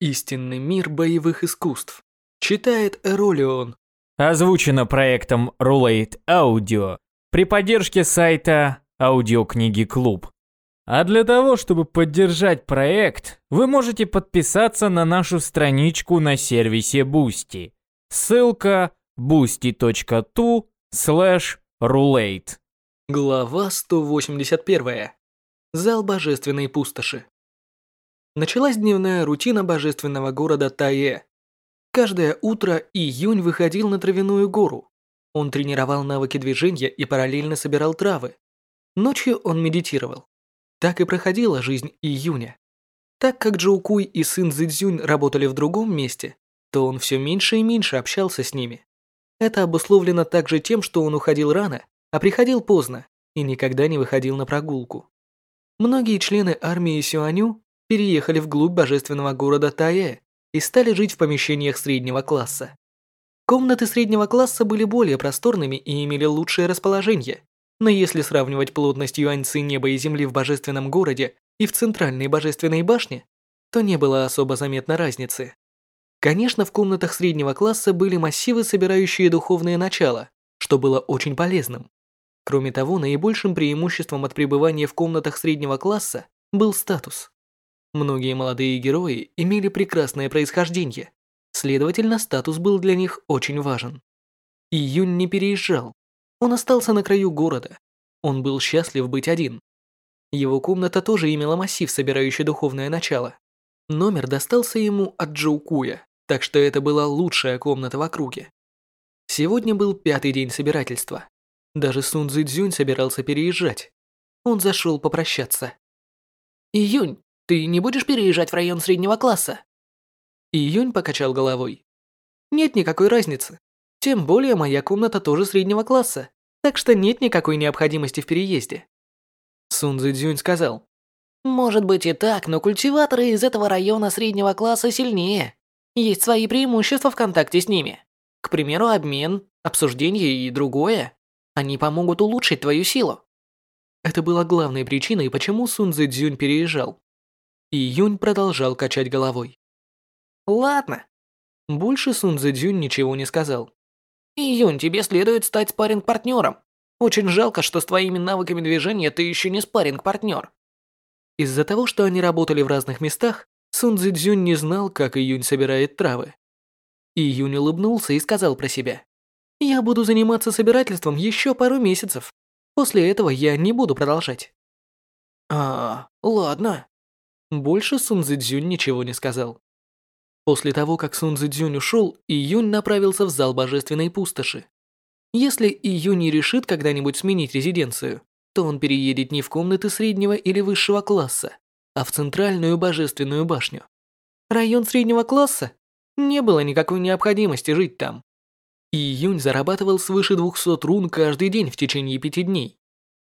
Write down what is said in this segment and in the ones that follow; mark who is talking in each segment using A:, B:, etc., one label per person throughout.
A: Истинный мир боевых искусств. Читает Эролион.
B: Озвучено проектом Roulette Audio при поддержке сайта Аудиокниги Клуб. А для того, чтобы поддержать проект, вы можете подписаться на нашу страничку на сервисе Boosty. Ссылка boosty.tu slash roulette.
A: Глава 181. Зал божественной пустоши. Началась дневная рутина божественного города Тае. Каждое утро Июнь выходил на травяную гору. Он тренировал навыки движения и параллельно собирал травы. Ночью он медитировал. Так и проходила жизнь Июня. Так как Джоукуй и сын Цзюнь работали в другом месте, то он все меньше и меньше общался с ними. Это обусловлено также тем, что он уходил рано, а приходил поздно и никогда не выходил на прогулку. Многие члены армии Сюаню переехали вглубь божественного города Тае и стали жить в помещениях среднего класса. Комнаты среднего класса были более просторными и имели лучшее расположение, но если сравнивать плотность юаньцы неба и земли в божественном городе и в центральной божественной башне, то не было особо заметно разницы. Конечно, в комнатах среднего класса были массивы, собирающие духовные начала, что было очень полезным. Кроме того, наибольшим преимуществом от пребывания в комнатах среднего класса был статус. Многие молодые герои имели прекрасное происхождение, следовательно, статус был для них очень важен. Июнь не переезжал. Он остался на краю города. Он был счастлив быть один. Его комната тоже имела массив, собирающий духовное начало. Номер достался ему от Джоукуя, так что это была лучшая комната в округе. Сегодня был пятый день собирательства. Даже Сун Цзюнь собирался переезжать. Он зашел попрощаться. «Июнь, ты не будешь переезжать в район среднего класса?» Июнь покачал головой. «Нет никакой разницы. Тем более моя комната тоже среднего класса, так что нет никакой необходимости в переезде». Сун Цзюнь сказал. «Может быть и так, но культиваторы из этого района среднего класса сильнее. Есть свои преимущества в контакте с ними. К примеру, обмен, обсуждение и другое. Они помогут улучшить твою силу». Это была главной причиной, почему Сун Цзюнь переезжал. И Юнь продолжал качать головой. «Ладно». Больше Сун Цзэцзюнь ничего не сказал. «Июнь, тебе следует стать спарринг-партнером. Очень жалко, что с твоими навыками движения ты еще не спарринг-партнер». Из-за того, что они работали в разных местах, Сун Цзэцзюнь не знал, как Июнь собирает травы. Июнь улыбнулся и сказал про себя. «Я буду заниматься собирательством еще пару месяцев. После этого я не буду продолжать». «А, ладно», больше Сун Цзюнь ничего не сказал. После того, как Сун Цзюнь ушел, Июнь направился в зал божественной пустоши. Если Июнь не решит когда-нибудь сменить резиденцию, то он переедет не в комнаты среднего или высшего класса, а в центральную божественную башню. Район среднего класса? Не было никакой необходимости жить там. Июнь зарабатывал свыше 200 рун каждый день в течение пяти дней.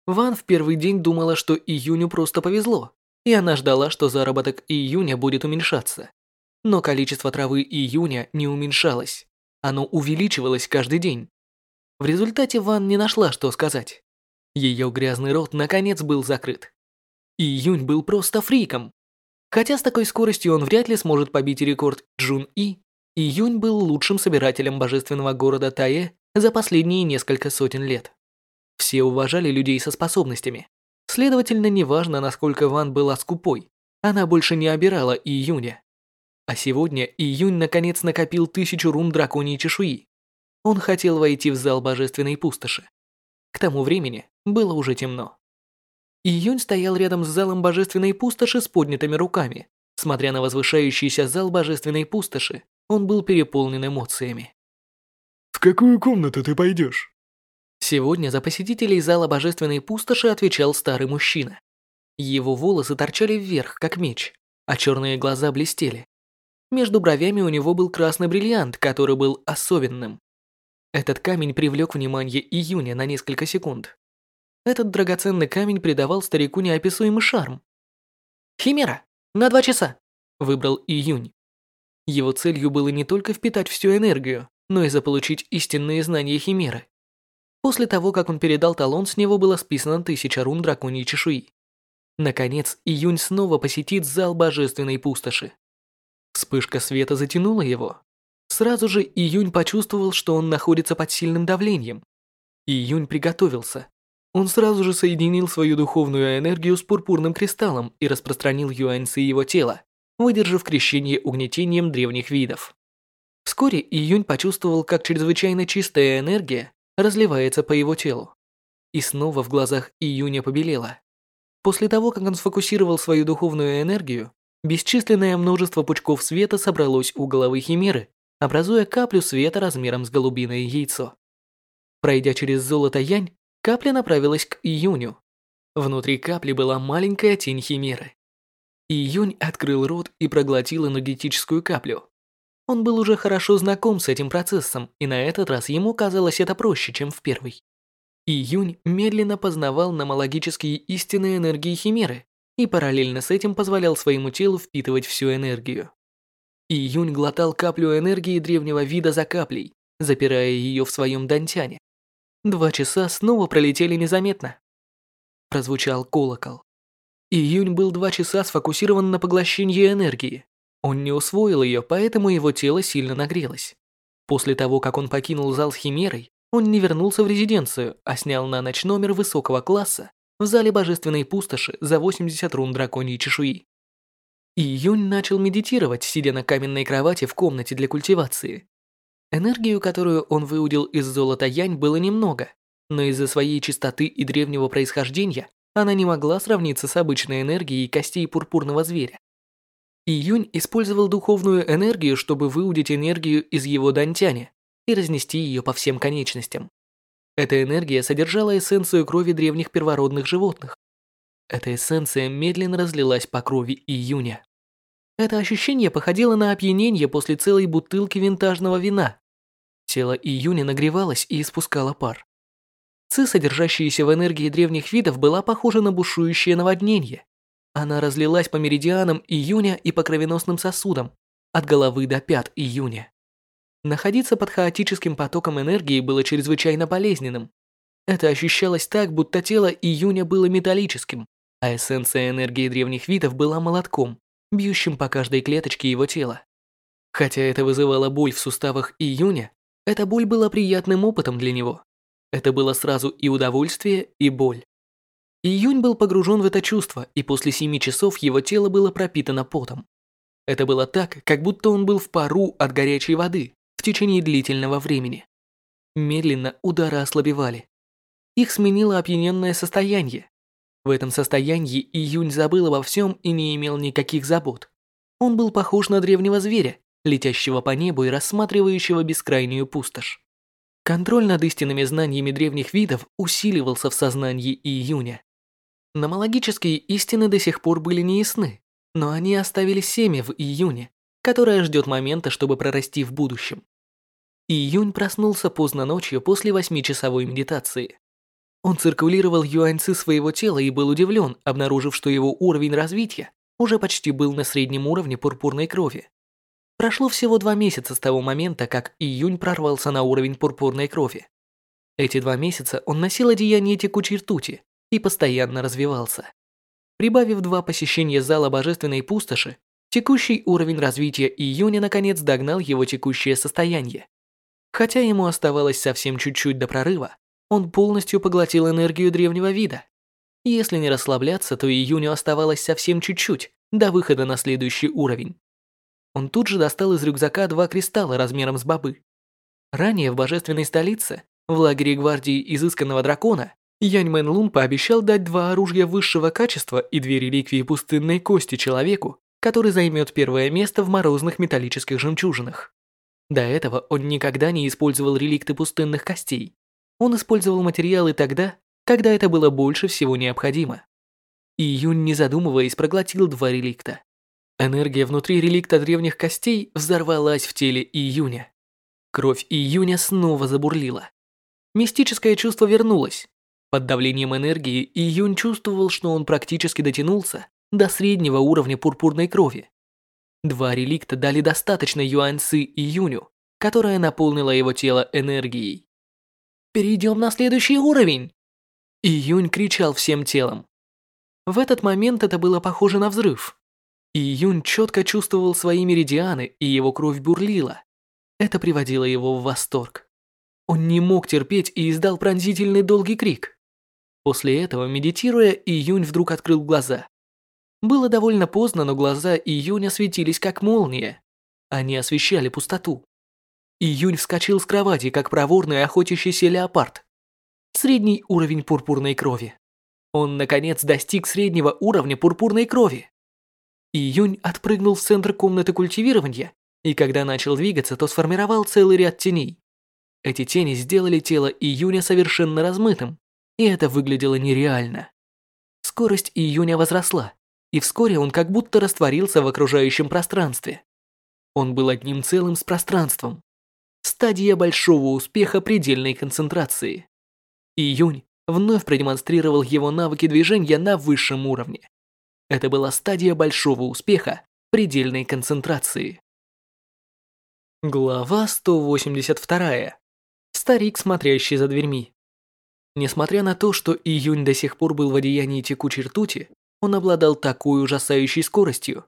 A: Ван в первый день думала, что Июню просто повезло, и она ждала, что заработок июня будет уменьшаться. Но количество травы июня не уменьшалось, оно увеличивалось каждый день. В результате Ван не нашла, что сказать. Ее грязный рот наконец был закрыт. Июнь был просто фриком. Хотя с такой скоростью он вряд ли сможет побить рекорд Джун И, Июнь был лучшим собирателем божественного города Тае за последние несколько сотен лет. Все уважали людей со способностями. Следовательно, неважно, насколько Ван была скупой, она больше не обирала Июня. А сегодня Июнь наконец накопил тысячу рун драконьей чешуи. Он хотел войти в зал божественной пустоши. К тому времени было уже темно. Июнь стоял рядом с залом божественной пустоши с поднятыми руками. Смотря на возвышающийся зал божественной пустоши, он был переполнен эмоциями.
C: «В какую комнату ты пойдешь?»
A: Сегодня за посетителей зала божественной пустоши отвечал старый мужчина. Его волосы торчали вверх, как меч, а черные глаза блестели. Между бровями у него был красный бриллиант, который был особенным. Этот камень привлек внимание Июня на несколько секунд. Этот драгоценный камень придавал старику неописуемый шарм. «Химера! На два часа!» – выбрал Июнь. Его целью было не только впитать всю энергию, но и заполучить истинные знания Химеры. После того, как он передал талон, с него было списано тысяча рун драконьей чешуи. Наконец, Июнь снова посетит зал божественной пустоши. Вспышка света затянула его. Сразу же Июнь почувствовал, что он находится под сильным давлением. Июнь приготовился. Он сразу же соединил свою духовную энергию с пурпурным кристаллом и распространил юаньцы его тела, выдержав крещение угнетением древних видов. Вскоре Июнь почувствовал, как чрезвычайно чистая энергия разливается по его телу. И снова в глазах Июня побелело. После того, как он сфокусировал свою духовную энергию, бесчисленное множество пучков света собралось у головы Химеры образуя каплю света размером с голубиное яйцо. Пройдя через золото янь, капля направилась к июню. Внутри капли была маленькая тень химеры. Июнь открыл рот и проглотил энергетическую каплю. Он был уже хорошо знаком с этим процессом, и на этот раз ему казалось это проще, чем в первый. Июнь медленно познавал номологические истины энергии химеры и параллельно с этим позволял своему телу впитывать всю энергию. Июнь глотал каплю энергии древнего вида за каплей, запирая ее в своем дантяне. Два часа снова пролетели незаметно. Прозвучал колокол. Июнь был два часа сфокусирован на поглощении энергии. Он не усвоил ее, поэтому его тело сильно нагрелось. После того, как он покинул зал с химерой, он не вернулся в резиденцию, а снял на ночь номер высокого класса в зале божественной пустоши за 80 рун драконьей чешуи. Июнь начал медитировать, сидя на каменной кровати в комнате для культивации. Энергию, которую он выудил из золота Янь, было немного, но из-за своей чистоты и древнего происхождения она не могла сравниться с обычной энергией костей пурпурного зверя. Июнь использовал духовную энергию, чтобы выудить энергию из его дантяня и разнести ее по всем конечностям. Эта энергия содержала эссенцию крови древних первородных животных. Эта эссенция медленно разлилась по крови июня. Это ощущение походило на опьянение после целой бутылки винтажного вина. Тело июня нагревалось и испускало пар. Ци, содержащаяся в энергии древних видов, была похожа на бушующее наводнение. Она разлилась по меридианам июня и по кровеносным сосудам, от головы до пят июня. Находиться под хаотическим потоком энергии было чрезвычайно болезненным. Это ощущалось так, будто тело июня было металлическим, а эссенция энергии древних видов была молотком, бьющим по каждой клеточке его тела. Хотя это вызывало боль в суставах июня, эта боль была приятным опытом для него. Это было сразу и удовольствие, и боль. Июнь был погружен в это чувство, и после семи часов его тело было пропитано потом. Это было так, как будто он был в пару от горячей воды в течение длительного времени. Медленно удары ослабевали. Их сменило опьяненное состояние, в этом состоянии Июнь забыл обо всем и не имел никаких забот. Он был похож на древнего зверя, летящего по небу и рассматривающего бескрайнюю пустошь. Контроль над истинными знаниями древних видов усиливался в сознании Июня. Номологические истины до сих пор были неясны, но они оставили семя в Июне, которое ждет момента, чтобы прорасти в будущем. Июнь проснулся поздно ночью после восьмичасовой медитации. Он циркулировал юаньцы своего тела и был удивлен, обнаружив, что его уровень развития уже почти был на среднем уровне пурпурной крови. Прошло всего два месяца с того момента, как июнь прорвался на уровень пурпурной крови. Эти два месяца он носил одеяние текучей ртути и постоянно развивался. Прибавив два посещения зала божественной пустоши, текущий уровень развития июня наконец догнал его текущее состояние. Хотя ему оставалось совсем чуть-чуть до прорыва, он полностью поглотил энергию древнего вида. Если не расслабляться, то июню оставалось совсем чуть-чуть до выхода на следующий уровень. Он тут же достал из рюкзака два кристалла размером с бобы. Ранее в божественной столице, в лагере гвардии изысканного дракона, Янь Мэн Лун пообещал дать два оружия высшего качества и две реликвии пустынной кости человеку, который займет первое место в морозных металлических жемчужинах. До этого он никогда не использовал реликты пустынных костей, он использовал материалы тогда, когда это было больше всего необходимо. Июнь, не задумываясь, проглотил два реликта. Энергия внутри реликта древних костей взорвалась в теле Июня. Кровь Июня снова забурлила. Мистическое чувство вернулось. Под давлением энергии Июнь чувствовал, что он практически дотянулся до среднего уровня пурпурной крови. Два реликта дали достаточно юаньцы Июню, которая наполнила его тело энергией. Перейдем на следующий уровень!» Июнь кричал всем телом. В этот момент это было похоже на взрыв. И Юнь четко чувствовал свои меридианы, и его кровь бурлила. Это приводило его в восторг. Он не мог терпеть и издал пронзительный долгий крик. После этого, медитируя, Июнь вдруг открыл глаза. Было довольно поздно, но глаза Июня светились как молния. Они освещали пустоту. Июнь вскочил с кровати, как проворный охотящийся леопард. Средний уровень пурпурной крови. Он, наконец, достиг среднего уровня пурпурной крови. Июнь отпрыгнул в центр комнаты культивирования, и когда начал двигаться, то сформировал целый ряд теней. Эти тени сделали тело Июня совершенно размытым, и это выглядело нереально. Скорость Июня возросла, и вскоре он как будто растворился в окружающем пространстве. Он был одним целым с пространством. Стадия большого успеха предельной концентрации. Июнь вновь продемонстрировал его навыки движения на высшем уровне. Это была стадия большого успеха предельной концентрации. Глава 182. Старик, смотрящий за дверьми. Несмотря на то, что Июнь до сих пор был в одеянии текучей ртути, он обладал такой ужасающей скоростью.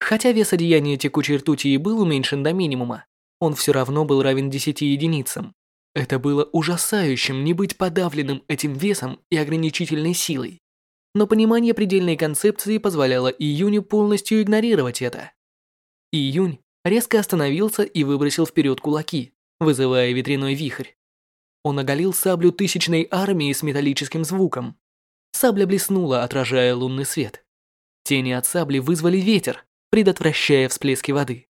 A: Хотя вес одеяния текучей ртути и был уменьшен до минимума, он все равно был равен 10 единицам. Это было ужасающим не быть подавленным этим весом и ограничительной силой. Но понимание предельной концепции позволяло Июню полностью игнорировать это. Июнь резко остановился и выбросил вперед кулаки, вызывая ветряной вихрь. Он оголил саблю тысячной армии с металлическим звуком. Сабля блеснула, отражая лунный свет. Тени от сабли вызвали ветер, предотвращая всплески воды.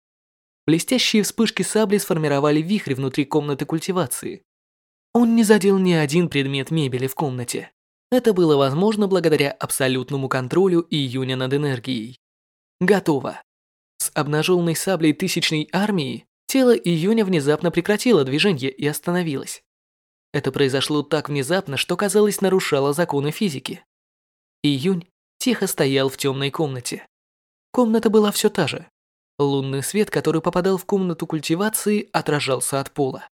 A: Блестящие вспышки сабли сформировали вихрь внутри комнаты культивации. Он не задел ни один предмет мебели в комнате. Это было возможно благодаря абсолютному контролю июня над энергией. Готово. С обнаженной саблей тысячной армии тело июня внезапно прекратило движение и остановилось. Это произошло так внезапно, что, казалось, нарушало законы физики. Июнь тихо стоял в темной комнате. Комната была все та же, Лунный свет, который попадал в комнату культивации, отражался от пола.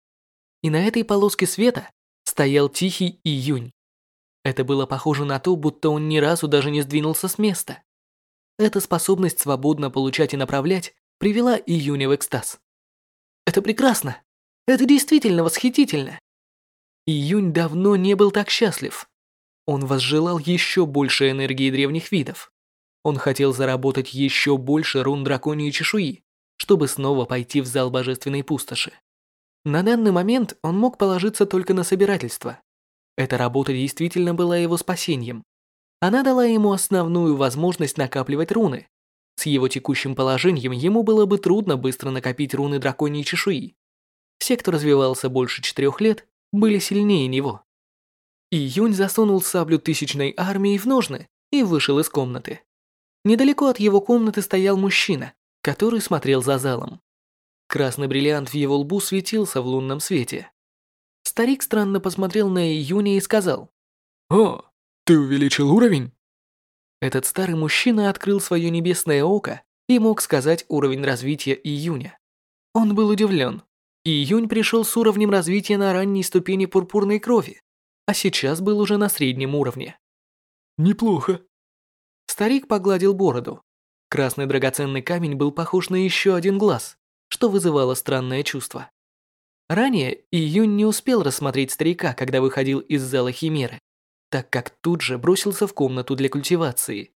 A: И на этой полоске света стоял тихий июнь. Это было похоже на то, будто он ни разу даже не сдвинулся с места. Эта способность свободно получать и направлять привела июня в экстаз. Это прекрасно. Это действительно восхитительно. Июнь давно не был так счастлив. Он возжелал еще больше энергии древних видов. Он хотел заработать еще больше рун драконьей чешуи, чтобы снова пойти в зал божественной пустоши. На данный момент он мог положиться только на собирательство. Эта работа действительно была его спасением. Она дала ему основную возможность накапливать руны. С его текущим положением ему было бы трудно быстро накопить руны драконьей чешуи. Все, кто развивался больше четырех лет, были сильнее него. Июнь засунул саблю тысячной армии в ножны и вышел из комнаты. Недалеко от его комнаты стоял мужчина, который смотрел за залом. Красный бриллиант в его лбу светился в лунном свете. Старик странно посмотрел на Июня и сказал.
C: «О, ты увеличил уровень?»
A: Этот старый мужчина открыл свое небесное око и мог сказать уровень развития Июня. Он был удивлен. Июнь пришел с уровнем развития на ранней ступени пурпурной крови, а сейчас был уже на среднем уровне.
C: «Неплохо»,
A: Старик погладил бороду. Красный драгоценный камень был похож на еще один глаз, что вызывало странное чувство. Ранее Июнь не успел рассмотреть старика, когда выходил из зала Химеры, так как тут же бросился в комнату для культивации.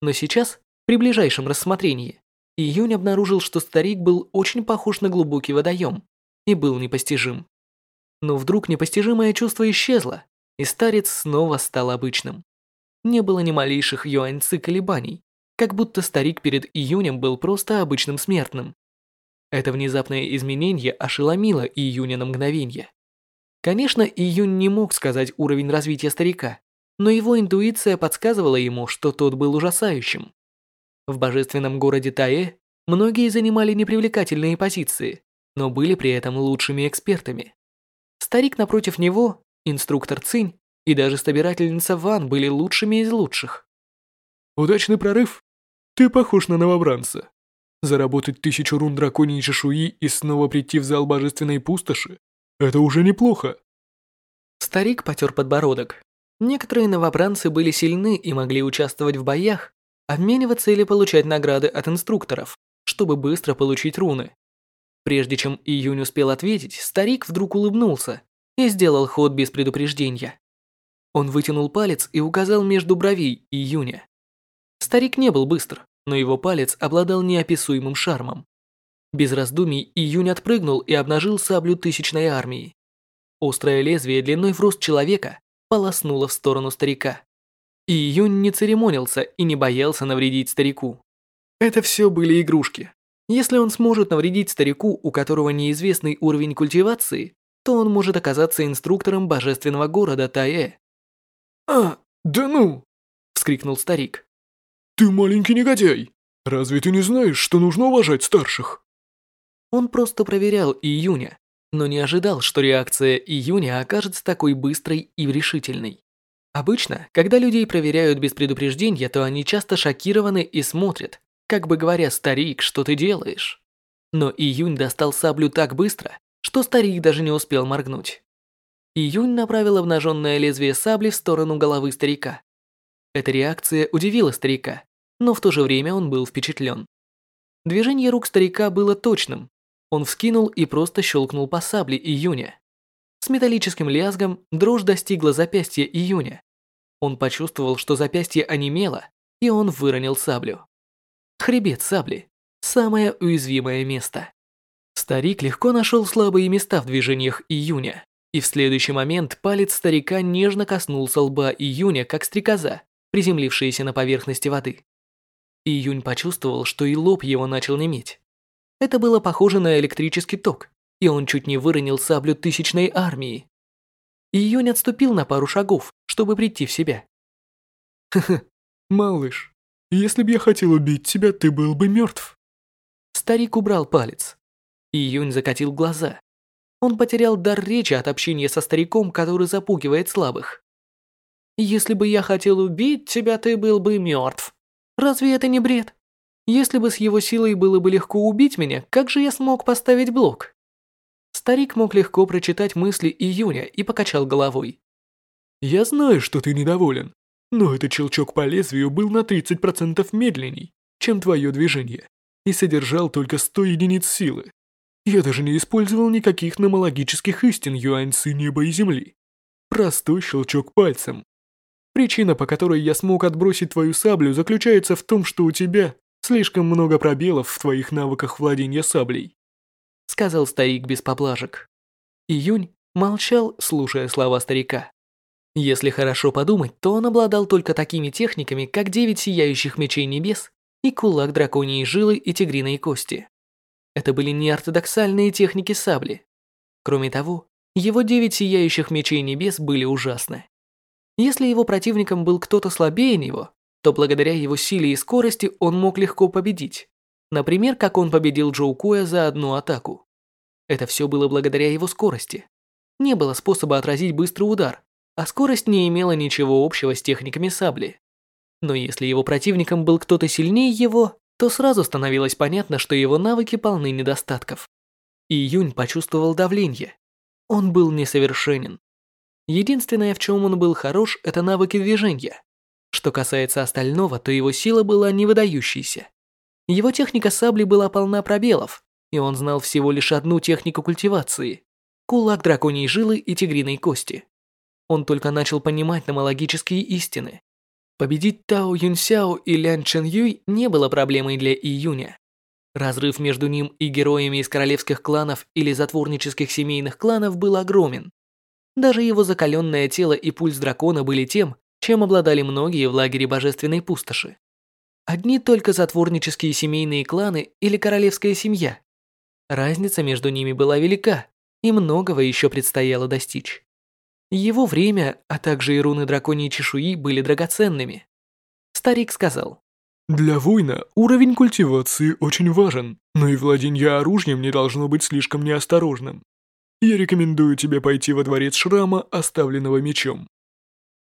A: Но сейчас, при ближайшем рассмотрении, Июнь обнаружил, что старик был очень похож на глубокий водоем и был непостижим. Но вдруг непостижимое чувство исчезло, и старец снова стал обычным не было ни малейших юаньцы колебаний, как будто старик перед июнем был просто обычным смертным. Это внезапное изменение ошеломило июня на мгновение. Конечно, июнь не мог сказать уровень развития старика, но его интуиция подсказывала ему, что тот был ужасающим. В божественном городе Таэ многие занимали непривлекательные позиции, но были при этом лучшими экспертами. Старик напротив него, инструктор Цинь, и даже собирательница Ван были лучшими из лучших.
C: Удачный прорыв. Ты похож на новобранца. Заработать тысячу рун драконьей чешуи и снова прийти в зал божественной пустоши – это уже неплохо.
A: Старик потер подбородок. Некоторые новобранцы были сильны и могли участвовать в боях, обмениваться или получать награды от инструкторов, чтобы быстро получить руны. Прежде чем Июнь успел ответить, старик вдруг улыбнулся и сделал ход без предупреждения. Он вытянул палец и указал между бровей Июня. Старик не был быстр, но его палец обладал неописуемым шармом. Без раздумий Июнь отпрыгнул и обнажил саблю тысячной армии. Острое лезвие длиной в рост человека полоснуло в сторону старика. Июнь не церемонился и не боялся навредить старику. Это все были игрушки. Если он сможет навредить старику, у которого неизвестный уровень культивации, то он может оказаться инструктором божественного города Таэ.
C: «А, да ну!» – вскрикнул старик. «Ты маленький негодяй! Разве ты не знаешь, что нужно уважать старших?»
A: Он просто проверял Июня, но не ожидал, что реакция Июня окажется такой быстрой и решительной. Обычно, когда людей проверяют без предупреждения, то они часто шокированы и смотрят, как бы говоря, старик, что ты делаешь? Но Июнь достал саблю так быстро, что старик даже не успел моргнуть. Июнь направил обнаженное лезвие сабли в сторону головы старика. Эта реакция удивила старика, но в то же время он был впечатлен. Движение рук старика было точным. Он вскинул и просто щелкнул по сабле Июня. С металлическим лязгом дрожь достигла запястья Июня. Он почувствовал, что запястье онемело, и он выронил саблю. Хребет сабли – самое уязвимое место. Старик легко нашел слабые места в движениях Июня, и в следующий момент палец старика нежно коснулся лба Июня, как стрекоза, приземлившаяся на поверхности воды. Июнь почувствовал, что и лоб его начал неметь. Это было похоже на электрический ток, и он чуть не выронил саблю тысячной армии. Июнь отступил на пару шагов, чтобы прийти в себя.
C: «Ха-ха, малыш, если бы я хотел убить тебя, ты был бы мертв.
A: Старик убрал палец. Июнь закатил глаза. Он потерял дар речи от общения со стариком, который запугивает слабых. «Если бы я хотел убить тебя, ты был бы мертв. Разве это не бред? Если бы с его силой было бы легко убить меня, как же я смог поставить блок?» Старик мог легко прочитать мысли Июня и покачал головой.
C: «Я знаю, что ты недоволен, но этот щелчок по лезвию был на 30% медленней, чем твое движение, и содержал только 100 единиц силы. Я даже не использовал никаких номологических истин юаньцы неба и земли. Простой щелчок пальцем. Причина, по которой я смог отбросить твою саблю, заключается в том, что у тебя слишком много пробелов в твоих навыках владения саблей.
A: Сказал старик без поблажек. Июнь молчал, слушая слова старика. Если хорошо подумать, то он обладал только такими техниками, как девять сияющих мечей небес и кулак драконьей жилы и тигриной кости. Это были неортодоксальные техники сабли. Кроме того, его девять сияющих мечей небес были ужасны. Если его противником был кто-то слабее него, то благодаря его силе и скорости он мог легко победить. Например, как он победил Джоу Куя за одну атаку. Это все было благодаря его скорости. Не было способа отразить быстрый удар, а скорость не имела ничего общего с техниками сабли. Но если его противником был кто-то сильнее его, то сразу становилось понятно, что его навыки полны недостатков. И Юнь почувствовал давление. Он был несовершенен. Единственное, в чем он был хорош, это навыки движения. Что касается остального, то его сила была невыдающейся. Его техника сабли была полна пробелов, и он знал всего лишь одну технику культивации – кулак драконьей жилы и тигриной кости. Он только начал понимать номологические истины. Победить Тао Юньсяо и Лян Чен Юй не было проблемой для Июня. Разрыв между ним и героями из королевских кланов или затворнических семейных кланов был огромен. Даже его закаленное тело и пульс дракона были тем, чем обладали многие в лагере Божественной Пустоши. Одни только затворнические семейные кланы или королевская семья. Разница между ними была велика, и многого еще предстояло достичь. Его время, а также и руны драконьей чешуи были драгоценными. Старик сказал.
C: «Для воина уровень культивации очень важен, но и владение оружием не должно быть слишком неосторожным. Я рекомендую тебе пойти во дворец шрама, оставленного мечом».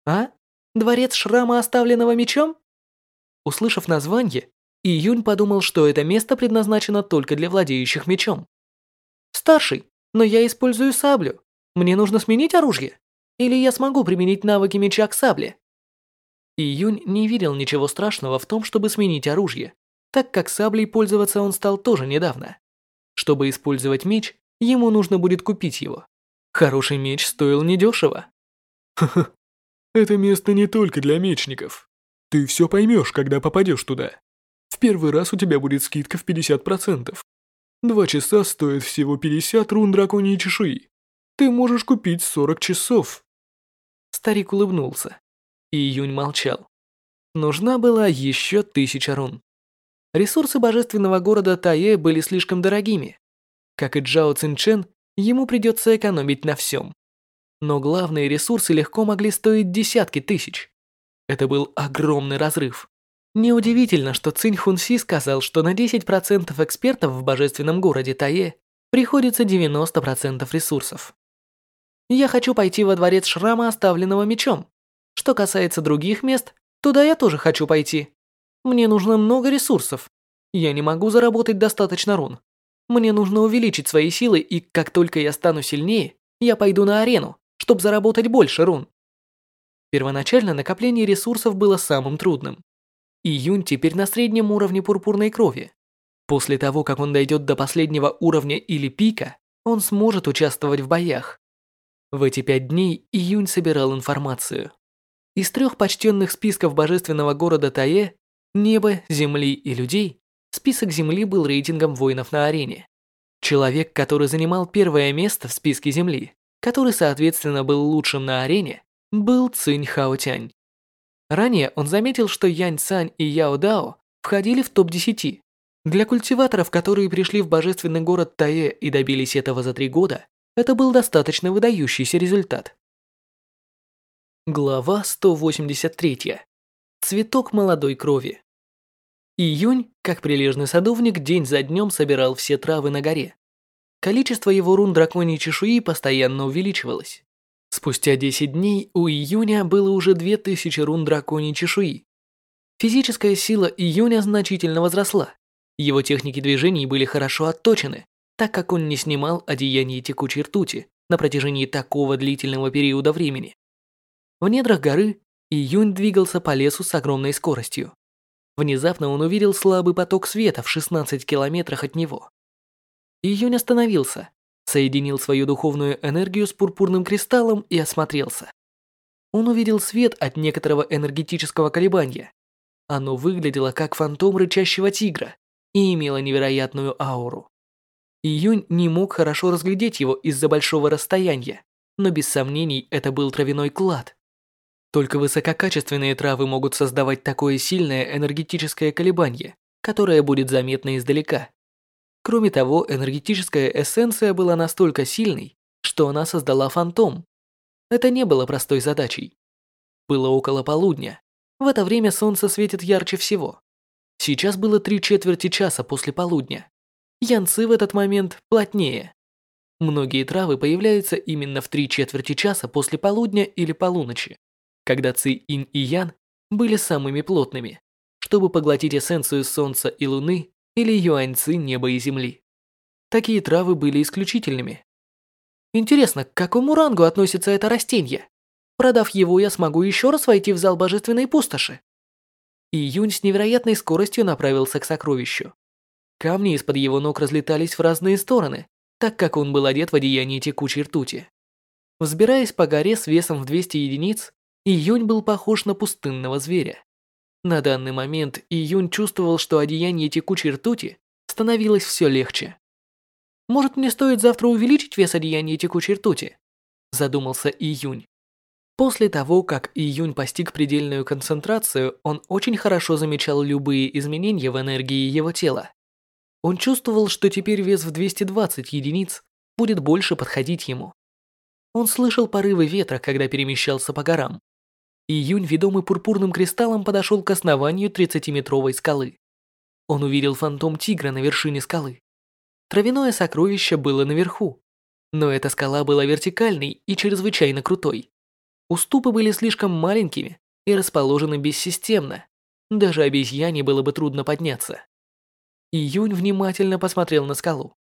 A: «А? Дворец шрама, оставленного мечом?» Услышав название, Июнь подумал, что это место предназначено только для владеющих мечом. «Старший, но я использую саблю. Мне нужно сменить оружие?» Или я смогу применить навыки меча к сабле? Июнь не видел ничего страшного в том, чтобы сменить оружие, так как саблей пользоваться он стал тоже недавно. Чтобы использовать меч, ему нужно будет купить его. Хороший меч стоил недешево.
C: Ха-ха, это место не только для мечников. Ты все поймешь, когда попадешь туда. В первый раз у тебя будет скидка в 50%. Два часа стоят всего 50 рун драконьей чешуи. Ты можешь купить 40 часов.
A: Старик улыбнулся. Июнь молчал. Нужна была еще тысяча рун. Ресурсы божественного города Тае были слишком дорогими. Как и Джао Цинчен, ему придется экономить на всем. Но главные ресурсы легко могли стоить десятки тысяч. Это был огромный разрыв. Неудивительно, что Цинь Хунси сказал, что на 10% экспертов в божественном городе Тае приходится 90% ресурсов. Я хочу пойти во дворец шрама, оставленного мечом. Что касается других мест, туда я тоже хочу пойти. Мне нужно много ресурсов. Я не могу заработать достаточно рун. Мне нужно увеличить свои силы, и как только я стану сильнее, я пойду на арену, чтобы заработать больше рун. Первоначально накопление ресурсов было самым трудным. Июнь теперь на среднем уровне пурпурной крови. После того, как он дойдет до последнего уровня или пика, он сможет участвовать в боях. В эти пять дней Июнь собирал информацию. Из трех почтенных списков божественного города Тае, неба, земли и людей, список земли был рейтингом воинов на арене. Человек, который занимал первое место в списке земли, который, соответственно, был лучшим на арене, был Цинь Хаотянь. Ранее он заметил, что Янь Цань и Яо Дао входили в топ-10. Для культиваторов, которые пришли в божественный город Тае и добились этого за три года, это был достаточно выдающийся результат. Глава 183. Цветок молодой крови. Июнь, как прилежный садовник, день за днем собирал все травы на горе. Количество его рун драконьей чешуи постоянно увеличивалось. Спустя 10 дней у Июня было уже 2000 рун драконьей чешуи. Физическая сила Июня значительно возросла. Его техники движений были хорошо отточены, так как он не снимал одеяние текучей ртути на протяжении такого длительного периода времени. В недрах горы Июнь двигался по лесу с огромной скоростью. Внезапно он увидел слабый поток света в 16 километрах от него. Июнь остановился, соединил свою духовную энергию с пурпурным кристаллом и осмотрелся. Он увидел свет от некоторого энергетического колебания. Оно выглядело как фантом рычащего тигра и имело невероятную ауру. Июнь не мог хорошо разглядеть его из-за большого расстояния, но без сомнений это был травяной клад. Только высококачественные травы могут создавать такое сильное энергетическое колебание, которое будет заметно издалека. Кроме того, энергетическая эссенция была настолько сильной, что она создала фантом. Это не было простой задачей. Было около полудня. В это время солнце светит ярче всего. Сейчас было три четверти часа после полудня. Янцы в этот момент плотнее. Многие травы появляются именно в три четверти часа после полудня или полуночи когда Ци-Ин и Ян были самыми плотными, чтобы поглотить эссенцию Солнца и Луны или Юань-Ци неба и Земли. Такие травы были исключительными. Интересно, к какому рангу относится это растение? Продав его, я смогу еще раз войти в зал божественной пустоши. Июнь с невероятной скоростью направился к сокровищу. Камни из-под его ног разлетались в разные стороны, так как он был одет в одеяние текучей ртути. Взбираясь по горе с весом в 200 единиц, Июнь был похож на пустынного зверя. На данный момент Июнь чувствовал, что одеяние текучей ртути становилось все легче. «Может, мне стоит завтра увеличить вес одеяния текучей ртути?» Задумался Июнь. После того, как Июнь постиг предельную концентрацию, он очень хорошо замечал любые изменения в энергии его тела. Он чувствовал, что теперь вес в 220 единиц будет больше подходить ему. Он слышал порывы ветра, когда перемещался по горам. Июнь, ведомый пурпурным кристаллом, подошел к основанию 30-метровой скалы. Он увидел фантом тигра на вершине скалы. Травяное сокровище было наверху, но эта скала была вертикальной и чрезвычайно крутой. Уступы были слишком маленькими и расположены бессистемно. Даже обезьяне было бы трудно подняться. Июнь внимательно посмотрел на скалу.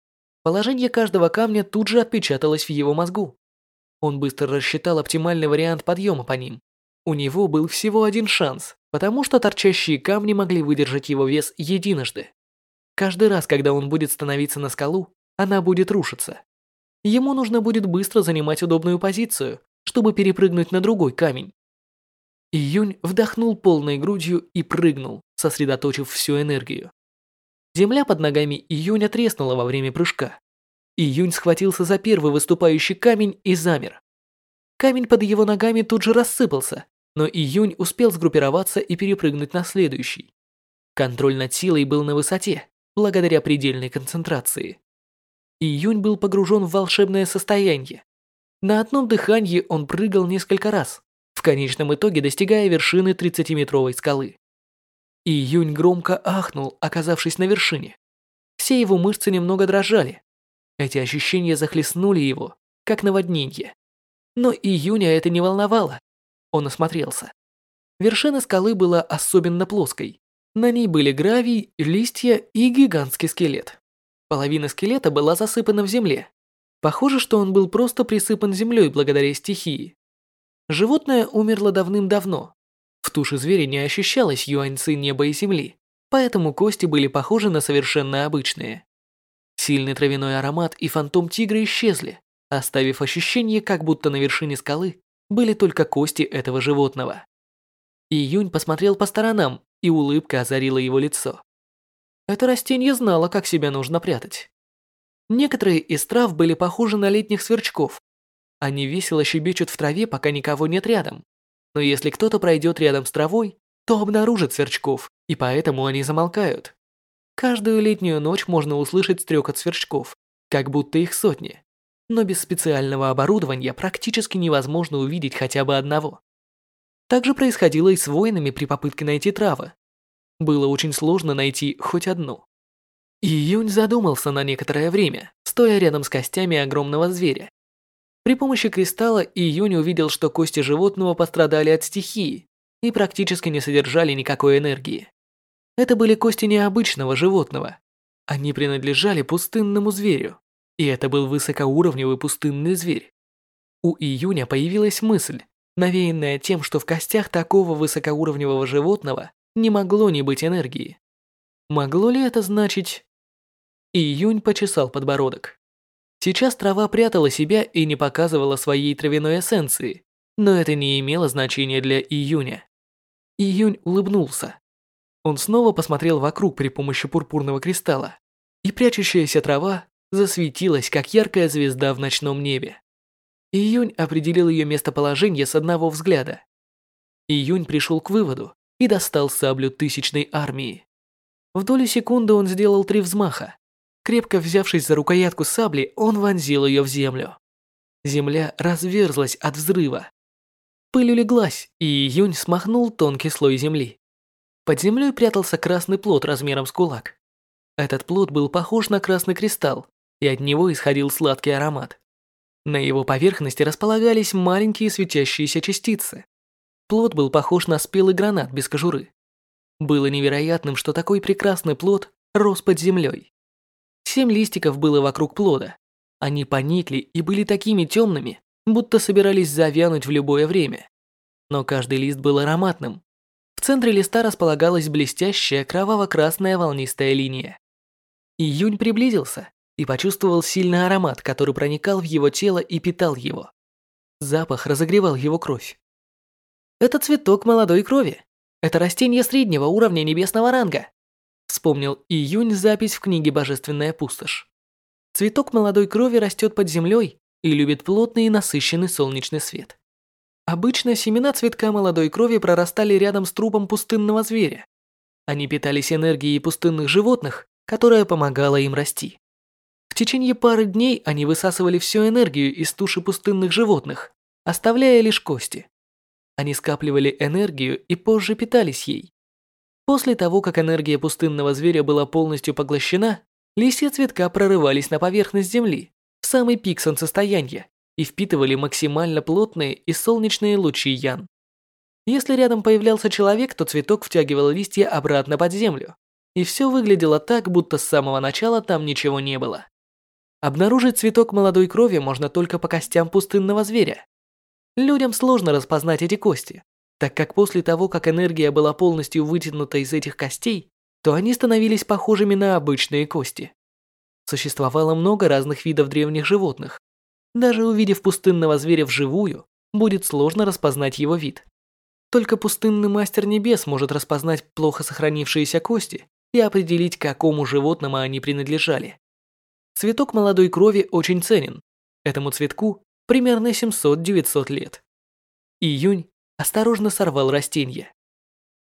A: Положение каждого камня тут же отпечаталось в его мозгу. Он быстро рассчитал оптимальный вариант подъема по ним У него был всего один шанс, потому что торчащие камни могли выдержать его вес единожды. Каждый раз, когда он будет становиться на скалу, она будет рушиться. Ему нужно будет быстро занимать удобную позицию, чтобы перепрыгнуть на другой камень. Июнь вдохнул полной грудью и прыгнул, сосредоточив всю энергию. Земля под ногами Июня треснула во время прыжка. Июнь схватился за первый выступающий камень и замер. Камень под его ногами тут же рассыпался, но Июнь успел сгруппироваться и перепрыгнуть на следующий. Контроль над силой был на высоте, благодаря предельной концентрации. Июнь был погружен в волшебное состояние. На одном дыхании он прыгал несколько раз, в конечном итоге достигая вершины 30-метровой скалы. Июнь громко ахнул, оказавшись на вершине. Все его мышцы немного дрожали. Эти ощущения захлестнули его, как наводнение. Но Июня это не волновало. Он осмотрелся. Вершина скалы была особенно плоской. На ней были гравий, листья и гигантский скелет. Половина скелета была засыпана в земле. Похоже, что он был просто присыпан землей благодаря стихии. Животное умерло давным-давно. В туше зверя не ощущалось юаньцы неба и земли, поэтому кости были похожи на совершенно обычные. Сильный травяной аромат и фантом тигра исчезли, оставив ощущение, как будто на вершине скалы были только кости этого животного. Июнь посмотрел по сторонам, и улыбка озарила его лицо. Это растение знало, как себя нужно прятать. Некоторые из трав были похожи на летних сверчков. Они весело щебечут в траве, пока никого нет рядом. Но если кто-то пройдет рядом с травой, то обнаружит сверчков, и поэтому они замолкают. Каждую летнюю ночь можно услышать стрекот сверчков, как будто их сотни но без специального оборудования практически невозможно увидеть хотя бы одного. Так же происходило и с воинами при попытке найти травы. Было очень сложно найти хоть одну. Июнь задумался на некоторое время, стоя рядом с костями огромного зверя. При помощи кристалла Июнь увидел, что кости животного пострадали от стихии и практически не содержали никакой энергии. Это были кости необычного животного. Они принадлежали пустынному зверю. И это был высокоуровневый пустынный зверь. У Июня появилась мысль, навеянная тем, что в костях такого высокоуровневого животного не могло не быть энергии. Могло ли это значить... Июнь почесал подбородок. Сейчас трава прятала себя и не показывала своей травяной эссенции, но это не имело значения для Июня. Июнь улыбнулся. Он снова посмотрел вокруг при помощи пурпурного кристалла, и прячущаяся трава засветилась, как яркая звезда в ночном небе. Июнь определил ее местоположение с одного взгляда. Июнь пришел к выводу и достал саблю тысячной армии. В долю секунды он сделал три взмаха. Крепко взявшись за рукоятку сабли, он вонзил ее в землю. Земля разверзлась от взрыва. Пыль улеглась, и Июнь смахнул тонкий слой земли. Под землей прятался красный плод размером с кулак. Этот плод был похож на красный кристалл, и от него исходил сладкий аромат. На его поверхности располагались маленькие светящиеся частицы. Плод был похож на спелый гранат без кожуры. Было невероятным, что такой прекрасный плод рос под землей. Семь листиков было вокруг плода. Они поникли и были такими темными, будто собирались завянуть в любое время. Но каждый лист был ароматным. В центре листа располагалась блестящая кроваво-красная волнистая линия. Июнь приблизился и почувствовал сильный аромат, который проникал в его тело и питал его. Запах разогревал его кровь. Это цветок молодой крови. Это растение среднего уровня небесного ранга. Вспомнил Июнь запись в книге «Божественная пустошь». Цветок молодой крови растет под землей и любит плотный и насыщенный солнечный свет. Обычно семена цветка молодой крови прорастали рядом с трупом пустынного зверя. Они питались энергией пустынных животных, которая помогала им расти. В течение пары дней они высасывали всю энергию из туши пустынных животных, оставляя лишь кости. Они скапливали энергию и позже питались ей. После того, как энергия пустынного зверя была полностью поглощена, листья цветка прорывались на поверхность земли, в самый пик солнцестояния, и впитывали максимально плотные и солнечные лучи ян. Если рядом появлялся человек, то цветок втягивал листья обратно под землю, и все выглядело так, будто с самого начала там ничего не было. Обнаружить цветок молодой крови можно только по костям пустынного зверя. Людям сложно распознать эти кости, так как после того, как энергия была полностью вытянута из этих костей, то они становились похожими на обычные кости. Существовало много разных видов древних животных. Даже увидев пустынного зверя вживую, будет сложно распознать его вид. Только пустынный мастер небес может распознать плохо сохранившиеся кости и определить, какому животному они принадлежали. Цветок молодой крови очень ценен. Этому цветку примерно 700-900 лет. Июнь осторожно сорвал растение.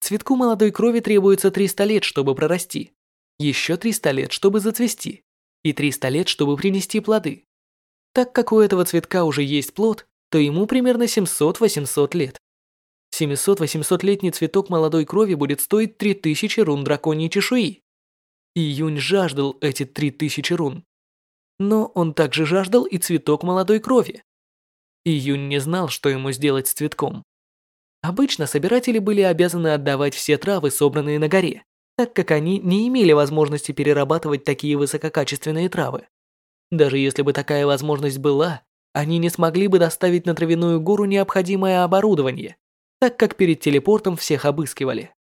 A: Цветку молодой крови требуется 300 лет, чтобы прорасти, еще 300 лет, чтобы зацвести, и 300 лет, чтобы принести плоды. Так как у этого цветка уже есть плод, то ему примерно 700-800 лет. 700-800-летний цветок молодой крови будет стоить 3000 рун драконьей чешуи. Июнь жаждал эти 3000 рун. Но он также жаждал и цветок молодой крови. Июнь не знал, что ему сделать с цветком. Обычно собиратели были обязаны отдавать все травы, собранные на горе, так как они не имели возможности перерабатывать такие высококачественные травы. Даже если бы такая возможность была, они не смогли бы доставить на травяную гору необходимое оборудование, так как перед телепортом всех обыскивали.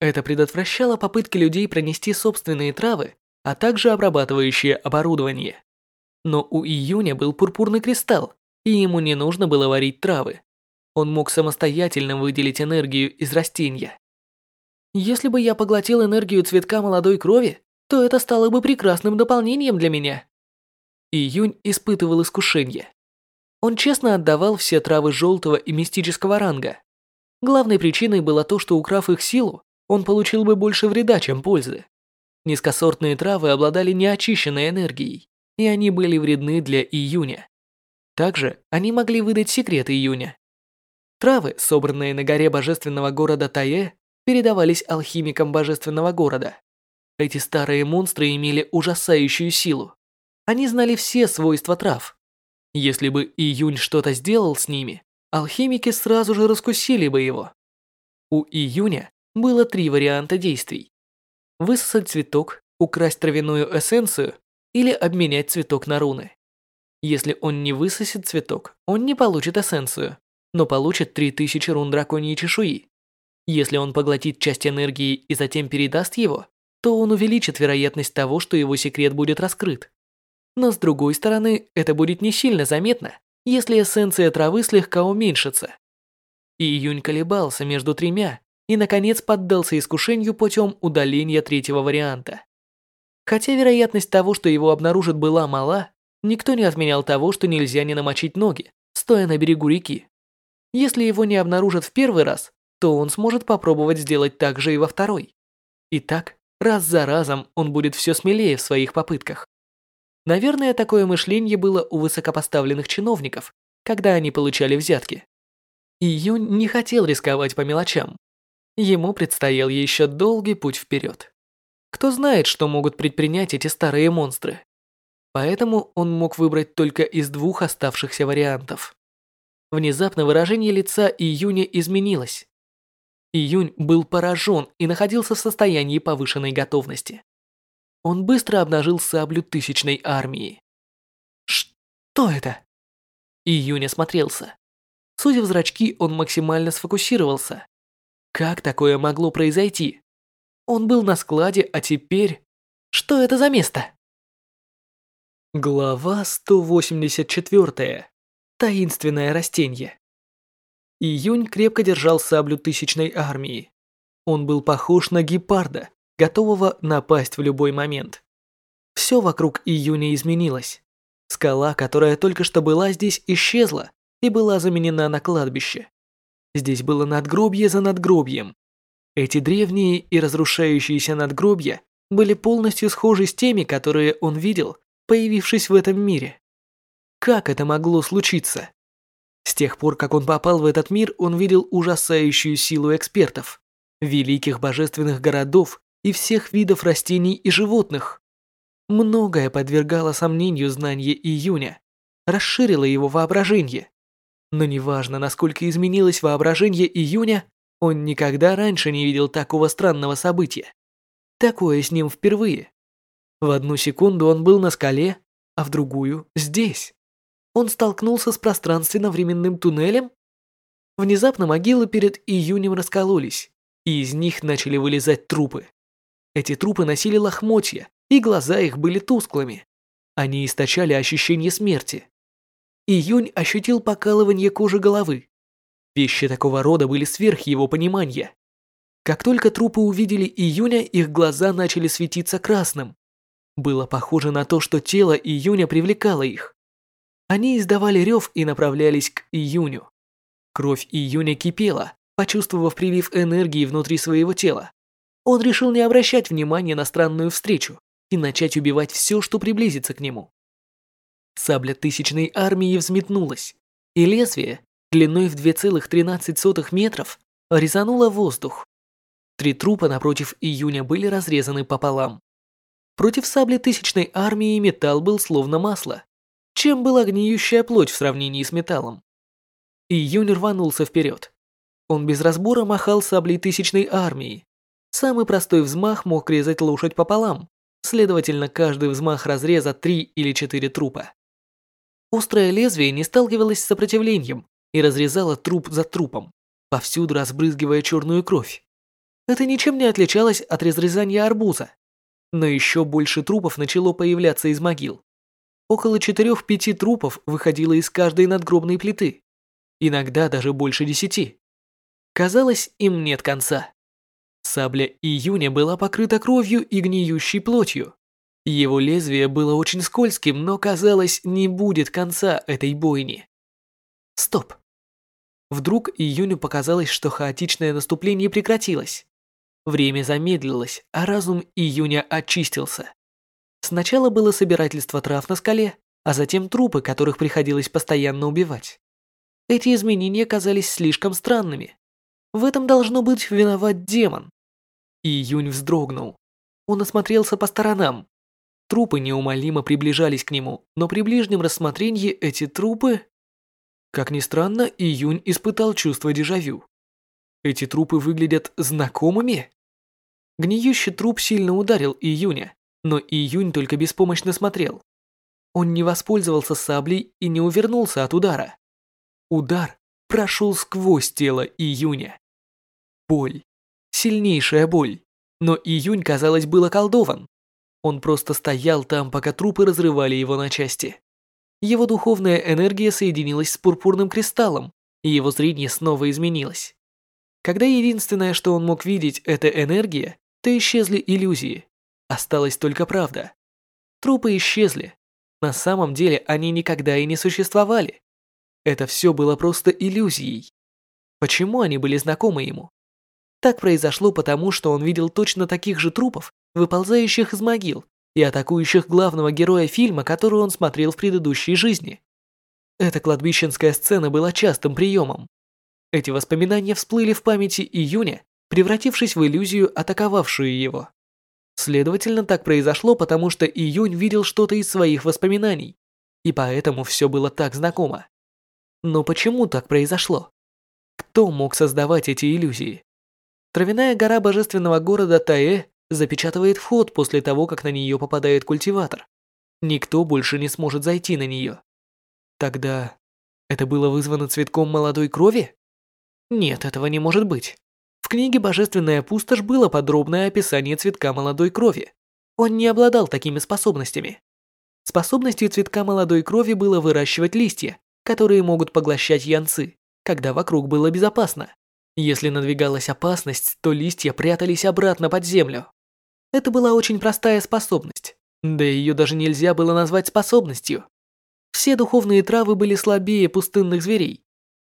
A: Это предотвращало попытки людей пронести собственные травы, а также обрабатывающее оборудование. Но у Июня был пурпурный кристалл, и ему не нужно было варить травы. Он мог самостоятельно выделить энергию из растения. Если бы я поглотил энергию цветка молодой крови, то это стало бы прекрасным дополнением для меня. Июнь испытывал искушение. Он честно отдавал все травы желтого и мистического ранга. Главной причиной было то, что украв их силу, он получил бы больше вреда, чем пользы. Низкосортные травы обладали неочищенной энергией, и они были вредны для июня. Также они могли выдать секрет июня. Травы, собранные на горе божественного города Тае, передавались алхимикам божественного города. Эти старые монстры имели ужасающую силу. Они знали все свойства трав. Если бы Июнь что-то сделал с ними, алхимики сразу же раскусили бы его. У Июня было три варианта действий. Высосать цветок, украсть травяную эссенцию или обменять цветок на руны. Если он не высосет цветок, он не получит эссенцию, но получит 3000 рун драконьей чешуи. Если он поглотит часть энергии и затем передаст его, то он увеличит вероятность того, что его секрет будет раскрыт. Но с другой стороны, это будет не сильно заметно, если эссенция травы слегка уменьшится. Июнь колебался между тремя и, наконец, поддался искушению путем удаления третьего варианта. Хотя вероятность того, что его обнаружат, была мала, Никто не отменял того, что нельзя не намочить ноги, стоя на берегу реки. Если его не обнаружат в первый раз, то он сможет попробовать сделать так же и во второй. И так, раз за разом он будет все смелее в своих попытках. Наверное, такое мышление было у высокопоставленных чиновников, когда они получали взятки. Июнь не хотел рисковать по мелочам. Ему предстоял еще долгий путь вперед. Кто знает, что могут предпринять эти старые монстры. Поэтому он мог выбрать только из двух оставшихся вариантов. Внезапно выражение лица Июня изменилось. Июнь был поражен и находился в состоянии повышенной готовности. Он быстро обнажил саблю тысячной армии. Что это? Июнь осмотрелся. Судя в зрачки, он максимально сфокусировался. Как такое могло произойти? Он был на складе, а теперь... Что это за место? Глава 184. Таинственное растение. Июнь крепко держал саблю тысячной армии. Он был похож на гепарда, готового напасть в любой момент. Все вокруг Июня изменилось. Скала, которая только что была здесь, исчезла и была заменена на кладбище. Здесь было надгробье за надгробьем. Эти древние и разрушающиеся надгробья были полностью схожи с теми, которые он видел появившись в этом мире. Как это могло случиться? С тех пор, как он попал в этот мир, он видел ужасающую силу экспертов, великих божественных городов и всех видов растений и животных. Многое подвергало сомнению знания Июня, расширило его воображение. Но неважно, насколько изменилось воображение Июня, он никогда раньше не видел такого странного события. Такое с ним впервые. В одну секунду он был на скале, а в другую – здесь. Он столкнулся с пространственно-временным туннелем? Внезапно могилы перед июнем раскололись, и из них начали вылезать трупы. Эти трупы носили лохмотья, и глаза их были тусклыми. Они источали ощущение смерти. Июнь ощутил покалывание кожи головы. Вещи такого рода были сверх его понимания. Как только трупы увидели Июня, их глаза начали светиться красным. Было похоже на то, что тело Июня привлекало их. Они издавали рев и направлялись к Июню. Кровь Июня кипела, почувствовав прилив энергии внутри своего тела. Он решил не обращать внимания на странную встречу и начать убивать все, что приблизится к нему. Сабля тысячной армии взметнулась, и лезвие, длиной в 2,13 метров, резануло воздух. Три трупа напротив июня были разрезаны пополам. Против сабли тысячной армии металл был словно масло. Чем была гниющая плоть в сравнении с металлом? Июнь рванулся вперед. Он без разбора махал саблей тысячной армии. Самый простой взмах мог резать лошадь пополам, следовательно, каждый взмах разреза три или четыре трупа. Острое лезвие не сталкивалось с сопротивлением и разрезало труп за трупом, повсюду разбрызгивая черную кровь. Это ничем не отличалось от разрезания арбуза. Но еще больше трупов начало появляться из могил. Около четырех-пяти трупов выходило из каждой надгробной плиты. Иногда даже больше десяти. Казалось, им нет конца. Сабля июня была покрыта кровью и гниющей плотью. Его лезвие было очень скользким, но казалось, не будет конца этой бойни. Стоп. Вдруг июню показалось, что хаотичное наступление прекратилось. Время замедлилось, а разум июня очистился. Сначала было собирательство трав на скале, а затем трупы, которых приходилось постоянно убивать. Эти изменения казались слишком странными. В этом должно быть виноват демон. Июнь вздрогнул. Он осмотрелся по сторонам. Трупы неумолимо приближались к нему, но при ближнем рассмотрении эти трупы... Как ни странно, Июнь испытал чувство дежавю. Эти трупы выглядят знакомыми? Гниющий труп сильно ударил Июня, но Июнь только беспомощно смотрел. Он не воспользовался саблей и не увернулся от удара. Удар прошел сквозь тело Июня. Боль. Сильнейшая боль. Но Июнь, казалось, был околдован. Он просто стоял там, пока трупы разрывали его на части. Его духовная энергия соединилась с пурпурным кристаллом, и его зрение снова изменилось. Когда единственное, что он мог видеть, это энергия, то исчезли иллюзии. Осталась только правда. Трупы исчезли. На самом деле они никогда и не существовали. Это все было просто иллюзией. Почему они были знакомы ему? Так произошло потому, что он видел точно таких же трупов, выползающих из могил и атакующих главного героя фильма, который он смотрел в предыдущей жизни. Эта кладбищенская сцена была частым приемом. Эти воспоминания всплыли в памяти июня превратившись в иллюзию, атаковавшую его. Следовательно, так произошло, потому что Июнь видел что-то из своих воспоминаний, и поэтому все было так знакомо. Но почему так произошло? Кто мог создавать эти иллюзии? Травяная гора божественного города Таэ запечатывает вход после того, как на нее попадает культиватор. Никто больше не сможет зайти на нее. Тогда это было вызвано цветком молодой крови? Нет, этого не может быть. В книге «Божественная пустошь» было подробное описание цветка молодой крови. Он не обладал такими способностями. Способностью цветка молодой крови было выращивать листья, которые могут поглощать янцы, когда вокруг было безопасно. Если надвигалась опасность, то листья прятались обратно под землю. Это была очень простая способность, да ее даже нельзя было назвать способностью. Все духовные травы были слабее пустынных зверей.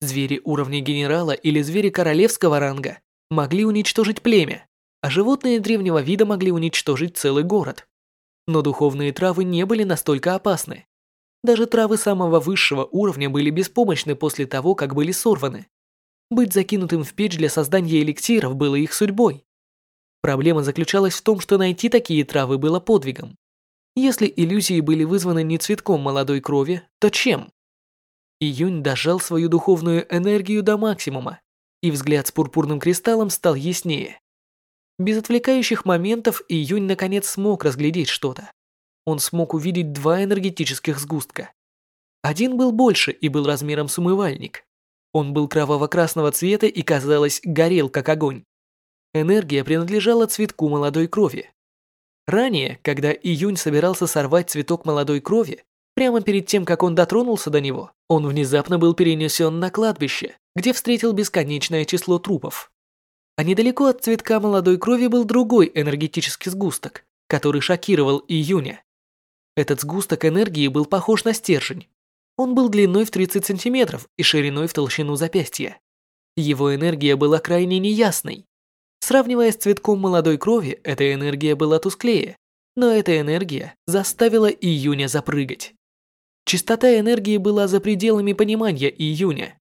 A: Звери уровня генерала или звери королевского ранга могли уничтожить племя, а животные древнего вида могли уничтожить целый город. Но духовные травы не были настолько опасны. Даже травы самого высшего уровня были беспомощны после того, как были сорваны. Быть закинутым в печь для создания эликсиров было их судьбой. Проблема заключалась в том, что найти такие травы было подвигом. Если иллюзии были вызваны не цветком молодой крови, то чем? Июнь дожал свою духовную энергию до максимума и взгляд с пурпурным кристаллом стал яснее. Без отвлекающих моментов Июнь наконец смог разглядеть что-то. Он смог увидеть два энергетических сгустка. Один был больше и был размером с умывальник. Он был кроваво-красного цвета и, казалось, горел как огонь. Энергия принадлежала цветку молодой крови. Ранее, когда Июнь собирался сорвать цветок молодой крови, прямо перед тем, как он дотронулся до него, он внезапно был перенесен на кладбище, где встретил бесконечное число трупов. А недалеко от цветка молодой крови был другой энергетический сгусток, который шокировал Июня. Этот сгусток энергии был похож на стержень. Он был длиной в 30 сантиметров и шириной в толщину запястья. Его энергия была крайне неясной. Сравнивая с цветком молодой крови, эта энергия была тусклее, но эта энергия заставила Июня запрыгать. Частота энергии была за пределами понимания Июня.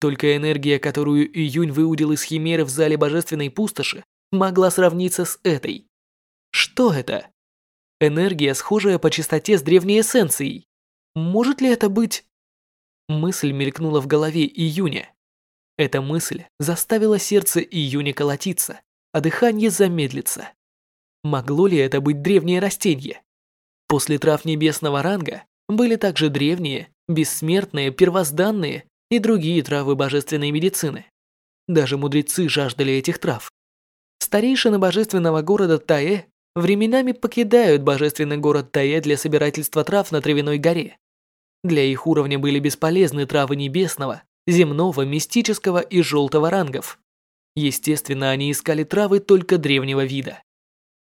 A: Только энергия, которую Июнь выудил из Химеры в зале Божественной Пустоши, могла сравниться с этой. Что это? Энергия, схожая по частоте с древней эссенцией. Может ли это быть... Мысль мелькнула в голове Июня. Эта мысль заставила сердце Июня колотиться, а дыхание замедлиться. Могло ли это быть древнее растение? После трав небесного ранга были также древние, бессмертные, первозданные и другие травы божественной медицины. Даже мудрецы жаждали этих трав. Старейшины божественного города Таэ временами покидают божественный город Таэ для собирательства трав на Травяной горе. Для их уровня были бесполезны травы небесного, земного, мистического и желтого рангов. Естественно, они искали травы только древнего вида.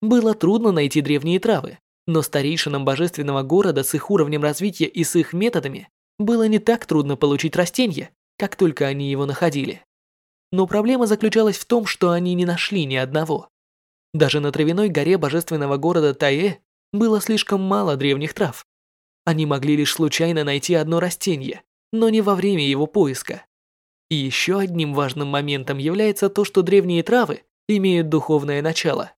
A: Было трудно найти древние травы, но старейшинам божественного города с их уровнем развития и с их методами было не так трудно получить растение, как только они его находили. Но проблема заключалась в том, что они не нашли ни одного. Даже на травяной горе божественного города Таэ было слишком мало древних трав. Они могли лишь случайно найти одно растение, но не во время его поиска. И еще одним важным моментом является то, что древние травы имеют духовное начало.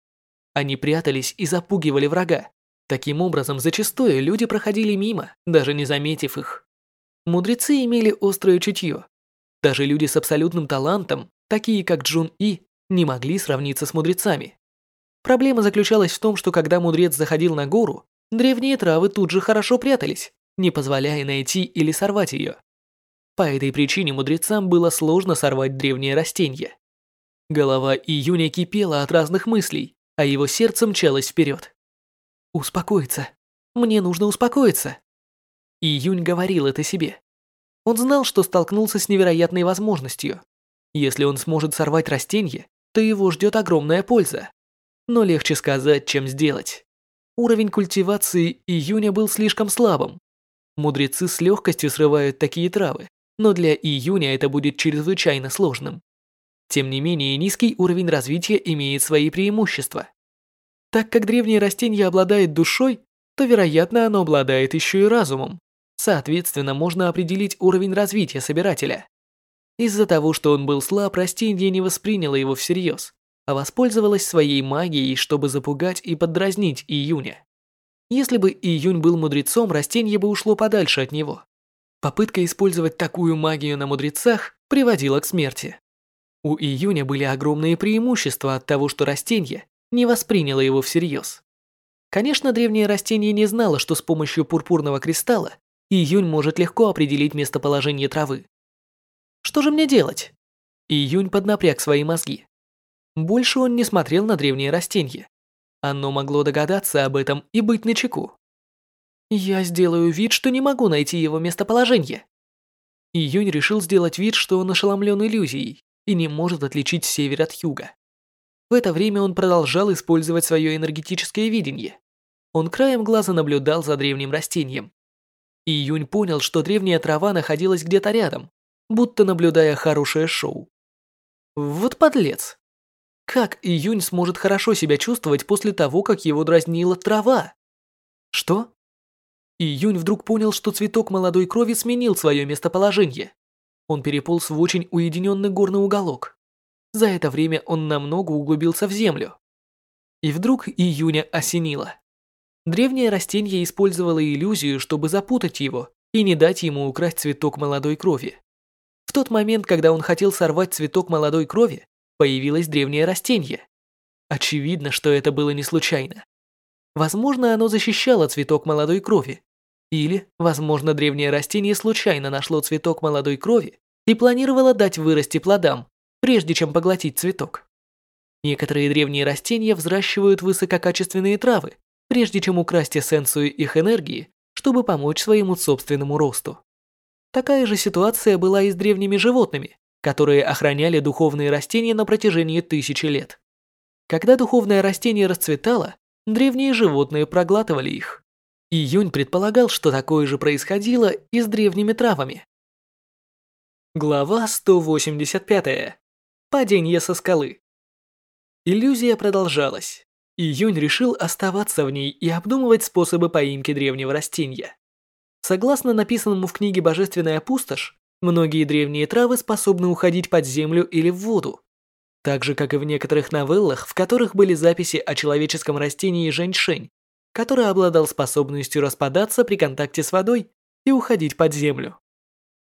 A: Они прятались и запугивали врага. Таким образом, зачастую люди проходили мимо, даже не заметив их. Мудрецы имели острое чутье. Даже люди с абсолютным талантом, такие как Джун И, не могли сравниться с мудрецами. Проблема заключалась в том, что когда мудрец заходил на гору, древние травы тут же хорошо прятались, не позволяя найти или сорвать ее. По этой причине мудрецам было сложно сорвать древние растения. Голова Июня кипела от разных мыслей, а его сердце мчалось вперед. «Успокоиться. Мне нужно успокоиться». Июнь говорил это себе. Он знал, что столкнулся с невероятной возможностью. Если он сможет сорвать растение, то его ждет огромная польза но легче сказать, чем сделать. Уровень культивации июня был слишком слабым. Мудрецы с легкостью срывают такие травы, но для июня это будет чрезвычайно сложным. Тем не менее, низкий уровень развития имеет свои преимущества. Так как древнее растение обладает душой, то, вероятно, оно обладает еще и разумом. Соответственно, можно определить уровень развития собирателя. Из-за того, что он был слаб, растение не восприняло его всерьез а воспользовалась своей магией, чтобы запугать и поддразнить Июня. Если бы Июнь был мудрецом, растение бы ушло подальше от него. Попытка использовать такую магию на мудрецах приводила к смерти. У Июня были огромные преимущества от того, что растение не восприняло его всерьез. Конечно, древнее растение не знало, что с помощью пурпурного кристалла Июнь может легко определить местоположение травы. Что же мне делать? Июнь поднапряг свои мозги. Больше он не смотрел на древние растения. Оно могло догадаться об этом и быть начеку. Я сделаю вид, что не могу найти его местоположение. Июнь решил сделать вид, что он ошеломлен иллюзией и не может отличить север от юга. В это время он продолжал использовать свое энергетическое видение. Он краем глаза наблюдал за древним растением. Июнь понял, что древняя трава находилась где-то рядом, будто наблюдая хорошее шоу. Вот подлец. Как Июнь сможет хорошо себя чувствовать после того, как его дразнила трава? Что? Июнь вдруг понял, что цветок молодой крови сменил свое местоположение. Он переполз в очень уединенный горный уголок. За это время он намного углубился в землю. И вдруг Июня осенило. Древнее растение использовало иллюзию, чтобы запутать его и не дать ему украсть цветок молодой крови. В тот момент, когда он хотел сорвать цветок молодой крови, появилось древнее растение. Очевидно, что это было не случайно. Возможно, оно защищало цветок молодой крови. Или, возможно, древнее растение случайно нашло цветок молодой крови и планировала дать вырасти плодам, прежде чем поглотить цветок. Некоторые древние растения взращивают высококачественные травы, прежде чем украсть эссенцию их энергии, чтобы помочь своему собственному росту. Такая же ситуация была и с древними животными, которые охраняли духовные растения на протяжении тысячи лет. Когда духовное растение расцветало, древние животные проглатывали их. И Юнь предполагал, что такое же происходило и с древними травами. Глава 185. Падение со скалы. Иллюзия продолжалась, и Юнь решил оставаться в ней и обдумывать способы поимки древнего растения. Согласно написанному в книге «Божественная пустошь», многие древние травы способны уходить под землю или в воду. Так же, как и в некоторых новеллах, в которых были записи о человеческом растении женьшень, который обладал способностью распадаться при контакте с водой и уходить под землю.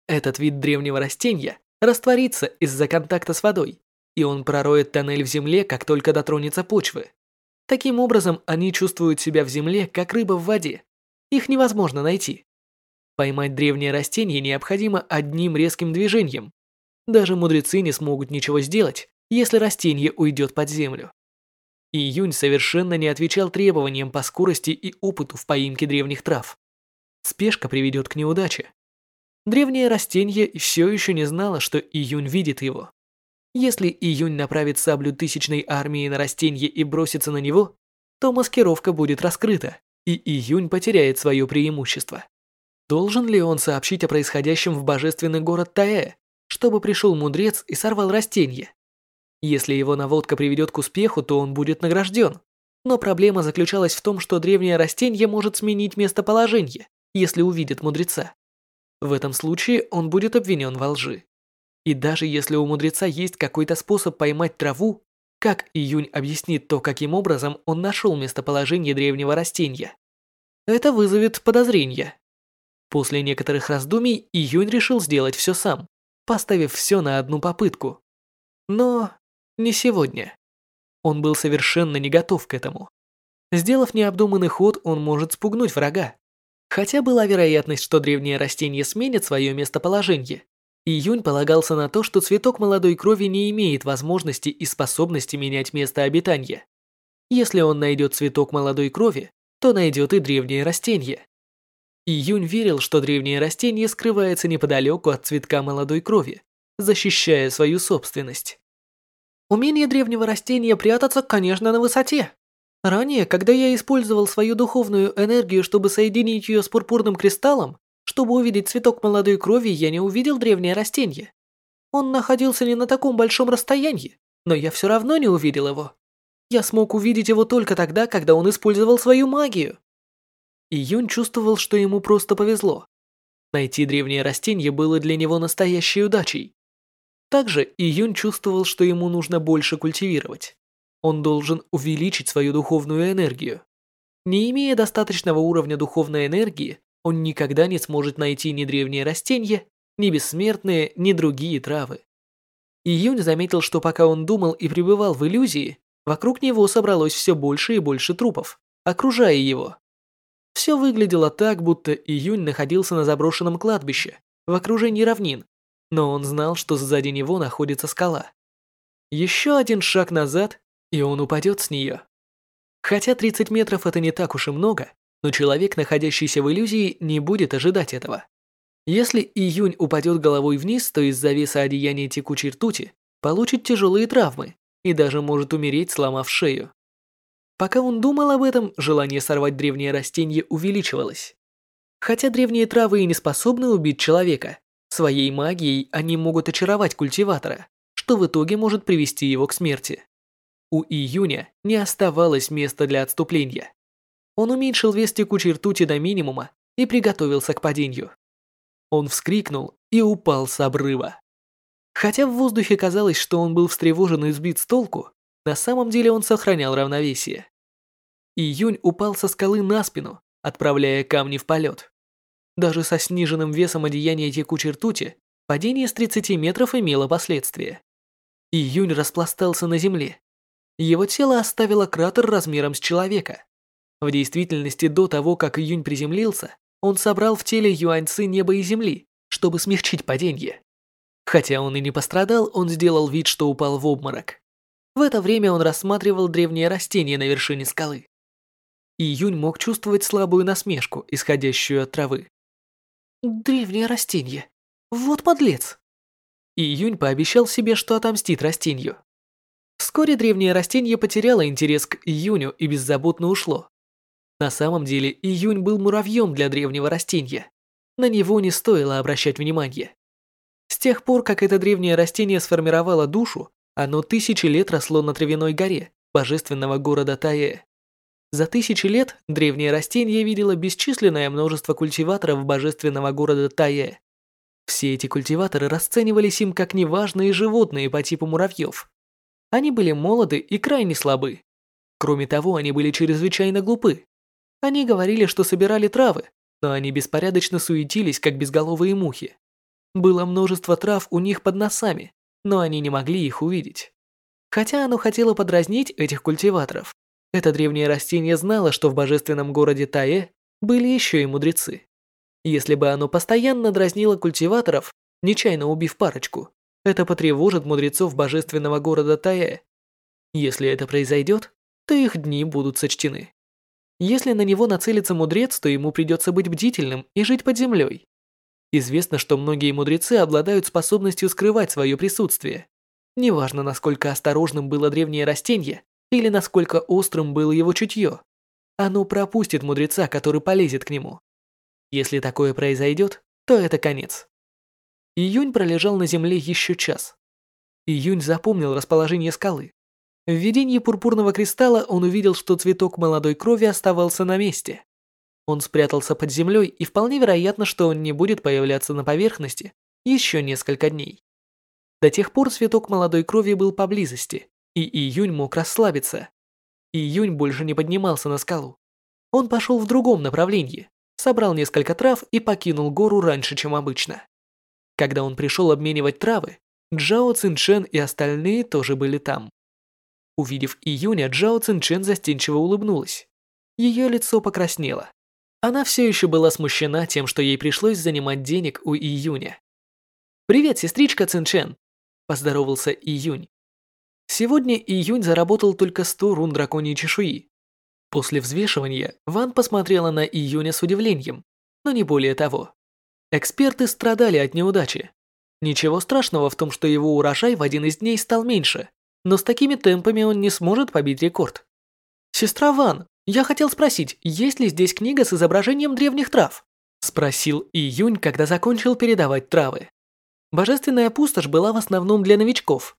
A: Этот вид древнего растения растворится из-за контакта с водой, и он пророет тоннель в земле, как только дотронется почвы. Таким образом, они чувствуют себя в земле, как рыба в воде. Их невозможно найти. Поймать древнее растение необходимо одним резким движением. Даже мудрецы не смогут ничего сделать, если растение уйдет под землю. Июнь совершенно не отвечал требованиям по скорости и опыту в поимке древних трав. Спешка приведет к неудаче. Древнее растение все еще не знало, что Июнь видит его. Если Июнь направит саблю тысячной армии на растение и бросится на него, то маскировка будет раскрыта, и Июнь потеряет свое преимущество. Должен ли он сообщить о происходящем в божественный город Таэ, чтобы пришел мудрец и сорвал растение? Если его наводка приведет к успеху, то он будет награжден. Но проблема заключалась в том, что древнее растение может сменить местоположение, если увидит мудреца. В этом случае он будет обвинен во лжи. И даже если у мудреца есть какой-то способ поймать траву, как Июнь объяснит то, каким образом он нашел местоположение древнего растения? Это вызовет подозрения. После некоторых раздумий Июнь решил сделать все сам, поставив все на одну попытку. Но не сегодня. Он был совершенно не готов к этому. Сделав необдуманный ход, он может спугнуть врага. Хотя была вероятность, что древнее растение сменит свое местоположение, Июнь полагался на то, что цветок молодой крови не имеет возможности и способности менять место обитания. Если он найдет цветок молодой крови, то найдет и древнее растение. Июнь верил, что древнее растение скрывается неподалеку от цветка молодой крови, защищая свою собственность. Умение древнего растения прятаться, конечно, на высоте. Ранее, когда я использовал свою духовную энергию, чтобы соединить ее с пурпурным кристаллом, чтобы увидеть цветок молодой крови, я не увидел древнее растение. Он находился не на таком большом расстоянии, но я все равно не увидел его. Я смог увидеть его только тогда, когда он использовал свою магию. И Юнь чувствовал, что ему просто повезло. Найти древнее растение было для него настоящей удачей. Также Июнь чувствовал, что ему нужно больше культивировать. Он должен увеличить свою духовную энергию. Не имея достаточного уровня духовной энергии, он никогда не сможет найти ни древние растения, ни бессмертные, ни другие травы. Июнь заметил, что пока он думал и пребывал в иллюзии, вокруг него собралось все больше и больше трупов, окружая его. Все выглядело так, будто Июнь находился на заброшенном кладбище, в окружении равнин, но он знал, что сзади него находится скала. Еще один шаг назад, и он упадет с нее. Хотя 30 метров это не так уж и много, но человек, находящийся в иллюзии, не будет ожидать этого. Если Июнь упадет головой вниз, то из-за веса одеяния текучей ртути получит тяжелые травмы и даже может умереть, сломав шею. Пока он думал об этом, желание сорвать древнее растение увеличивалось. Хотя древние травы и не способны убить человека, своей магией они могут очаровать культиватора, что в итоге может привести его к смерти. У Июня не оставалось места для отступления. Он уменьшил вес текучей ртути до минимума и приготовился к падению. Он вскрикнул и упал с обрыва. Хотя в воздухе казалось, что он был встревожен и сбит с толку, на самом деле он сохранял равновесие. Июнь упал со скалы на спину, отправляя камни в полет. Даже со сниженным весом одеяния текучей ртути, падение с 30 метров имело последствия. Июнь распластался на земле. Его тело оставило кратер размером с человека. В действительности, до того, как Июнь приземлился, он собрал в теле юаньцы неба и земли, чтобы смягчить падение. Хотя он и не пострадал, он сделал вид, что упал в обморок. В это время он рассматривал древнее растение на вершине скалы. Июнь мог чувствовать слабую насмешку, исходящую от травы. «Древнее растение. Вот подлец!» Июнь пообещал себе, что отомстит растению. Вскоре древнее растение потеряло интерес к Июню и беззаботно ушло. На самом деле Июнь был муравьем для древнего растения. На него не стоило обращать внимание. С тех пор, как это древнее растение сформировало душу, оно тысячи лет росло на травяной горе божественного города Тае. За тысячи лет древнее растение видело бесчисленное множество культиваторов божественного города Тае. Все эти культиваторы расценивались им как неважные животные по типу муравьев. Они были молоды и крайне слабы. Кроме того, они были чрезвычайно глупы. Они говорили, что собирали травы, но они беспорядочно суетились, как безголовые мухи. Было множество трав у них под носами, но они не могли их увидеть. Хотя оно хотело подразнить этих культиваторов, это древнее растение знало, что в божественном городе Тае были еще и мудрецы. Если бы оно постоянно дразнило культиваторов, нечаянно убив парочку, это потревожит мудрецов божественного города Тае. Если это произойдет, то их дни будут сочтены. Если на него нацелится мудрец, то ему придется быть бдительным и жить под землей. Известно, что многие мудрецы обладают способностью скрывать свое присутствие. Неважно, насколько осторожным было древнее растение или насколько острым было его чутье, оно пропустит мудреца, который полезет к нему. Если такое произойдет, то это конец. Июнь пролежал на земле еще час. Июнь запомнил расположение скалы. В видении пурпурного кристалла он увидел, что цветок молодой крови оставался на месте. Он спрятался под землей, и вполне вероятно, что он не будет появляться на поверхности еще несколько дней. До тех пор цветок молодой крови был поблизости, и Июнь мог расслабиться. Июнь больше не поднимался на скалу. Он пошел в другом направлении, собрал несколько трав и покинул гору раньше, чем обычно. Когда он пришел обменивать травы, Джао Цинчен и остальные тоже были там. Увидев Июня, Джао Цинчен застенчиво улыбнулась. Ее лицо покраснело. Она все еще была смущена тем, что ей пришлось занимать денег у Июня. «Привет, сестричка Цинчен!» – поздоровался Июнь. Сегодня Июнь заработал только 100 рун драконьей чешуи. После взвешивания Ван посмотрела на Июня с удивлением, но не более того. Эксперты страдали от неудачи. Ничего страшного в том, что его урожай в один из дней стал меньше, но с такими темпами он не сможет побить рекорд. «Сестра Ван, я хотел спросить, есть ли здесь книга с изображением древних трав?» Спросил Июнь, когда закончил передавать травы. Божественная пустошь была в основном для новичков.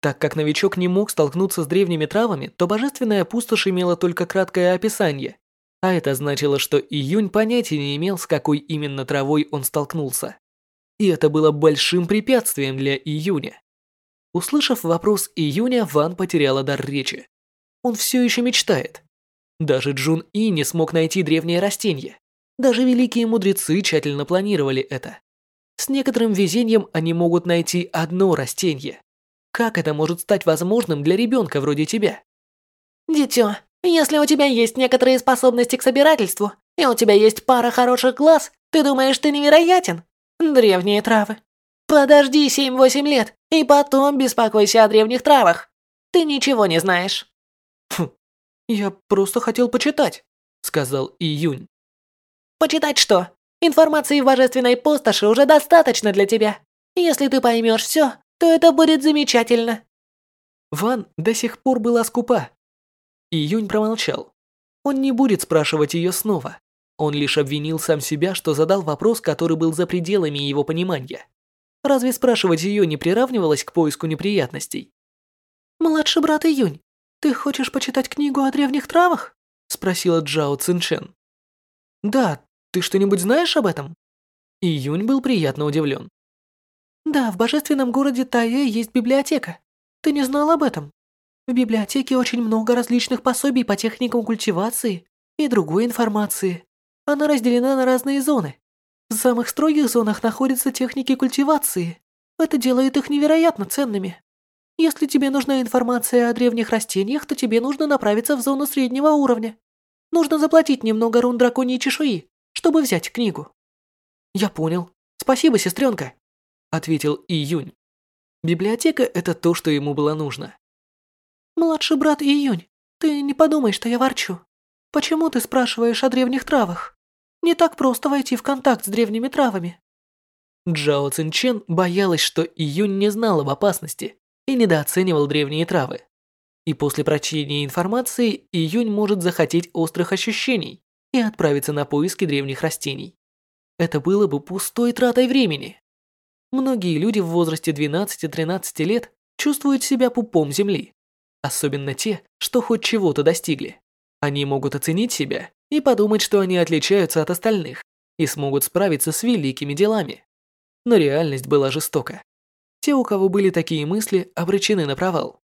A: Так как новичок не мог столкнуться с древними травами, то божественная пустошь имела только краткое описание, а это значило, что Июнь понятия не имел, с какой именно травой он столкнулся. И это было большим препятствием для Июня. Услышав вопрос Июня, Ван потеряла дар речи. Он все еще мечтает. Даже Джун И не смог найти древнее растение. Даже великие мудрецы тщательно планировали это. С некоторым везением они могут найти одно растение. Как это может стать возможным для ребенка вроде тебя?
D: Дитё, если у тебя есть некоторые способности к собирательству, и у тебя есть пара хороших глаз, ты думаешь, ты невероятен? Древние травы. Подожди 7-8 лет, и потом беспокойся о древних травах. Ты ничего не знаешь.
A: Фу, я просто хотел почитать, сказал Июнь.
D: Почитать что? Информации в божественной пустоши уже достаточно для тебя. Если ты поймешь все, то это будет замечательно.
A: Ван до сих пор была скупа. Июнь промолчал. Он не будет спрашивать ее снова. Он лишь обвинил сам себя, что задал вопрос, который был за пределами его понимания. Разве спрашивать ее не приравнивалось к поиску неприятностей?
D: «Младший брат Июнь, ты хочешь почитать книгу о древних травах?»
A: Спросила Джао Циншен. «Да, ты что-нибудь знаешь об этом?» Июнь был приятно удивлен.
D: «Да, в божественном городе Тае есть библиотека. Ты не знал об этом? В библиотеке очень много различных пособий по техникам культивации и другой информации. Она разделена на разные зоны. В самых строгих зонах находятся техники культивации. Это делает их невероятно ценными. Если тебе нужна информация о древних растениях, то тебе нужно направиться в зону среднего уровня. Нужно заплатить немного рун драконьей чешуи, чтобы взять книгу.
A: Я понял. Спасибо, сестренка. ответил Июнь. Библиотека – это то, что ему было нужно.
D: Младший брат Июнь, ты не подумай, что я ворчу. Почему ты спрашиваешь о древних травах? Не так просто войти в контакт с древними травами.
A: Джао Цинчен боялась, что Июнь не знал об опасности и недооценивал древние травы. И после прочтения информации Июнь может захотеть острых ощущений и отправиться на поиски древних растений. Это было бы пустой тратой времени. Многие люди в возрасте 12-13 лет чувствуют себя пупом земли. Особенно те, что хоть чего-то достигли. Они могут оценить себя и подумать, что они отличаются от остальных и смогут справиться с великими делами. Но реальность была жестока. Те, у кого были такие мысли, обречены на провал.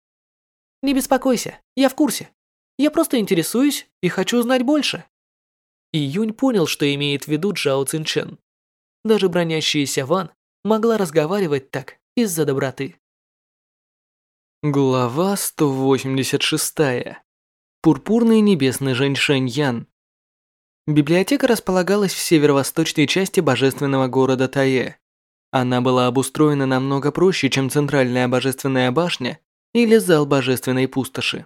A: Не беспокойся, я в курсе. Я просто интересуюсь и хочу знать больше. И Юнь понял, что имеет в виду Джао Цинчен. Даже бронящаяся Ван могла разговаривать так из-за доброты. Глава 186. Пурпурный небесный Женьшень Ян. Библиотека располагалась в северо-восточной части божественного города Тае. Она была обустроена намного проще, чем центральная божественная башня или зал божественной пустоши.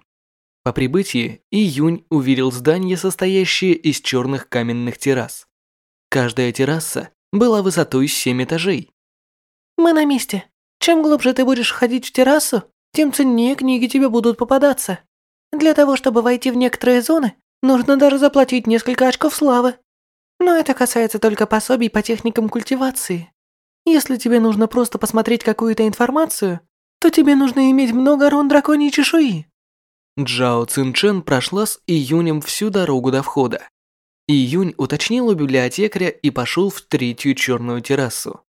A: По прибытии Июнь увидел здание, состоящее из черных каменных террас. Каждая терраса была высотой 7 этажей.
D: «Мы на месте. Чем глубже ты будешь ходить в террасу, тем ценнее книги тебе будут попадаться. Для того, чтобы войти в некоторые зоны, нужно даже заплатить несколько очков славы. Но это касается только пособий по техникам культивации. Если тебе нужно просто посмотреть какую-то информацию, то тебе нужно иметь много рун драконьей чешуи».
A: Джао Цинчен прошла с Июнем всю дорогу до входа. Июнь уточнил у библиотекаря и пошел в третью черную террасу.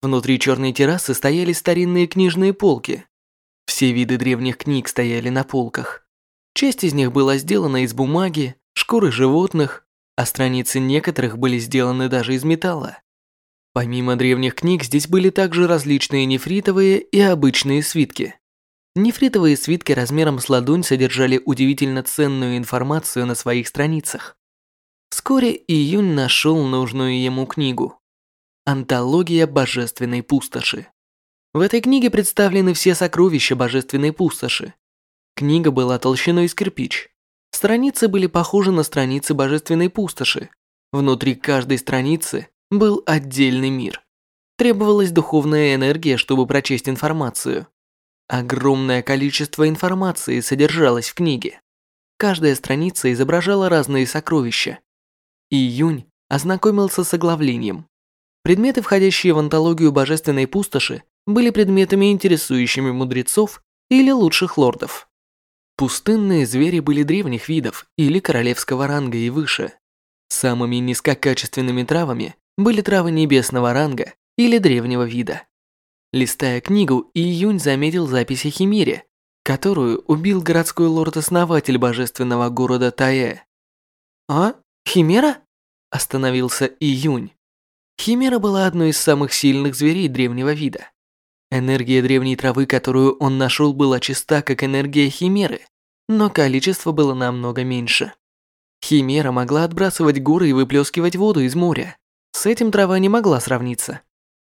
A: Внутри черной террасы стояли старинные книжные полки. Все виды древних книг стояли на полках. Часть из них была сделана из бумаги, шкуры животных, а страницы некоторых были сделаны даже из металла. Помимо древних книг, здесь были также различные нефритовые и обычные свитки. Нефритовые свитки размером с ладонь содержали удивительно ценную информацию на своих страницах. Вскоре Июнь нашел нужную ему книгу. Антология божественной пустоши. В этой книге представлены все сокровища божественной пустоши. Книга была толщиной с кирпич. Страницы были похожи на страницы божественной пустоши. Внутри каждой страницы был отдельный мир. Требовалась духовная энергия, чтобы прочесть информацию. Огромное количество информации содержалось в книге. Каждая страница изображала разные сокровища. Июнь ознакомился с оглавлением. Предметы, входящие в антологию божественной пустоши, были предметами, интересующими мудрецов или лучших лордов. Пустынные звери были древних видов или королевского ранга и выше. Самыми низкокачественными травами были травы небесного ранга или древнего вида. Листая книгу, Июнь заметил запись о которую убил городской лорд-основатель божественного города Тае. «А? Химера?» – остановился Июнь. Химера была одной из самых сильных зверей древнего вида. Энергия древней травы, которую он нашел, была чиста, как энергия Химеры, но количество было намного меньше. Химера могла отбрасывать горы и выплескивать воду из моря. С этим трава не могла сравниться.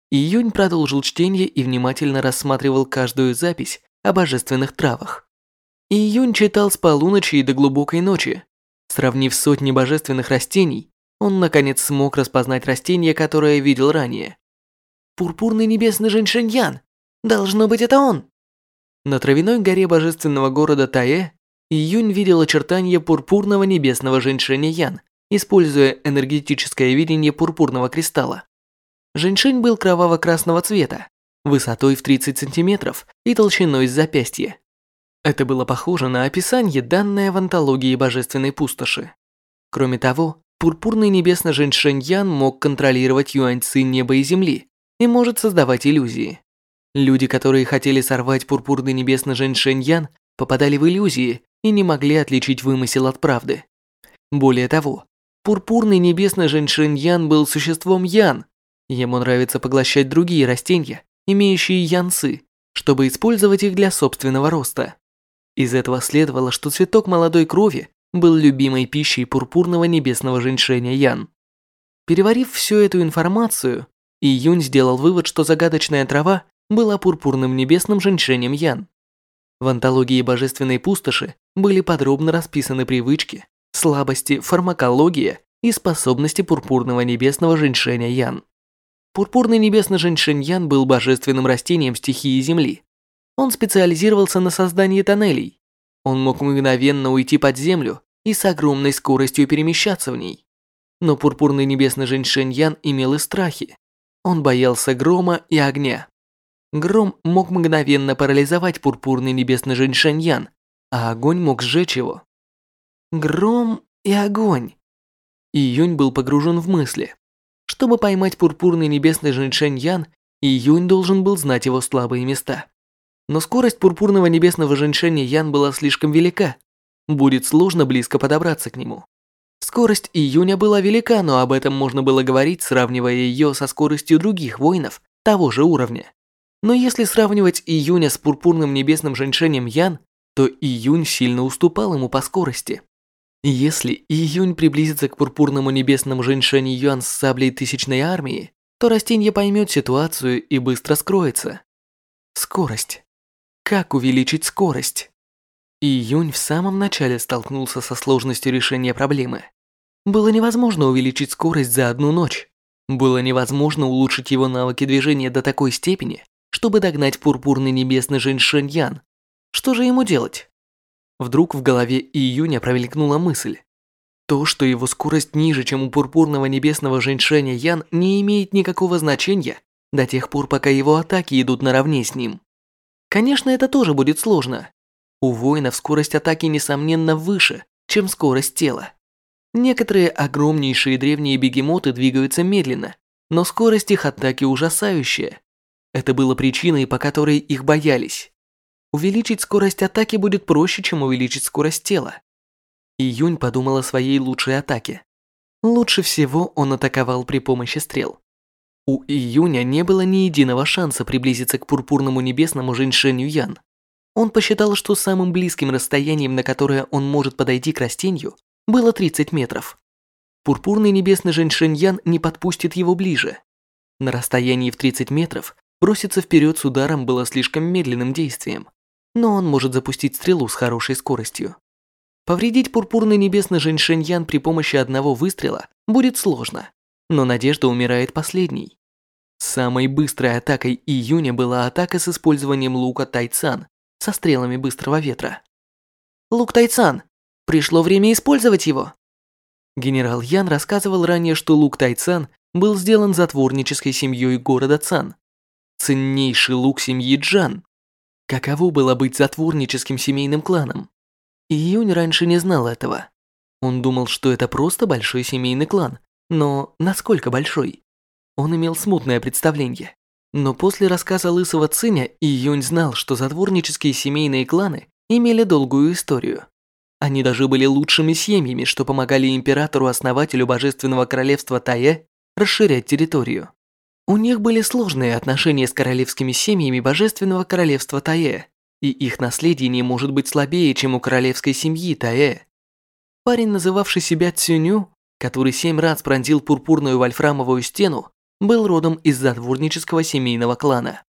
A: Июнь продолжил чтение и внимательно рассматривал каждую запись о божественных травах. Июнь читал с полуночи и до глубокой ночи. Сравнив сотни божественных растений, он наконец смог распознать растение, которое видел ранее. «Пурпурный небесный женьшеньян! Должно быть, это он!» На травяной горе божественного города Тае Июнь видел очертания пурпурного небесного женьшеня используя энергетическое видение пурпурного кристалла. Женьшень был кроваво-красного цвета, высотой в 30 сантиметров и толщиной с запястья. Это было похоже на описание, данное в антологии Божественной Пустоши. Кроме того, пурпурный небесно женьшень мог контролировать юаньцы неба и земли и может создавать иллюзии. Люди, которые хотели сорвать пурпурный небесно женьшень попадали в иллюзии и не могли отличить вымысел от правды. Более того, Пурпурный небесный женьшень был существом Ян. Ему нравится поглощать другие растения, имеющие янцы, чтобы использовать их для собственного роста. Из этого следовало, что цветок молодой крови был любимой пищей пурпурного небесного женьшеня Ян. Переварив всю эту информацию, И Юнь сделал вывод, что загадочная трава была пурпурным небесным женьшенем Ян. В антологии божественной пустоши были подробно расписаны привычки, слабости, фармакология и способности пурпурного небесного женьшеня Ян. Пурпурный небесный женьшень Ян был божественным растением стихии Земли. Он специализировался на создании тоннелей. Он мог мгновенно уйти под землю и с огромной скоростью перемещаться в ней. Но пурпурный небесный женьшень Ян имел и страхи. Он боялся грома и огня. Гром мог мгновенно парализовать пурпурный небесный женьшень Ян, а огонь мог сжечь его. Гром и огонь. Июнь был погружен в мысли. Чтобы поймать пурпурный небесный женьшень Ян, Июнь должен был знать его слабые места. Но скорость пурпурного небесного женьшеня Ян была слишком велика. Будет сложно близко подобраться к нему. Скорость Июня была велика, но об этом можно было говорить, сравнивая ее со скоростью других воинов того же уровня. Но если сравнивать Июня с пурпурным небесным женьшенем Ян, то Июнь сильно уступал ему по скорости. Если Июнь приблизится к пурпурному небесному женьшеню Юан с саблей тысячной армии, то растение поймет ситуацию и быстро скроется. Скорость. Как увеличить скорость? Июнь в самом начале столкнулся со сложностью решения проблемы. Было невозможно увеличить скорость за одну ночь. Было невозможно улучшить его навыки движения до такой степени, чтобы догнать пурпурный небесный женьшень Ян. Что же ему делать? Вдруг в голове Июня промелькнула мысль. То, что его скорость ниже, чем у пурпурного небесного женьшеня Ян, не имеет никакого значения до тех пор, пока его атаки идут наравне с ним. Конечно, это тоже будет сложно. У воинов скорость атаки, несомненно, выше, чем скорость тела. Некоторые огромнейшие древние бегемоты двигаются медленно, но скорость их атаки ужасающая. Это было причиной, по которой их боялись. Увеличить скорость атаки будет проще, чем увеличить скорость тела. Июнь подумал о своей лучшей атаке. Лучше всего он атаковал при помощи стрел. У Июня не было ни единого шанса приблизиться к пурпурному небесному женьшеню Ян. Он посчитал, что самым близким расстоянием, на которое он может подойти к растению, было 30 метров. Пурпурный небесный женьшень Ян не подпустит его ближе. На расстоянии в 30 метров броситься вперед с ударом было слишком медленным действием но он может запустить стрелу с хорошей скоростью. Повредить пурпурный небесный Женьшеньян при помощи одного выстрела будет сложно, но надежда умирает последней. Самой быстрой атакой июня была атака с использованием лука Тайцан со стрелами быстрого ветра. «Лук Тайцан! Пришло время использовать его!» Генерал Ян рассказывал ранее, что лук Тайцан был сделан затворнической семьей города Цан. Ценнейший лук семьи Джан. Каково было быть затворническим семейным кланом? Июнь раньше не знал этого. Он думал, что это просто большой семейный клан, но насколько большой? Он имел смутное представление. Но после рассказа Лысого Циня Июнь знал, что затворнические семейные кланы имели долгую историю. Они даже были лучшими семьями, что помогали императору-основателю Божественного Королевства Тае расширять территорию. У них были сложные отношения с королевскими семьями Божественного Королевства Тае, и их наследие не может быть слабее, чем у королевской семьи Тае. Парень, называвший себя Цюню, который семь раз пронзил пурпурную вольфрамовую стену, был родом из затворнического семейного клана.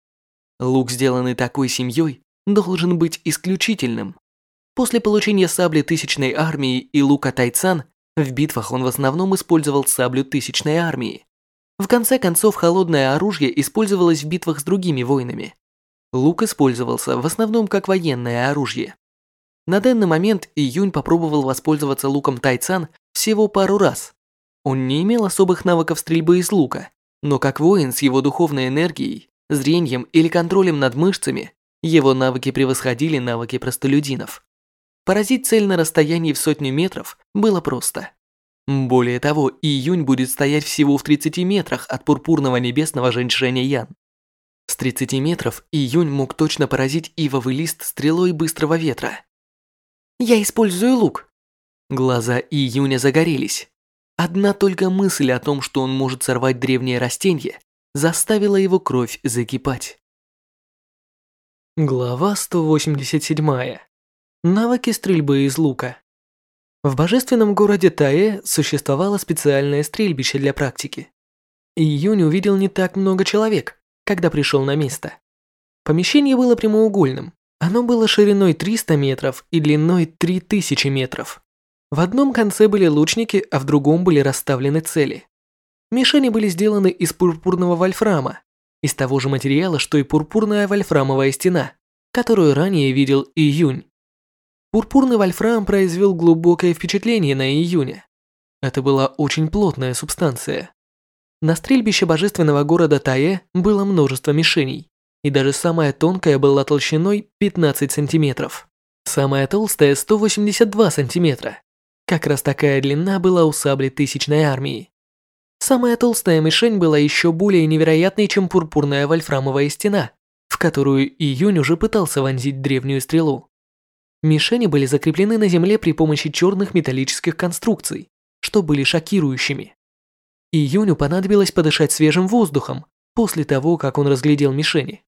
A: Лук, сделанный такой семьей, должен быть исключительным. После получения сабли тысячной армии и лука Тайцан, в битвах он в основном использовал саблю тысячной армии. В конце концов, холодное оружие использовалось в битвах с другими воинами. Лук использовался в основном как военное оружие. На данный момент Июнь попробовал воспользоваться луком Тайцан всего пару раз. Он не имел особых навыков стрельбы из лука, но как воин с его духовной энергией, зрением или контролем над мышцами, его навыки превосходили навыки простолюдинов. Поразить цель на расстоянии в сотню метров было просто. Более того, июнь будет стоять всего в 30 метрах от пурпурного небесного женьшеня Ян. С 30 метров июнь мог точно поразить ивовый лист стрелой быстрого ветра. «Я использую лук!» Глаза июня загорелись. Одна только мысль о том, что он может сорвать древнее растение, заставила его кровь закипать. Глава 187. Навыки стрельбы из лука. В божественном городе Таэ существовало специальное стрельбище для практики. Июнь увидел не так много человек, когда пришел на место. Помещение было прямоугольным. Оно было шириной 300 метров и длиной 3000 метров. В одном конце были лучники, а в другом были расставлены цели. Мишени были сделаны из пурпурного вольфрама, из того же материала, что и пурпурная вольфрамовая стена, которую ранее видел Июнь. Пурпурный вольфрам произвел глубокое впечатление на Июня. Это была очень плотная субстанция. На стрельбище божественного города Тае было множество мишеней, и даже самая тонкая была толщиной 15 сантиметров. Самая толстая 182 сантиметра. Как раз такая длина была у сабли тысячной армии. Самая толстая мишень была еще более невероятной, чем пурпурная вольфрамовая стена, в которую Июнь уже пытался вонзить древнюю стрелу. Мишени были закреплены на земле при помощи черных металлических конструкций, что были шокирующими. Июню понадобилось подышать свежим воздухом после того, как он разглядел мишени.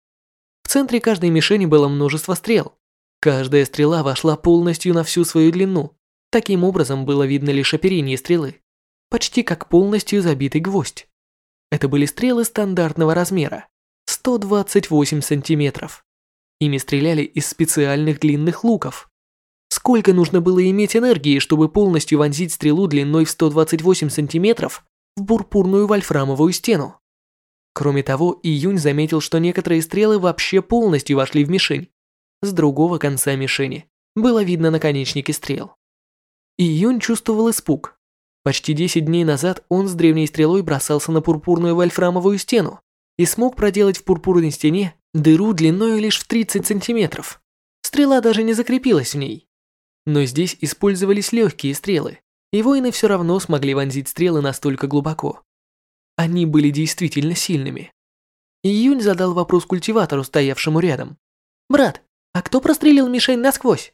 A: В центре каждой мишени было множество стрел. Каждая стрела вошла полностью на всю свою длину. Таким образом было видно лишь оперение стрелы почти как полностью забитый гвоздь. Это были стрелы стандартного размера, 128 сантиметров. Ими стреляли из специальных длинных луков. Сколько нужно было иметь энергии, чтобы полностью вонзить стрелу длиной в 128 сантиметров в бурпурную вольфрамовую стену? Кроме того, Июнь заметил, что некоторые стрелы вообще полностью вошли в мишень. С другого конца мишени было видно наконечники стрел. Июнь чувствовал испуг, Почти 10 дней назад он с древней стрелой бросался на пурпурную вольфрамовую стену и смог проделать в пурпурной стене дыру длиной лишь в 30 сантиметров. Стрела даже не закрепилась в ней. Но здесь использовались легкие стрелы, и воины все равно смогли вонзить стрелы настолько глубоко. Они были действительно сильными. Июнь задал вопрос культиватору, стоявшему рядом. «Брат, а кто прострелил мишень насквозь?»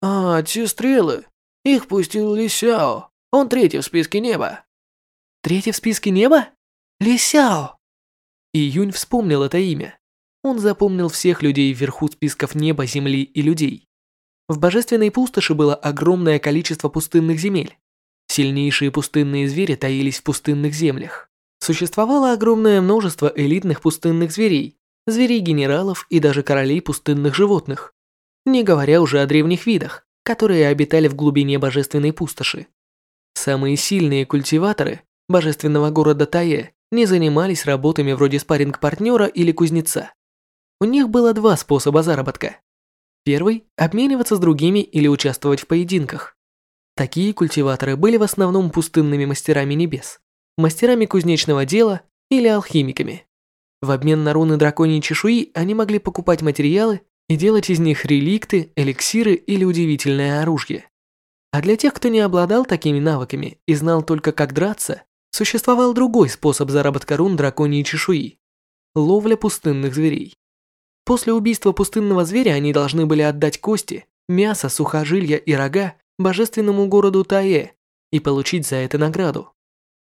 C: «А, те стрелы. Их пустил Ли Сяо. Он третий в списке неба.
A: Третий в списке неба? Ли Сяо. Июнь вспомнил это имя. Он запомнил всех людей вверху списков неба, земли и людей. В божественной пустоши было огромное количество пустынных земель. Сильнейшие пустынные звери таились в пустынных землях. Существовало огромное множество элитных пустынных зверей, зверей-генералов и даже королей пустынных животных. Не говоря уже о древних видах, которые обитали в глубине божественной пустоши. Самые сильные культиваторы божественного города Тае не занимались работами вроде спарринг-партнера или кузнеца. У них было два способа заработка. Первый – обмениваться с другими или участвовать в поединках. Такие культиваторы были в основном пустынными мастерами небес, мастерами кузнечного дела или алхимиками. В обмен на руны драконьей чешуи они могли покупать материалы и делать из них реликты, эликсиры или удивительное оружие. А для тех, кто не обладал такими навыками и знал только как драться, существовал другой способ заработка рун драконьей чешуи – ловля пустынных зверей. После убийства пустынного зверя они должны были отдать кости, мясо, сухожилия и рога божественному городу Тае и получить за это награду.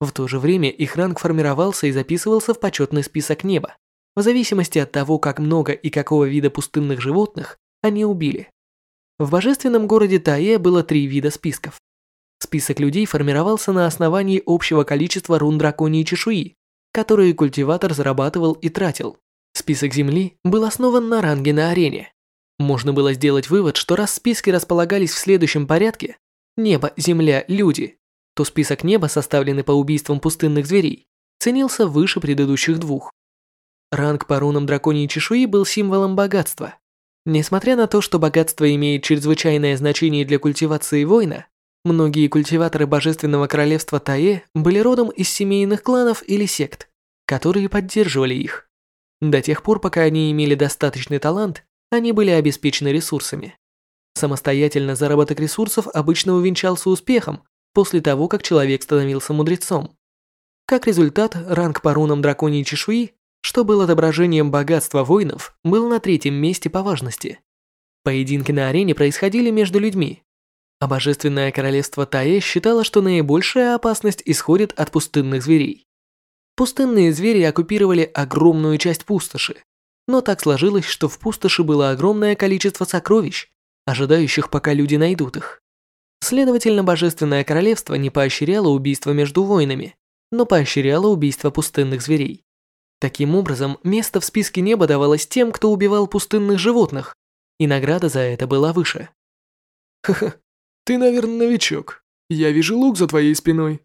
A: В то же время их ранг формировался и записывался в почетный список неба, в зависимости от того, как много и какого вида пустынных животных они убили. В божественном городе Тае было три вида списков. Список людей формировался на основании общего количества рун драконьей чешуи, которые культиватор зарабатывал и тратил. Список земли был основан на ранге на арене. Можно было сделать вывод, что раз списки располагались в следующем порядке – небо, земля, люди, то список неба, составленный по убийствам пустынных зверей, ценился выше предыдущих двух. Ранг по рунам драконьей чешуи был символом богатства, Несмотря на то, что богатство имеет чрезвычайное значение для культивации воина, многие культиваторы Божественного Королевства Тае были родом из семейных кланов или сект, которые поддерживали их. До тех пор, пока они имели достаточный талант, они были обеспечены ресурсами. Самостоятельно заработок ресурсов обычно увенчался успехом после того, как человек становился мудрецом. Как результат, ранг по рунам драконьей чешуи что был отображением богатства воинов, был на третьем месте по важности. Поединки на арене происходили между людьми, а божественное королевство Тае считало, что наибольшая опасность исходит от пустынных зверей. Пустынные звери оккупировали огромную часть пустоши, но так сложилось, что в пустоши было огромное количество сокровищ, ожидающих, пока люди найдут их. Следовательно, божественное королевство не поощряло убийства между воинами, но поощряла убийство пустынных зверей. Таким образом, место в списке неба давалось тем, кто убивал пустынных животных, и награда за это была выше.
C: Ха-ха, ты, наверное, новичок. Я вижу лук за твоей спиной.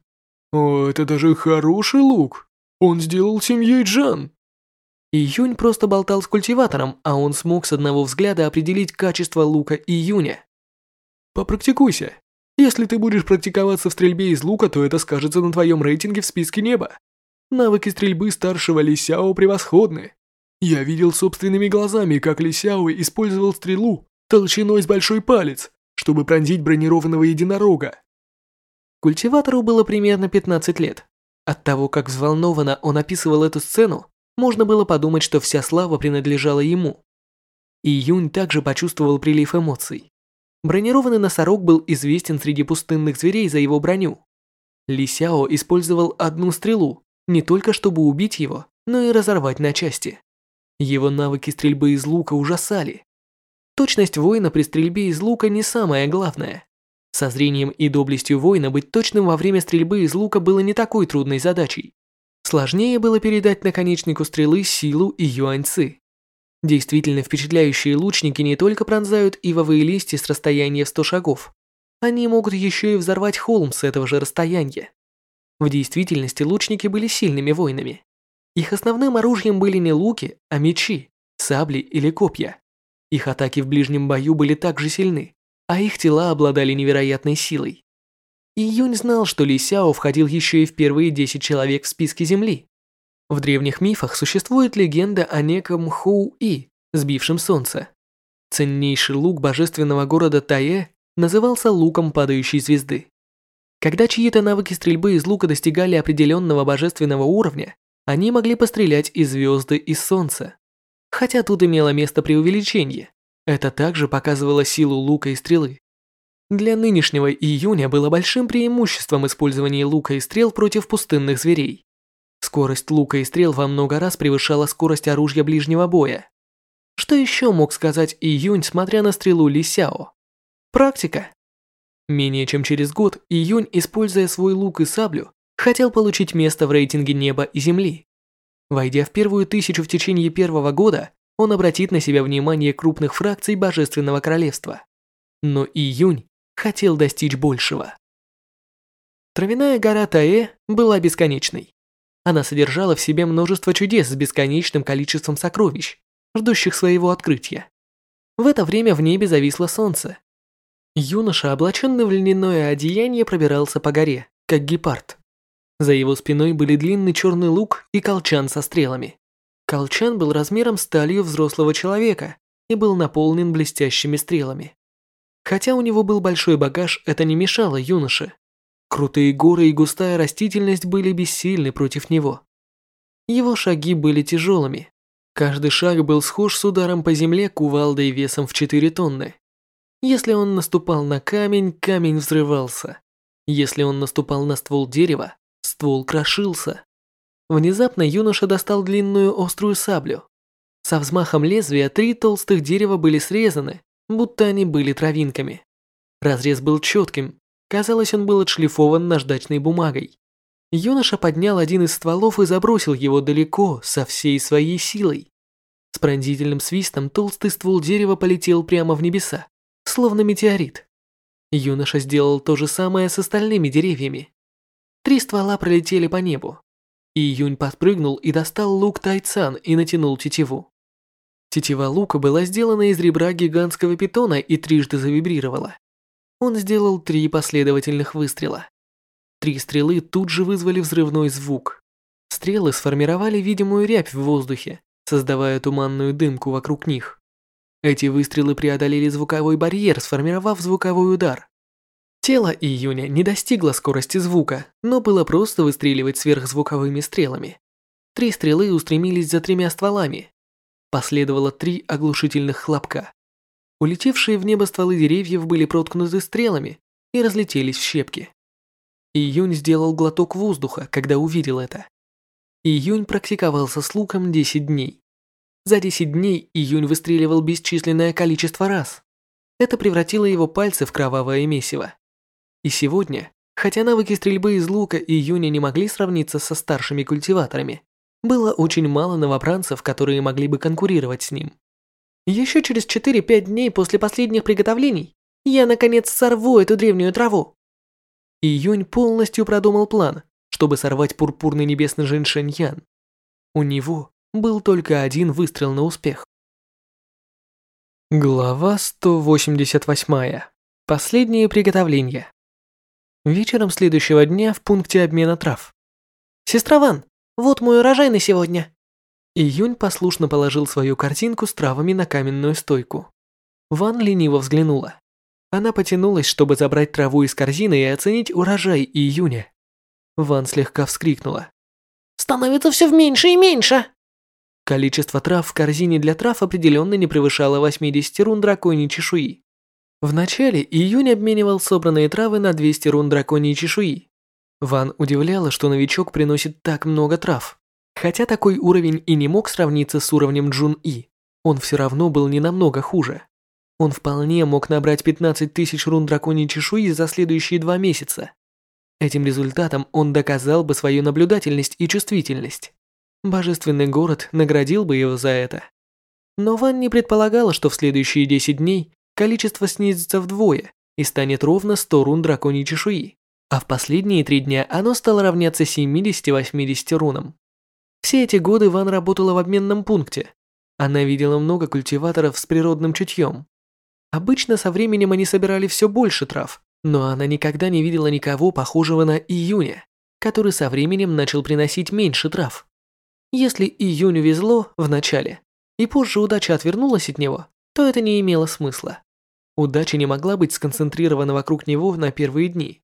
C: О, это даже хороший лук. Он сделал семьей Джан.
A: Июнь просто болтал с культиватором, а он смог с одного взгляда определить качество лука Июня.
C: Попрактикуйся. Если ты будешь практиковаться в стрельбе из лука, то это скажется на твоем рейтинге в списке неба. Навыки стрельбы старшего Ли Сяо превосходны. Я видел собственными глазами, как Ли Сяо использовал стрелу толщиной с большой палец, чтобы пронзить бронированного единорога.
A: Культиватору было примерно 15 лет. От того, как взволнованно он описывал эту сцену, можно было подумать, что вся слава принадлежала ему. И Юнь также почувствовал прилив эмоций. Бронированный носорог был известен среди пустынных зверей за его броню. Ли Сяо использовал одну стрелу, не только чтобы убить его, но и разорвать на части. Его навыки стрельбы из лука ужасали. Точность воина при стрельбе из лука не самое главное. Со зрением и доблестью воина быть точным во время стрельбы из лука было не такой трудной задачей. Сложнее было передать наконечнику стрелы силу и юаньцы. Действительно впечатляющие лучники не только пронзают ивовые листья с расстояния в 100 шагов, они могут еще и взорвать холм с этого же расстояния. В действительности лучники были сильными воинами. Их основным оружием были не луки, а мечи, сабли или копья. Их атаки в ближнем бою были также сильны, а их тела обладали невероятной силой. И Юнь знал, что Ли Сяо входил еще и в первые 10 человек в списке Земли. В древних мифах существует легенда о неком Хоу-И, сбившем солнце. Ценнейший лук божественного города Тае назывался луком падающей звезды. Когда чьи-то навыки стрельбы из лука достигали определенного божественного уровня, они могли пострелять из звезды и солнца. Хотя тут имело место преувеличение. Это также показывало силу лука и стрелы. Для нынешнего июня было большим преимуществом использование лука и стрел против пустынных зверей. Скорость лука и стрел во много раз превышала скорость оружия ближнего боя. Что еще мог сказать июнь, смотря на стрелу Ли Сяо? Практика. Менее чем через год июнь, используя свой лук и саблю, хотел получить место в рейтинге неба и земли. Войдя в первую тысячу в течение первого года, он обратит на себя внимание крупных фракций Божественного Королевства. Но июнь хотел достичь большего. Травяная гора Таэ была бесконечной. Она содержала в себе множество чудес с бесконечным количеством сокровищ, ждущих своего открытия. В это время в небе зависло солнце. Юноша, облаченный в льняное одеяние, пробирался по горе, как гепард. За его спиной были длинный черный лук и колчан со стрелами. Колчан был размером сталью взрослого человека и был наполнен блестящими стрелами. Хотя у него был большой багаж, это не мешало юноше. Крутые горы и густая растительность были бессильны против него. Его шаги были тяжелыми. Каждый шаг был схож с ударом по земле кувалдой весом в 4 тонны. Если он наступал на камень, камень взрывался. Если он наступал на ствол дерева, ствол крошился. Внезапно юноша достал длинную острую саблю. Со взмахом лезвия три толстых дерева были срезаны, будто они были травинками. Разрез был четким, казалось, он был отшлифован наждачной бумагой. Юноша поднял один из стволов и забросил его далеко, со всей своей силой. С пронзительным свистом толстый ствол дерева полетел прямо в небеса, словно метеорит. Юноша сделал то же самое с остальными деревьями. Три ствола пролетели по небу. И Юнь подпрыгнул и достал лук Тайцан и натянул тетиву. Тетива лука была сделана из ребра гигантского питона и трижды завибрировала. Он сделал три последовательных выстрела. Три стрелы тут же вызвали взрывной звук. Стрелы сформировали видимую рябь в воздухе, создавая туманную дымку вокруг них. Эти выстрелы преодолели звуковой барьер, сформировав звуковой удар. Тело Июня не достигло скорости звука, но было просто выстреливать сверхзвуковыми стрелами. Три стрелы устремились за тремя стволами, Последовало три оглушительных хлопка. Улетевшие в небо стволы деревьев были проткнуты стрелами и разлетелись в щепки. Июнь сделал глоток воздуха, когда увидел это. Июнь практиковался с луком 10 дней. За 10 дней Июнь выстреливал бесчисленное количество раз. Это превратило его пальцы в кровавое месиво. И сегодня Хотя навыки стрельбы из лука и Юня не могли сравниться со старшими культиваторами, было очень мало новобранцев, которые могли бы конкурировать с ним. Еще через 4-5 дней после последних приготовлений я наконец сорву эту древнюю траву. Июнь полностью продумал план, чтобы сорвать пурпурный небесный женьшень Ян. У него был только один выстрел на успех. Глава 188. Последние приготовления. Вечером следующего дня в пункте обмена трав.
D: «Сестра Ван, вот мой урожай на сегодня».
A: Июнь послушно положил свою картинку с травами на каменную стойку. Ван лениво взглянула. Она потянулась, чтобы забрать траву из корзины и оценить урожай июня. Ван слегка вскрикнула.
D: «Становится все меньше и меньше!»
A: Количество трав в корзине для трав определенно не превышало 80 рун драконьей чешуи. Вначале июнь обменивал собранные травы на 200 рун драконьей чешуи. Ван удивляла, что новичок приносит так много трав. Хотя такой уровень и не мог сравниться с уровнем Джун И, он все равно был не намного хуже. Он вполне мог набрать 15 тысяч рун драконьей чешуи за следующие два месяца. Этим результатом он доказал бы свою наблюдательность и чувствительность. Божественный город наградил бы его за это. Но Ван не предполагала, что в следующие 10 дней количество снизится вдвое и станет ровно 100 рун драконьей чешуи, а в последние три дня оно стало равняться 70-80 рунам. Все эти годы Ван работала в обменном пункте. Она видела много культиваторов с природным чутьем. Обычно со временем они собирали все больше трав, но она никогда не видела никого похожего на Июня, который со временем начал приносить меньше трав. Если Июню везло в начале, и позже удача отвернулась от него, то это не имело смысла. Удача не могла быть сконцентрирована вокруг него на первые дни.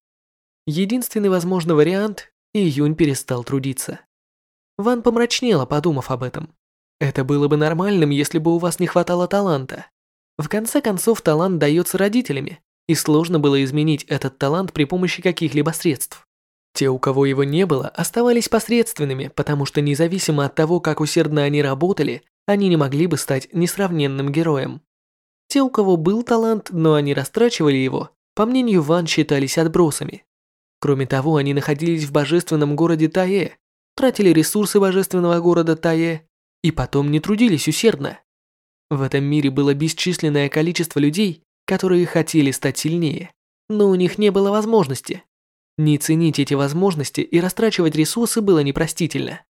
A: Единственный возможный вариант – Июнь перестал трудиться. Ван помрачнела, подумав об этом. Это было бы нормальным, если бы у вас не хватало таланта. В конце концов, талант дается родителями, и сложно было изменить этот талант при помощи каких-либо средств. Те, у кого его не было, оставались посредственными, потому что независимо от того, как усердно они работали, они не могли бы стать несравненным героем. Те, у кого был талант, но они растрачивали его, по мнению Ван, считались отбросами. Кроме того, они находились в божественном городе Тае, тратили ресурсы божественного города Тае и потом не трудились усердно. В этом мире было бесчисленное количество людей, которые хотели стать сильнее, но у них не было возможности. Не ценить эти возможности и растрачивать ресурсы было непростительно.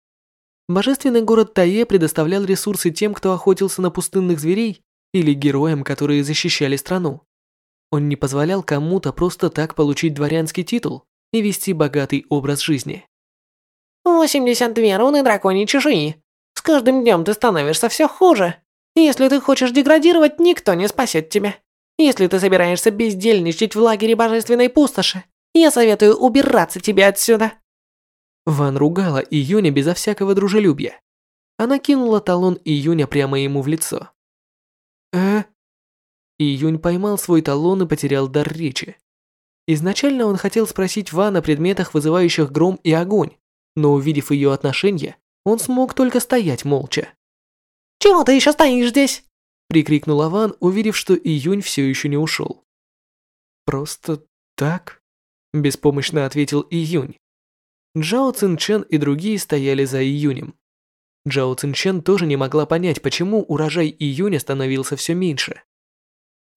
A: Божественный город Тае предоставлял ресурсы тем, кто охотился на пустынных зверей или героям, которые защищали страну. Он не позволял кому-то просто так получить дворянский титул и вести богатый образ жизни.
D: 82 руны драконьей чешуи. С каждым днем ты становишься все хуже. Если ты хочешь деградировать, никто не спасет тебя. Если ты собираешься бездельничать в лагере божественной пустоши, я советую убираться тебе отсюда.
A: Ван ругала Июня безо всякого дружелюбия. Она кинула талон Июня прямо ему в лицо. «Э?» Июнь поймал свой талон и потерял дар речи. Изначально он хотел спросить Ван о предметах, вызывающих гром и огонь, но увидев ее отношение, он смог только стоять молча.
D: «Чего ты еще стоишь здесь?»
A: прикрикнула Ван, увидев, что Июнь все еще не ушел. «Просто так?» – беспомощно ответил Июнь. Джао Цинчен и другие стояли за Июнем. Джао Цинчен тоже не могла понять, почему урожай Июня становился все меньше.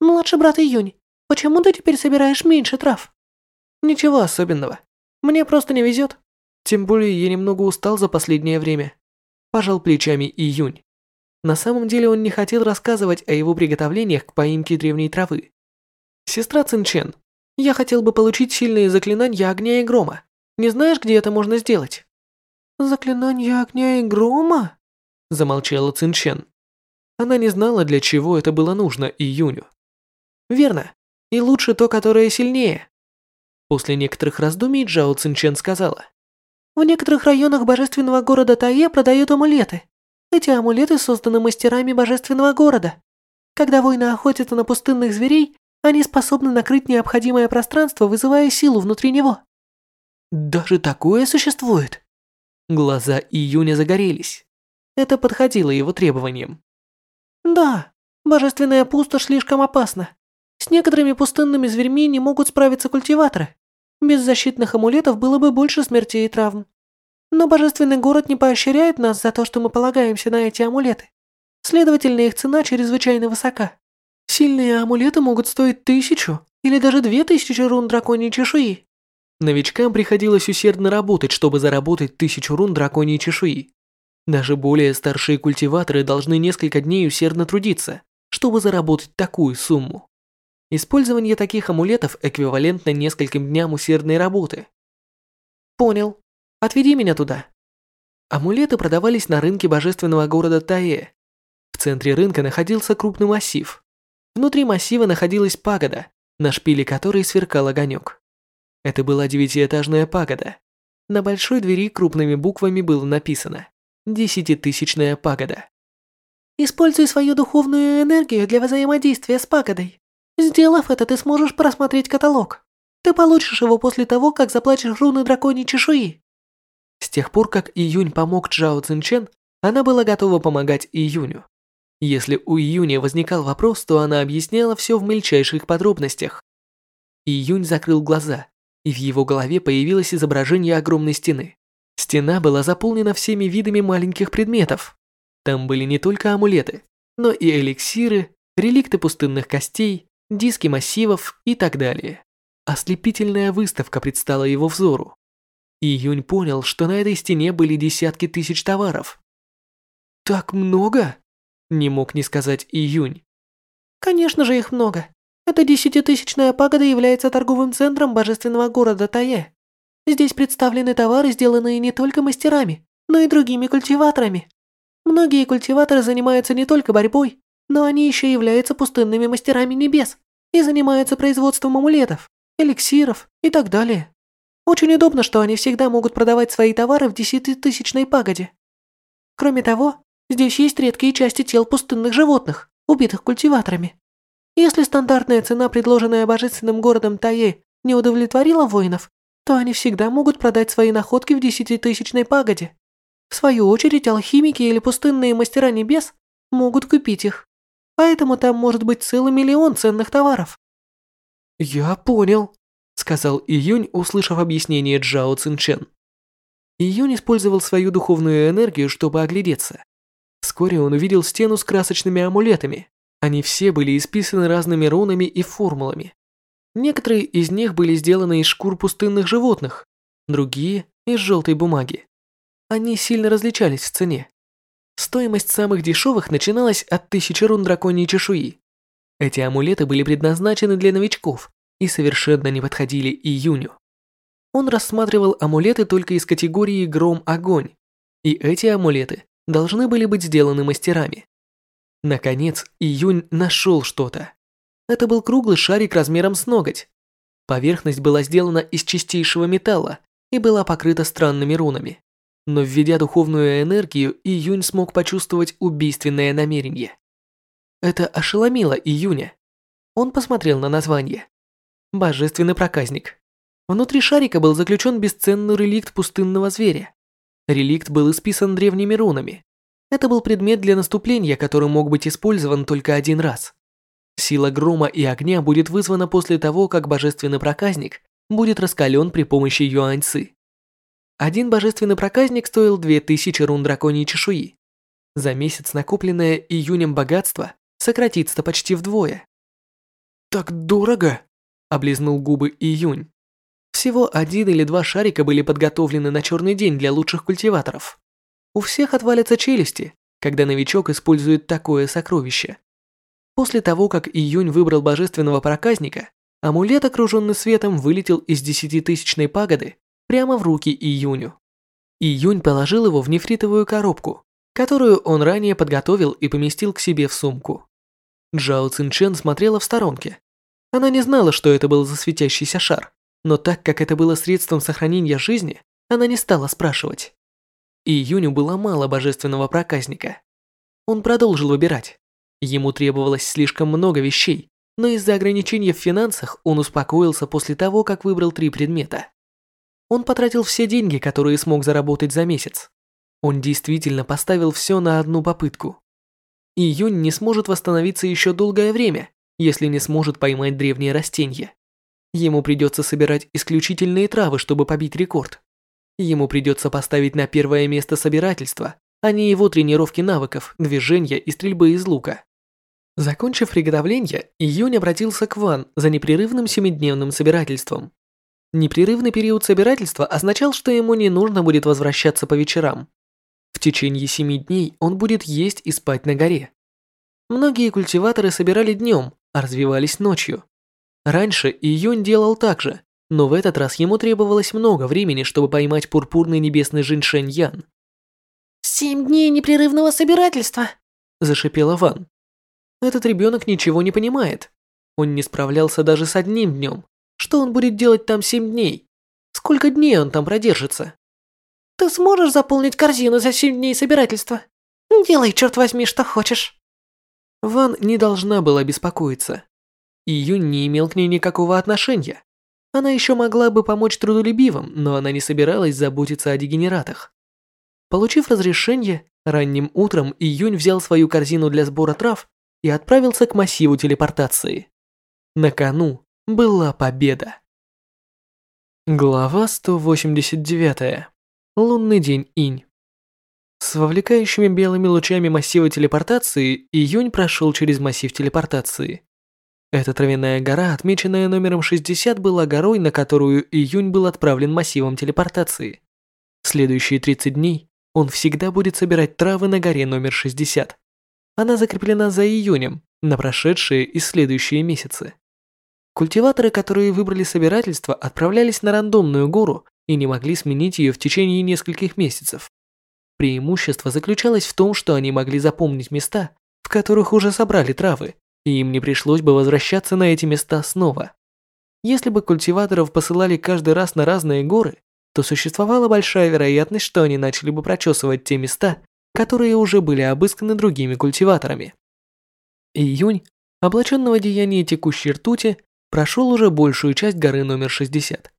D: «Младший брат Июнь, почему ты теперь собираешь меньше трав?»
A: «Ничего особенного. Мне просто не везет. Тем более я немного устал за последнее время». Пожал плечами Июнь. На самом деле он не хотел рассказывать о его приготовлениях к поимке древней травы. «Сестра Цинчен, я хотел бы получить сильные заклинания огня и грома. Не знаешь, где это можно сделать?»
D: «Заклинание огня и грома?»
A: Замолчала Цинчен. Она не знала, для чего это было нужно Июню. «Верно. И лучше то, которое сильнее». После некоторых раздумий Джао Цинчен сказала.
D: «В некоторых районах божественного города Тае продают амулеты. Эти амулеты созданы мастерами божественного города. Когда воины охотятся на пустынных зверей, они способны накрыть необходимое пространство, вызывая силу внутри него.
A: Даже такое существует? Глаза Июня загорелись. Это подходило его требованиям.
D: Да, божественная пустошь слишком опасна. С некоторыми пустынными зверьми не могут справиться культиваторы. Без защитных амулетов было бы больше смертей и травм. Но божественный город не поощряет нас за то, что мы полагаемся на эти амулеты. Следовательно, их цена чрезвычайно высока. Сильные амулеты могут стоить тысячу или даже две тысячи рун драконьей чешуи.
A: Новичкам приходилось усердно работать, чтобы заработать тысячу рун драконьей чешуи. Даже более старшие культиваторы должны несколько дней усердно трудиться, чтобы заработать такую сумму. Использование таких амулетов эквивалентно нескольким дням усердной работы. Понял. Отведи меня туда. Амулеты продавались на рынке божественного города Тае. В центре рынка находился крупный массив. Внутри массива находилась пагода, на шпиле которой сверкал огонек. Это была девятиэтажная пагода. На большой двери крупными буквами было написано «Десятитысячная пагода».
D: Используй свою духовную энергию для взаимодействия с пагодой. Сделав это, ты сможешь просмотреть каталог. Ты получишь его после того, как заплатишь руны драконьей чешуи.
A: С тех пор, как Июнь помог Джао Цинчен, она была готова помогать Июню. Если у Июня возникал вопрос, то она объясняла все в мельчайших подробностях. Июнь закрыл глаза и в его голове появилось изображение огромной стены. Стена была заполнена всеми видами маленьких предметов. Там были не только амулеты, но и эликсиры, реликты пустынных костей, диски массивов и так далее. Ослепительная выставка предстала его взору. Июнь понял, что на этой стене были десятки тысяч товаров. «Так много?» – не мог не сказать Июнь.
D: «Конечно же их много. Эта десятитысячная пагода является торговым центром божественного города Тае. Здесь представлены товары, сделанные не только мастерами, но и другими культиваторами. Многие культиваторы занимаются не только борьбой, но они еще являются пустынными мастерами небес и занимаются производством амулетов, эликсиров и так далее. Очень удобно, что они всегда могут продавать свои товары в десятитысячной пагоде. Кроме того, здесь есть редкие части тел пустынных животных, убитых культиваторами. Если стандартная цена, предложенная божественным городом Тае, не удовлетворила воинов, то они всегда могут продать свои находки в десятитысячной пагоде. В свою очередь, алхимики или пустынные мастера небес могут купить их. Поэтому там может быть целый миллион ценных товаров.
A: «Я понял», — сказал Июнь, услышав объяснение Джао Цинчен. Июнь использовал свою духовную энергию, чтобы оглядеться. Вскоре он увидел стену с красочными амулетами. Они все были исписаны разными рунами и формулами. Некоторые из них были сделаны из шкур пустынных животных, другие – из желтой бумаги. Они сильно различались в цене. Стоимость самых дешевых начиналась от тысячи рун драконьей чешуи. Эти амулеты были предназначены для новичков и совершенно не подходили июню. Он рассматривал амулеты только из категории «Гром-огонь», и эти амулеты должны были быть сделаны мастерами. Наконец, Июнь нашел что-то. Это был круглый шарик размером с ноготь. Поверхность была сделана из чистейшего металла и была покрыта странными рунами. Но введя духовную энергию, Июнь смог почувствовать убийственное намерение. Это ошеломило Июня. Он посмотрел на название. Божественный проказник. Внутри шарика был заключен бесценный реликт пустынного зверя. Реликт был исписан древними рунами. Это был предмет для наступления, который мог быть использован только один раз. Сила грома и огня будет вызвана после того, как божественный проказник будет раскален при помощи юаньцы. Один божественный проказник стоил 2000 рун драконьей чешуи. За месяц накопленное июнем богатство сократится почти вдвое.
C: «Так дорого!» – облизнул губы июнь.
A: Всего один или два шарика были подготовлены на черный день для лучших культиваторов. У всех отвалятся челюсти, когда новичок использует такое сокровище. После того, как Июнь выбрал божественного проказника, амулет, окруженный светом, вылетел из десятитысячной пагоды прямо в руки Июню. Июнь положил его в нефритовую коробку, которую он ранее подготовил и поместил к себе в сумку. Джао Цинчен смотрела в сторонке. Она не знала, что это был за светящийся шар, но так как это было средством сохранения жизни, она не стала спрашивать. И Юню было мало божественного проказника. Он продолжил выбирать. Ему требовалось слишком много вещей, но из-за ограничения в финансах он успокоился после того, как выбрал три предмета. Он потратил все деньги, которые смог заработать за месяц. Он действительно поставил все на одну попытку. И Юнь не сможет восстановиться еще долгое время, если не сможет поймать древние растения. Ему придется собирать исключительные травы, чтобы побить рекорд. Ему придется поставить на первое место собирательство, а не его тренировки навыков, движения и стрельбы из лука. Закончив приготовление, Июнь обратился к Ван за непрерывным семидневным собирательством. Непрерывный период собирательства означал, что ему не нужно будет возвращаться по вечерам. В течение семи дней он будет есть и спать на горе. Многие культиваторы собирали днем, а развивались ночью. Раньше Июнь делал так же, но в этот раз ему требовалось много времени, чтобы поймать пурпурный небесный Жиншень Ян.
D: «Семь дней непрерывного собирательства!»
A: – зашипела Ван. Этот ребенок ничего не понимает. Он не справлялся даже с одним днем. Что он будет делать там семь дней? Сколько дней он там продержится?
D: Ты сможешь заполнить корзину за семь дней собирательства? Делай, черт возьми, что хочешь.
A: Ван не должна была беспокоиться. Июнь не имел к ней никакого отношения. Она еще могла бы помочь трудолюбивым, но она не собиралась заботиться о дегенератах. Получив разрешение, ранним утром Июнь взял свою корзину для сбора трав и отправился к массиву телепортации. На кону была победа. Глава 189. Лунный день Инь. С вовлекающими белыми лучами массива телепортации Июнь прошел через массив телепортации. Эта травяная гора, отмеченная номером 60, была горой, на которую Июнь был отправлен массивом телепортации. Следующие 30 дней он всегда будет собирать травы на горе номер 60. Она закреплена за Июнем на прошедшие и следующие месяцы. Культиваторы, которые выбрали собирательство, отправлялись на рандомную гору и не могли сменить ее в течение нескольких месяцев. Преимущество заключалось в том, что они могли запомнить места, в которых уже собрали травы, и им не пришлось бы возвращаться на эти места снова. Если бы культиваторов посылали каждый раз на разные горы, то существовала большая вероятность, что они начали бы прочесывать те места, которые уже были обысканы другими культиваторами. Июнь, облаченного деяния текущей ртути, прошел уже большую часть горы номер 60.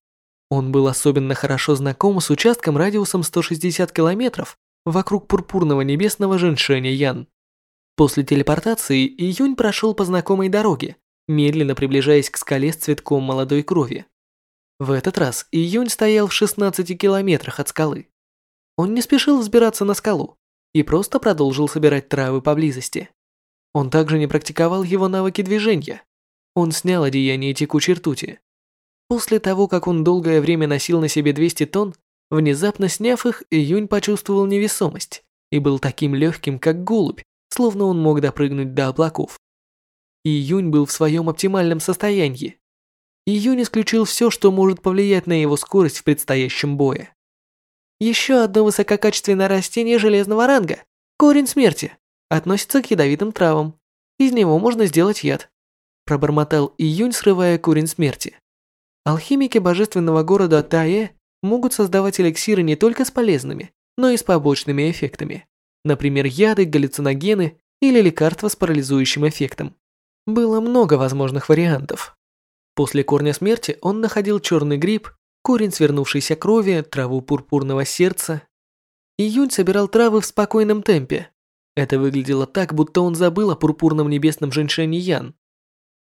A: Он был особенно хорошо знаком с участком радиусом 160 километров вокруг пурпурного небесного женьшеня Ян. После телепортации Июнь прошел по знакомой дороге, медленно приближаясь к скале с цветком молодой крови. В этот раз Июнь стоял в 16 километрах от скалы. Он не спешил взбираться на скалу и просто продолжил собирать травы поблизости. Он также не практиковал его навыки движения. Он снял одеяние текучей ртути. После того, как он долгое время носил на себе 200 тонн, внезапно сняв их, Июнь почувствовал невесомость и был таким легким, как голубь, словно он мог допрыгнуть до облаков. Июнь был в своем оптимальном состоянии. Июнь исключил все, что может повлиять на его скорость в предстоящем бое. Еще одно высококачественное растение железного ранга – корень смерти, относится к ядовитым травам. Из него можно сделать яд. Пробормотал Июнь, срывая корень смерти. Алхимики божественного города Тае могут создавать эликсиры не только с полезными, но и с побочными эффектами например, яды, галлюциногены или лекарства с парализующим эффектом. Было много возможных вариантов. После корня смерти он находил черный гриб, корень свернувшейся крови, траву пурпурного сердца. Июнь собирал травы в спокойном темпе. Это выглядело так, будто он забыл о пурпурном небесном женьшене Ян.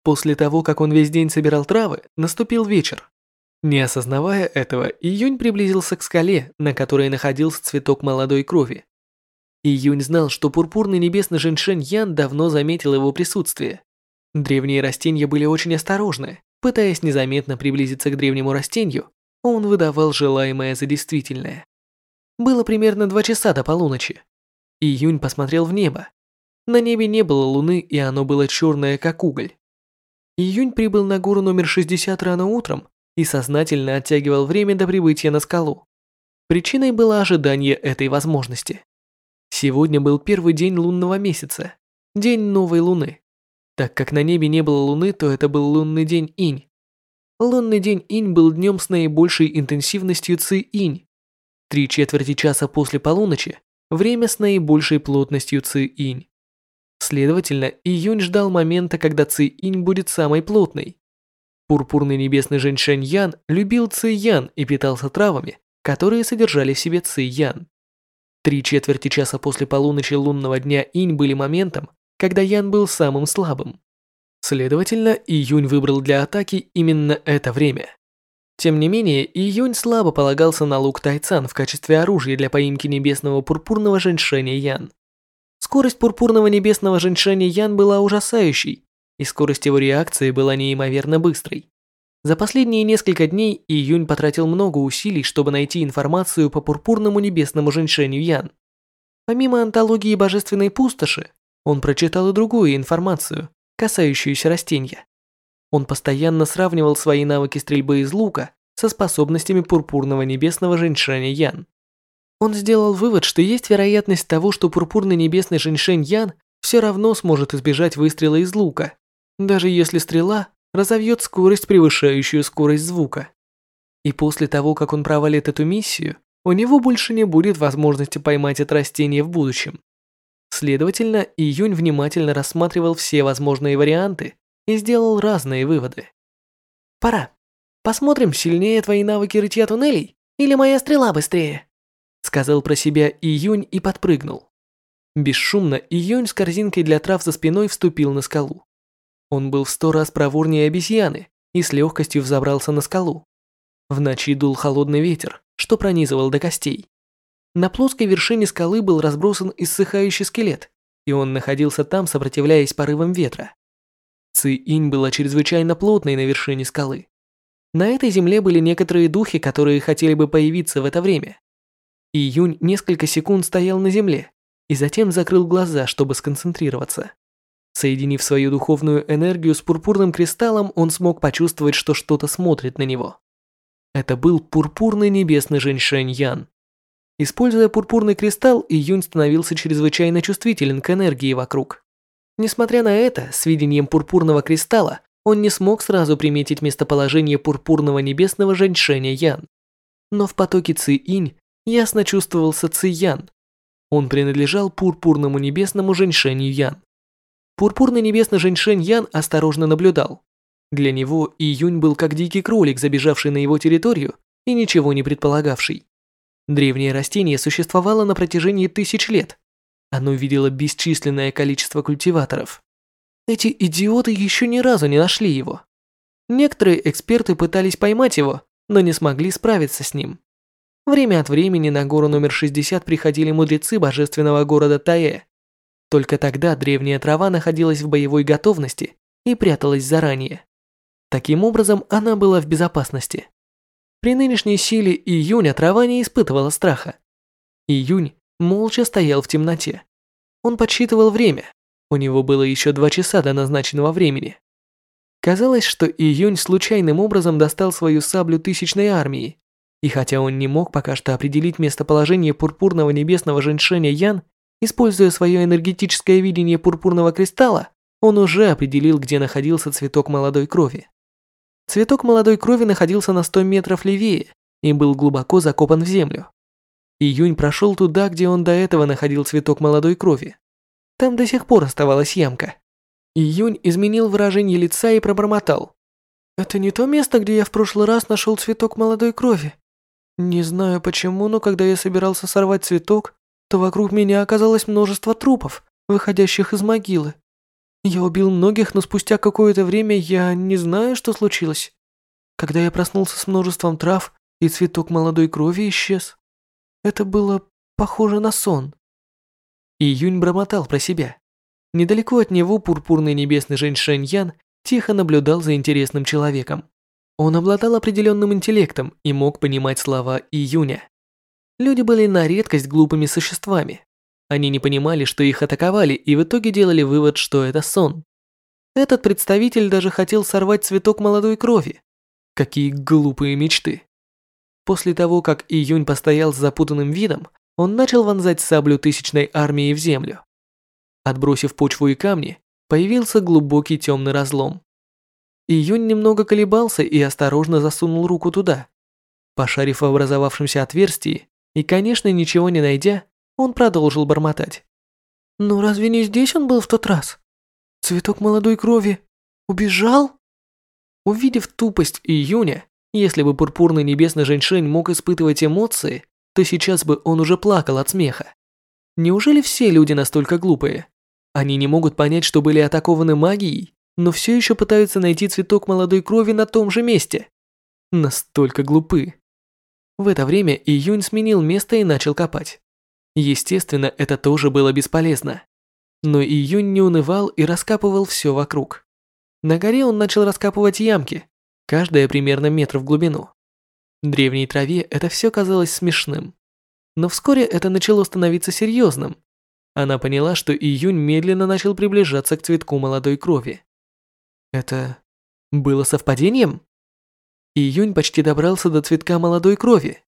A: После того, как он весь день собирал травы, наступил вечер. Не осознавая этого, Июнь приблизился к скале, на которой находился цветок молодой крови. Июнь знал, что пурпурный небесный женьшень Ян давно заметил его присутствие. Древние растения были очень осторожны. Пытаясь незаметно приблизиться к древнему растению, он выдавал желаемое за действительное. Было примерно два часа до полуночи. Июнь посмотрел в небо. На небе не было луны, и оно было черное, как уголь. Июнь прибыл на гору номер 60 рано утром и сознательно оттягивал время до прибытия на скалу. Причиной было ожидание этой возможности. Сегодня был первый день лунного месяца, день новой луны. Так как на небе не было луны, то это был лунный день инь. Лунный день инь был днем с наибольшей интенсивностью ци инь. Три четверти часа после полуночи – время с наибольшей плотностью ци инь. Следовательно, июнь ждал момента, когда ци инь будет самой плотной. Пурпурный небесный женьшень Ян любил ци Ян и питался травами, которые содержали в себе ци Ян. Три четверти часа после полуночи лунного дня инь были моментом, когда Ян был самым слабым. Следовательно, Июнь выбрал для атаки именно это время. Тем не менее, Июнь слабо полагался на лук Тайцан в качестве оружия для поимки небесного пурпурного женьшеня Ян. Скорость пурпурного небесного женьшеня Ян была ужасающей, и скорость его реакции была неимоверно быстрой. За последние несколько дней Июнь потратил много усилий, чтобы найти информацию по пурпурному небесному женьшеню Ян. Помимо антологии божественной пустоши, он прочитал и другую информацию, касающуюся растения. Он постоянно сравнивал свои навыки стрельбы из лука со способностями пурпурного небесного женьшеня Ян. Он сделал вывод, что есть вероятность того, что пурпурный небесный женьшень Ян все равно сможет избежать выстрела из лука, даже если стрела разовьет скорость, превышающую скорость звука. И после того, как он провалит эту миссию, у него больше не будет возможности поймать это растение в будущем. Следовательно, Июнь внимательно рассматривал все возможные варианты и сделал разные выводы. «Пора. Посмотрим, сильнее твои навыки рытья туннелей или моя стрела быстрее?» Сказал про себя Июнь и подпрыгнул. Бесшумно Июнь с корзинкой для трав за спиной вступил на скалу. Он был в сто раз проворнее обезьяны и с легкостью взобрался на скалу. В ночи дул холодный ветер, что пронизывал до костей. На плоской вершине скалы был разбросан иссыхающий скелет, и он находился там, сопротивляясь порывам ветра. Ци-инь была чрезвычайно плотной на вершине скалы. На этой земле были некоторые духи, которые хотели бы появиться в это время. Июнь несколько секунд стоял на земле и затем закрыл глаза, чтобы сконцентрироваться. Соединив свою духовную энергию с пурпурным кристаллом, он смог почувствовать, что что-то смотрит на него. Это был пурпурный небесный женьшень Ян. Используя пурпурный кристалл, Июнь становился чрезвычайно чувствителен к энергии вокруг. Несмотря на это, с видением пурпурного кристалла он не смог сразу приметить местоположение пурпурного небесного женьшеня Ян. Но в потоке Ци-инь ясно чувствовался Ци-ян. Он принадлежал пурпурному небесному женьшеню Ян. Пурпурный небесный женьшень Ян осторожно наблюдал. Для него Июнь был как дикий кролик, забежавший на его территорию и ничего не предполагавший. Древнее растение существовало на протяжении тысяч лет. Оно видело бесчисленное количество культиваторов. Эти идиоты еще ни разу не нашли его. Некоторые эксперты пытались поймать его, но не смогли справиться с ним. Время от времени на гору номер 60 приходили мудрецы божественного города Тае. Только тогда древняя трава находилась в боевой готовности и пряталась заранее. Таким образом, она была в безопасности. При нынешней силе июня трава не испытывала страха. Июнь молча стоял в темноте. Он подсчитывал время. У него было еще два часа до назначенного времени. Казалось, что Июнь случайным образом достал свою саблю тысячной армии. И хотя он не мог пока что определить местоположение пурпурного небесного женьшеня Ян, используя свое энергетическое видение пурпурного кристалла, он уже определил, где находился цветок молодой крови. Цветок молодой крови находился на 100 метров левее и был глубоко закопан в землю. Июнь прошел туда, где он до этого находил цветок молодой крови. Там до сих пор оставалась ямка. Июнь изменил выражение лица и пробормотал. «Это не то место, где я в прошлый раз нашел цветок молодой крови. Не знаю почему, но когда я собирался сорвать цветок, то вокруг меня оказалось множество трупов, выходящих из могилы. Я убил многих, но спустя какое-то время я не знаю, что случилось. Когда я проснулся с множеством трав, и цветок молодой крови исчез. Это было похоже на сон. Июнь бормотал про себя. Недалеко от него пурпурный небесный женьшень Ян тихо наблюдал за интересным человеком. Он обладал определенным интеллектом и мог понимать слова Июня. Люди были на редкость глупыми существами, они не понимали, что их атаковали, и в итоге делали вывод, что это сон. Этот представитель даже хотел сорвать цветок молодой крови. Какие глупые мечты. После того, как Июнь постоял с запутанным видом, он начал вонзать саблю тысячной армии в землю. Отбросив почву и камни, появился глубокий темный разлом. Июнь немного колебался и осторожно засунул руку туда. Пошарив в образовавшемся отверстии и, конечно, ничего не найдя, он продолжил бормотать. «Ну разве не здесь он был в тот раз? Цветок молодой крови убежал?» Увидев тупость июня, если бы пурпурный небесный женьшень мог испытывать эмоции, то сейчас бы он уже плакал от смеха. Неужели все люди настолько глупые? Они не могут понять, что были атакованы магией, но все еще пытаются найти цветок молодой крови на том же месте. Настолько глупы. В это время Июнь сменил место и начал копать. Естественно, это тоже было бесполезно. Но Июнь не унывал и раскапывал все вокруг. На горе он начал раскапывать ямки, каждая примерно метр в глубину. Древней траве это все казалось смешным. Но вскоре это начало становиться серьезным. Она поняла, что Июнь медленно начал приближаться к цветку молодой крови. Это было совпадением? Июнь почти добрался до цветка молодой крови.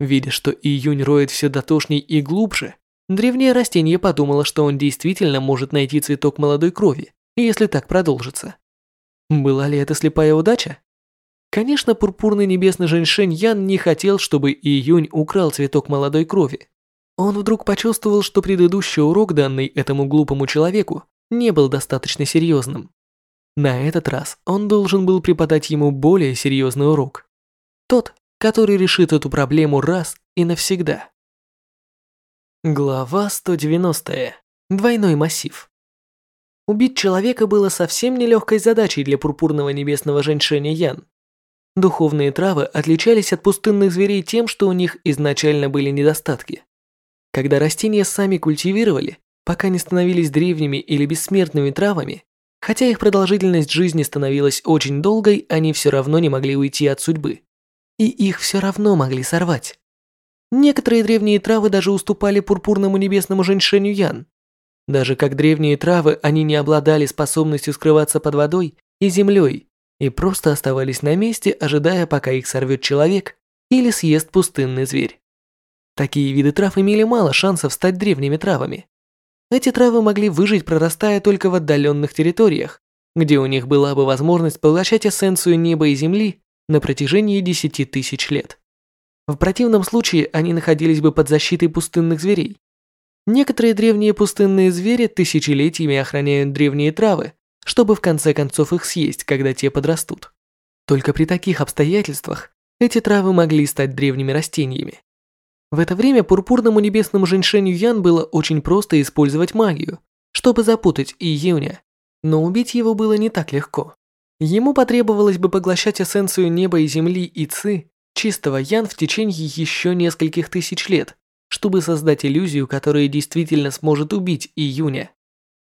A: Видя, что Июнь роет все дотошней и глубже, древнее растение подумало, что он действительно может найти цветок молодой крови, если так продолжится. Была ли это слепая удача? Конечно, пурпурный небесный женьшень Ян не хотел, чтобы Июнь украл цветок молодой крови. Он вдруг почувствовал, что предыдущий урок, данный этому глупому человеку, не был достаточно серьезным. На этот раз он должен был преподать ему более серьезный урок. Тот, который решит эту проблему раз и навсегда. Глава 190. Двойной массив. Убить человека было совсем нелегкой задачей для пурпурного небесного женьшеня Ян. Духовные травы отличались от пустынных зверей тем, что у них изначально были недостатки. Когда растения сами культивировали, пока не становились древними или бессмертными травами, Хотя их продолжительность жизни становилась очень долгой, они все равно не могли уйти от судьбы. И их все равно могли сорвать. Некоторые древние травы даже уступали пурпурному небесному женьшеню Ян. Даже как древние травы, они не обладали способностью скрываться под водой и землей и просто оставались на месте, ожидая, пока их сорвет человек или съест пустынный зверь. Такие виды трав имели мало шансов стать древними травами. Эти травы могли выжить, прорастая только в отдаленных территориях, где у них была бы возможность поглощать эссенцию неба и земли на протяжении десяти тысяч лет. В противном случае они находились бы под защитой пустынных зверей. Некоторые древние пустынные звери тысячелетиями охраняют древние травы, чтобы в конце концов их съесть, когда те подрастут. Только при таких обстоятельствах эти травы могли стать древними растениями. В это время пурпурному небесному женьшеню Ян было очень просто использовать магию, чтобы запутать Июня, но убить его было не так легко. Ему потребовалось бы поглощать эссенцию неба и земли и ци, чистого Ян в течение еще нескольких тысяч лет, чтобы создать иллюзию, которая действительно сможет убить Июня.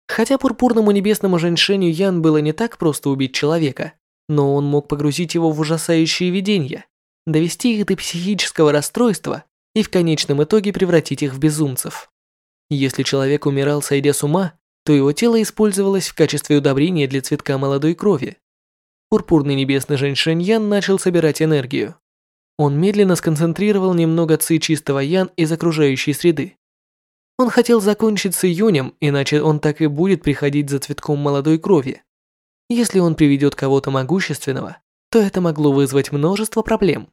A: Хотя пурпурному небесному женьшеню Ян было не так просто убить человека, но он мог погрузить его в ужасающие видения, довести их до психического расстройства и в конечном итоге превратить их в безумцев. Если человек умирал, сойдя с ума, то его тело использовалось в качестве удобрения для цветка молодой крови. Пурпурный небесный женьшень Ян начал собирать энергию. Он медленно сконцентрировал немного ци чистого Ян из окружающей среды. Он хотел закончить с июнем, иначе он так и будет приходить за цветком молодой крови. Если он приведет кого-то могущественного, то это могло вызвать множество проблем.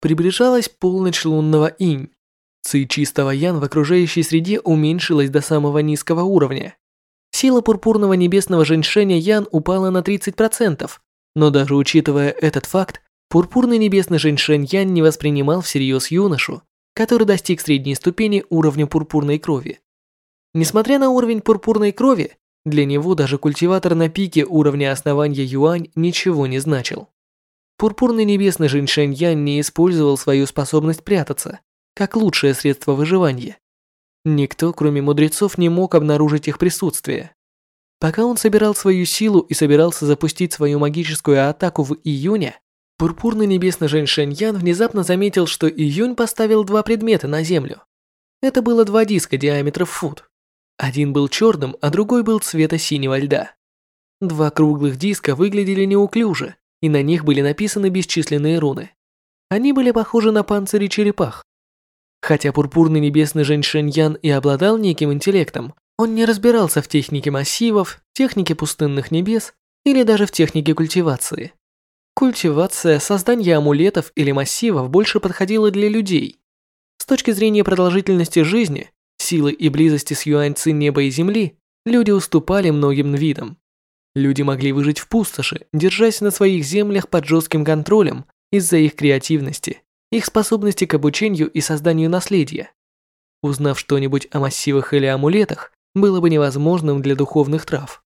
A: Приближалась полночь лунного инь. Ци чистого ян в окружающей среде уменьшилась до самого низкого уровня. Сила пурпурного небесного женьшеня ян упала на 30%, но даже учитывая этот факт, пурпурный небесный женьшень ян не воспринимал всерьез юношу, который достиг средней ступени уровня пурпурной крови. Несмотря на уровень пурпурной крови, для него даже культиватор на пике уровня основания юань ничего не значил. Пурпурный небесный Жиншэнь Ян не использовал свою способность прятаться, как лучшее средство выживания. Никто, кроме мудрецов, не мог обнаружить их присутствие. Пока он собирал свою силу и собирался запустить свою магическую атаку в июне, Пурпурный небесный Женьшень Ян внезапно заметил, что Июнь поставил два предмета на землю. Это было два диска диаметром фут. Один был черным, а другой был цвета синего льда. Два круглых диска выглядели неуклюже, и на них были написаны бесчисленные руны. Они были похожи на панцири черепах. Хотя пурпурный небесный Женьшень Ян и обладал неким интеллектом, он не разбирался в технике массивов, технике пустынных небес или даже в технике культивации. Культивация, создание амулетов или массивов больше подходила для людей. С точки зрения продолжительности жизни, силы и близости с юаньцы неба и земли, люди уступали многим видам. Люди могли выжить в пустоши, держась на своих землях под жестким контролем из-за их креативности, их способности к обучению и созданию наследия. Узнав что-нибудь о массивах или амулетах, было бы невозможным для духовных трав.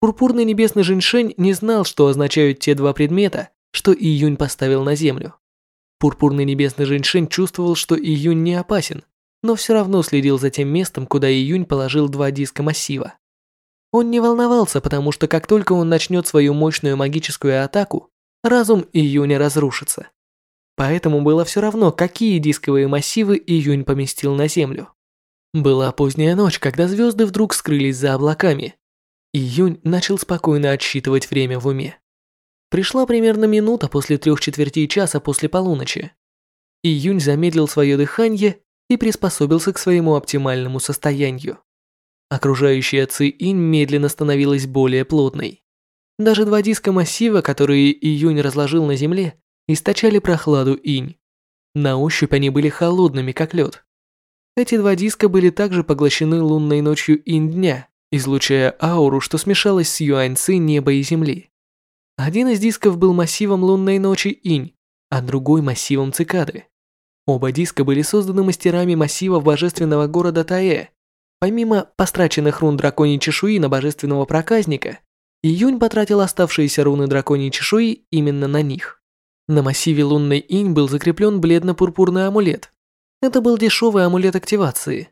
A: Пурпурный небесный женьшень не знал, что означают те два предмета, что Июнь поставил на землю. Пурпурный небесный женьшень чувствовал, что Июнь не опасен, но все равно следил за тем местом, куда Июнь положил два диска массива. Он не волновался, потому что как только он начнет свою мощную магическую атаку, разум Июня разрушится. Поэтому было все равно, какие дисковые массивы Июнь поместил на Землю. Была поздняя ночь, когда звезды вдруг скрылись за облаками. Июнь начал спокойно отсчитывать время в уме. Пришла примерно минута после трех четвертей часа после полуночи. Июнь замедлил свое дыхание и приспособился к своему оптимальному состоянию. Окружающая Ци-Инь медленно становилась более плотной. Даже два диска массива, которые Июнь разложил на земле, источали прохладу инь. На ощупь они были холодными, как лед. Эти два диска были также поглощены лунной ночью инь дня, излучая ауру, что смешалась с юаньцы неба и земли. Один из дисков был массивом лунной ночи инь, а другой массивом цикады. Оба диска были созданы мастерами массивов божественного города Таэ. Помимо постраченных рун драконьей чешуи на божественного проказника, Июнь потратил оставшиеся руны драконьей чешуи именно на них. На массиве лунной инь был закреплен бледно-пурпурный амулет. Это был дешевый амулет активации.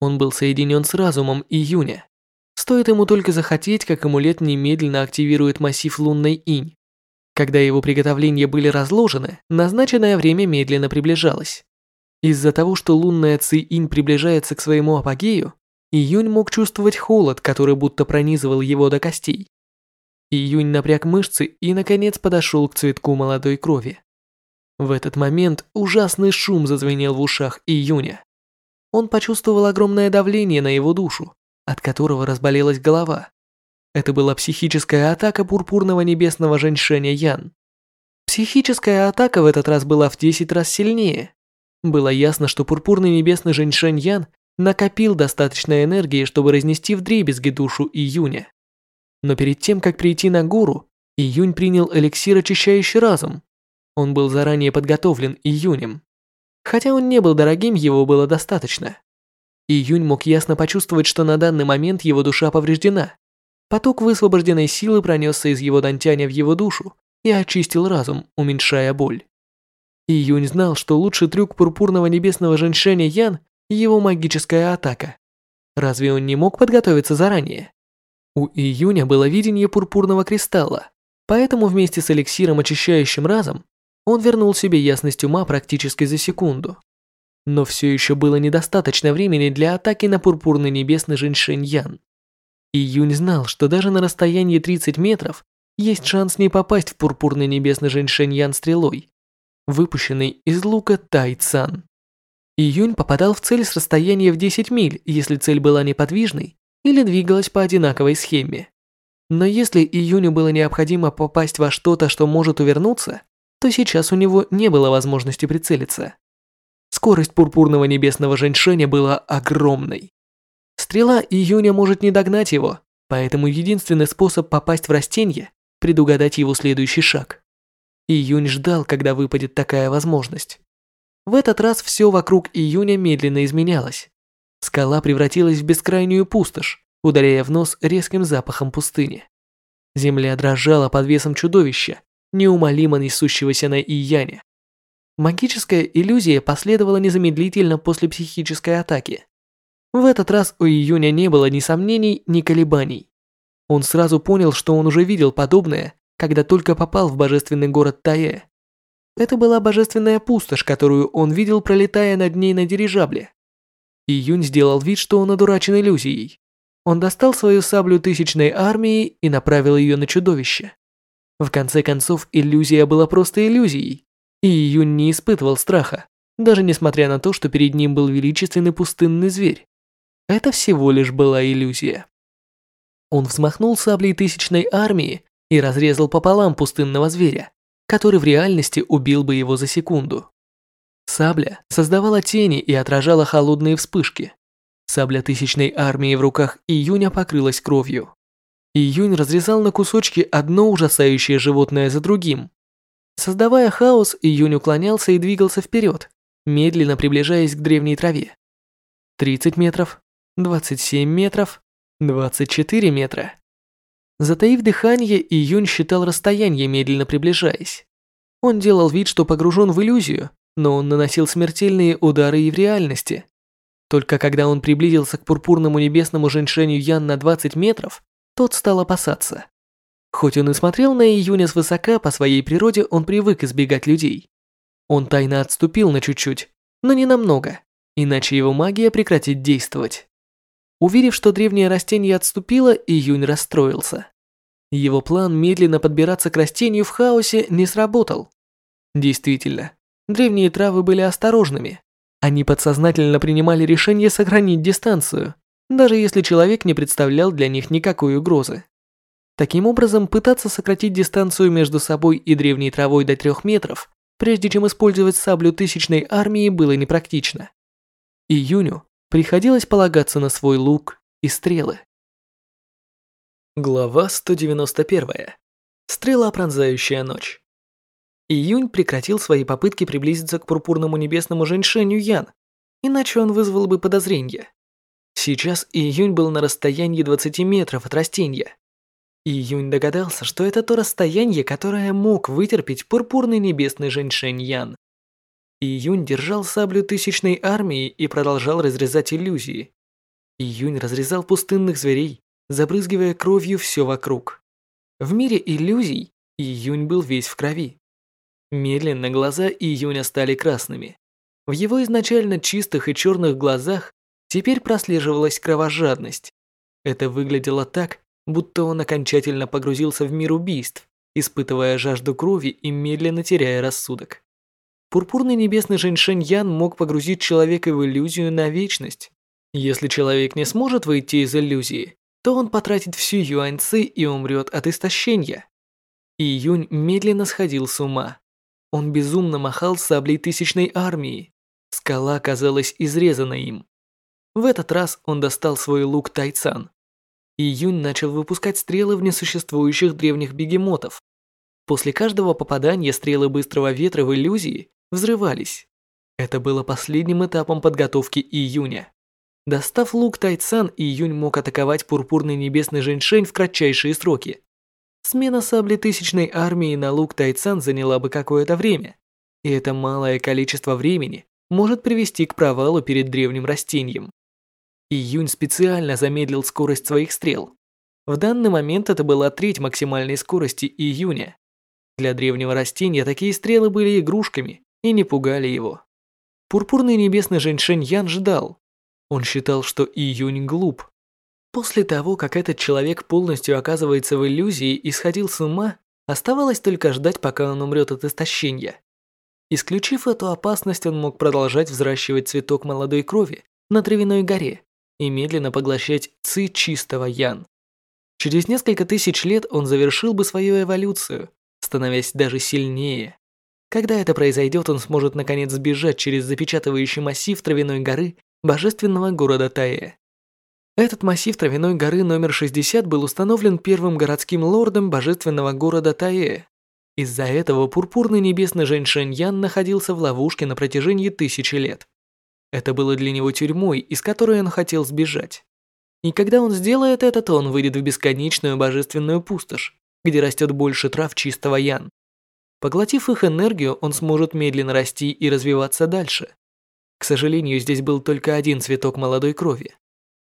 A: Он был соединен с разумом Июня. Стоит ему только захотеть, как амулет немедленно активирует массив лунной инь. Когда его приготовления были разложены, назначенное время медленно приближалось. Из-за того, что лунная ци-инь приближается к своему апогею, Июнь мог чувствовать холод, который будто пронизывал его до костей. Июнь напряг мышцы и, наконец, подошел к цветку молодой крови. В этот момент ужасный шум зазвенел в ушах Июня. Он почувствовал огромное давление на его душу, от которого разболелась голова. Это была психическая атака пурпурного небесного женьшеня Ян. Психическая атака в этот раз была в 10 раз сильнее. Было ясно, что пурпурный небесный женьшень Ян накопил достаточно энергии, чтобы разнести вдребезги душу Июня. Но перед тем, как прийти на гору, Июнь принял эликсир, очищающий разум. Он был заранее подготовлен Июнем. Хотя он не был дорогим, его было достаточно. Июнь мог ясно почувствовать, что на данный момент его душа повреждена. Поток высвобожденной силы пронесся из его дантяня в его душу и очистил разум, уменьшая боль. Июнь знал, что лучший трюк пурпурного небесного женьшеня Ян – его магическая атака. Разве он не мог подготовиться заранее? У Июня было видение пурпурного кристалла, поэтому вместе с эликсиром, очищающим разом, он вернул себе ясность ума практически за секунду. Но все еще было недостаточно времени для атаки на пурпурный небесный Женьшень Ян. Июнь знал, что даже на расстоянии 30 метров есть шанс не попасть в пурпурный небесный Женьшень Ян стрелой, выпущенной из лука Тай Цан. Июнь попадал в цель с расстояния в 10 миль, если цель была неподвижной или двигалась по одинаковой схеме. Но если Июню было необходимо попасть во что-то, что может увернуться, то сейчас у него не было возможности прицелиться. Скорость пурпурного небесного женьшеня была огромной. Стрела Июня может не догнать его, поэтому единственный способ попасть в растение – предугадать его следующий шаг. Июнь ждал, когда выпадет такая возможность. В этот раз все вокруг Июня медленно изменялось. Скала превратилась в бескрайнюю пустошь, ударяя в нос резким запахом пустыни. Земля дрожала под весом чудовища, неумолимо несущегося на Ияне. Магическая иллюзия последовала незамедлительно после психической атаки. В этот раз у Июня не было ни сомнений, ни колебаний. Он сразу понял, что он уже видел подобное, когда только попал в божественный город Тае. Это была божественная пустошь, которую он видел, пролетая над ней на дирижабле. Июнь сделал вид, что он одурачен иллюзией. Он достал свою саблю тысячной армии и направил ее на чудовище. В конце концов, иллюзия была просто иллюзией, и Июнь не испытывал страха, даже несмотря на то, что перед ним был величественный пустынный зверь. Это всего лишь была иллюзия. Он взмахнул саблей тысячной армии и разрезал пополам пустынного зверя, который в реальности убил бы его за секунду. Сабля создавала тени и отражала холодные вспышки. Сабля тысячной армии в руках Июня покрылась кровью. Июнь разрезал на кусочки одно ужасающее животное за другим. Создавая хаос, Июнь уклонялся и двигался вперед, медленно приближаясь к древней траве. 30 метров, 27 метров, 24 метра. Затаив дыхание, Июнь считал расстояние, медленно приближаясь. Он делал вид, что погружен в иллюзию, но он наносил смертельные удары и в реальности. Только когда он приблизился к пурпурному небесному женьшеню Ян на 20 метров, тот стал опасаться. Хоть он и смотрел на Июня свысока, по своей природе он привык избегать людей. Он тайно отступил на чуть-чуть, но не намного, иначе его магия прекратит действовать. Уверив, что древнее растение отступило, Июнь расстроился. Его план медленно подбираться к растению в хаосе не сработал. Действительно, древние травы были осторожными. Они подсознательно принимали решение сохранить дистанцию, даже если человек не представлял для них никакой угрозы. Таким образом, пытаться сократить дистанцию между собой и древней травой до трех метров, прежде чем использовать саблю тысячной армии, было непрактично. Июню приходилось полагаться на свой лук и стрелы. Глава 191. Стрела, пронзающая ночь. Июнь прекратил свои попытки приблизиться к пурпурному небесному женьшеню Ян, иначе он вызвал бы подозрение. Сейчас Июнь был на расстоянии 20 метров от растения. Июнь догадался, что это то расстояние, которое мог вытерпеть пурпурный небесный женьшень Ян. Июнь держал саблю тысячной армии и продолжал разрезать иллюзии. Июнь разрезал пустынных зверей, забрызгивая кровью все вокруг. В мире иллюзий Июнь был весь в крови. Медленно глаза Июня стали красными. В его изначально чистых и черных глазах теперь прослеживалась кровожадность. Это выглядело так, будто он окончательно погрузился в мир убийств, испытывая жажду крови и медленно теряя рассудок. Пурпурный небесный Женьшень Ян мог погрузить человека в иллюзию на вечность. Если человек не сможет выйти из иллюзии, то он потратит всю юань ци и умрет от истощения. Июнь медленно сходил с ума. Он безумно махал саблей тысячной армии. Скала казалась изрезана им. В этот раз он достал свой лук Тайцан. Июнь начал выпускать стрелы в несуществующих древних бегемотов. После каждого попадания стрелы быстрого ветра в иллюзии взрывались. Это было последним этапом подготовки июня. Достав лук Тайцан, июнь мог атаковать пурпурный небесный женьшень в кратчайшие сроки. Смена сабли тысячной армии на лук Тайцан заняла бы какое-то время, и это малое количество времени может привести к провалу перед древним растением. Июнь специально замедлил скорость своих стрел. В данный момент это была треть максимальной скорости июня. Для древнего растения такие стрелы были игрушками и не пугали его. Пурпурный небесный Женьшень Ян ждал. Он считал, что июнь глуп, После того, как этот человек полностью оказывается в иллюзии и сходил с ума, оставалось только ждать, пока он умрет от истощения. Исключив эту опасность, он мог продолжать взращивать цветок молодой крови на травяной горе и медленно поглощать ци чистого ян. Через несколько тысяч лет он завершил бы свою эволюцию, становясь даже сильнее. Когда это произойдет, он сможет наконец сбежать через запечатывающий массив травяной горы божественного города Тае. Этот массив травяной горы номер 60 был установлен первым городским лордом божественного города Тае. Из-за этого пурпурный небесный Женьшень Ян находился в ловушке на протяжении тысячи лет. Это было для него тюрьмой, из которой он хотел сбежать. И когда он сделает это, то он выйдет в бесконечную божественную пустошь, где растет больше трав чистого Ян. Поглотив их энергию, он сможет медленно расти и развиваться дальше. К сожалению, здесь был только один цветок молодой крови.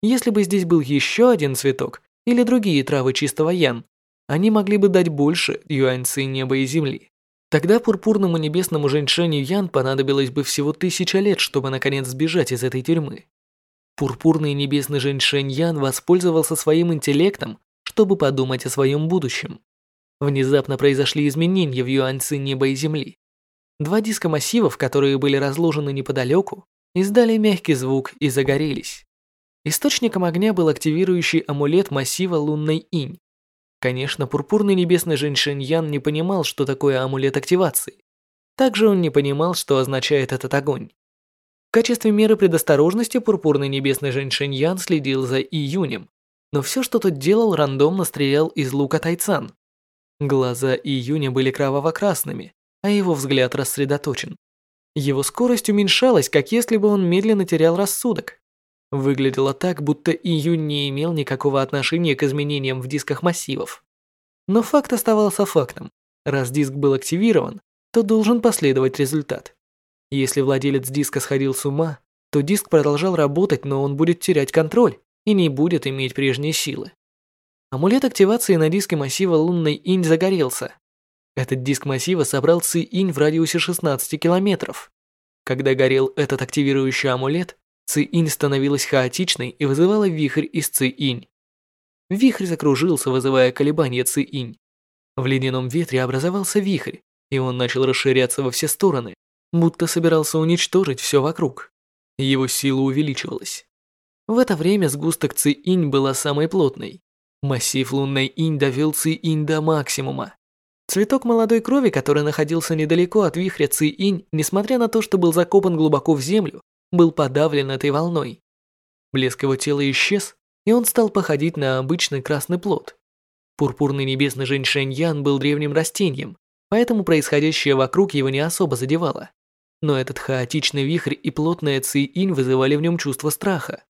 A: Если бы здесь был еще один цветок или другие травы чистого ян, они могли бы дать больше юаньцы неба и земли. Тогда пурпурному небесному женьшеню Ян понадобилось бы всего тысяча лет, чтобы наконец сбежать из этой тюрьмы. Пурпурный небесный женьшень Ян воспользовался своим интеллектом, чтобы подумать о своем будущем. Внезапно произошли изменения в юаньцы неба и земли. Два диска массивов, которые были разложены неподалеку, издали мягкий звук и загорелись. Источником огня был активирующий амулет массива лунной инь. Конечно, пурпурный небесный Женьшень Ян не понимал, что такое амулет активации. Также он не понимал, что означает этот огонь. В качестве меры предосторожности пурпурный небесный Женьшень Ян следил за Июнем, но все, что тот делал, рандомно стрелял из лука Тайцан. Глаза Июня были кроваво-красными, а его взгляд рассредоточен. Его скорость уменьшалась, как если бы он медленно терял рассудок. Выглядело так, будто июнь не имел никакого отношения к изменениям в дисках массивов. Но факт оставался фактом. Раз диск был активирован, то должен последовать результат. Если владелец диска сходил с ума, то диск продолжал работать, но он будет терять контроль и не будет иметь прежней силы. Амулет активации на диске массива лунной инь загорелся. Этот диск массива собрал ци инь в радиусе 16 километров. Когда горел этот активирующий амулет, ци инь становилась хаотичной и вызывала вихрь из ци инь. Вихрь закружился, вызывая колебания ци инь. В ледяном ветре образовался вихрь, и он начал расширяться во все стороны, будто собирался уничтожить все вокруг. Его сила увеличивалась. В это время сгусток Ци-Инь была самой плотной. Массив лунной Инь довел Ци-Инь до максимума. Цветок молодой крови, который находился недалеко от вихря Ци-Инь, несмотря на то, что был закопан глубоко в землю, был подавлен этой волной. Блеск его тела исчез, и он стал походить на обычный красный плод. Пурпурный небесный женьшень Ян был древним растением, поэтому происходящее вокруг его не особо задевало. Но этот хаотичный вихрь и плотная ци-инь вызывали в нем чувство страха.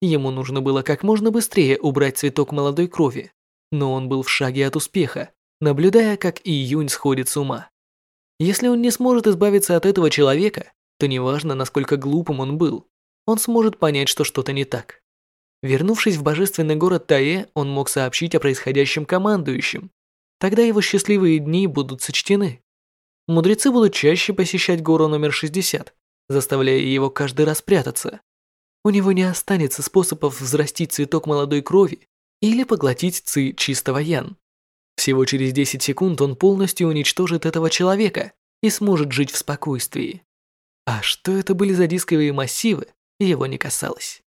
A: Ему нужно было как можно быстрее убрать цветок молодой крови, но он был в шаге от успеха, наблюдая, как июнь сходит с ума. Если он не сможет избавиться от этого человека, то неважно, насколько глупым он был, он сможет понять, что что-то не так. Вернувшись в божественный город Тае, он мог сообщить о происходящем командующим. Тогда его счастливые дни будут сочтены. Мудрецы будут чаще посещать гору номер 60, заставляя его каждый раз прятаться. У него не останется способов взрастить цветок молодой крови или поглотить ци чистого ян. Всего через 10 секунд он полностью уничтожит этого человека и сможет жить в спокойствии. А что это были за дисковые массивы, его не касалось.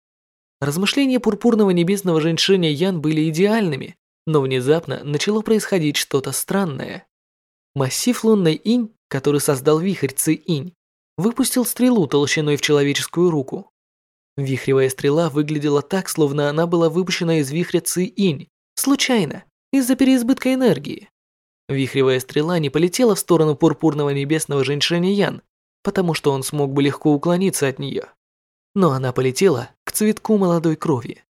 A: Размышления пурпурного небесного женьшеня Ян были идеальными, но внезапно начало происходить что-то странное. Массив лунной инь, который создал вихрь Ци-инь, выпустил стрелу толщиной в человеческую руку. Вихревая стрела выглядела так, словно она была выпущена из вихря Ци-инь, случайно, из-за переизбытка энергии. Вихревая стрела не полетела в сторону пурпурного небесного женьшеня Ян, потому что он смог бы легко уклониться от нее. Но она полетела к цветку молодой крови.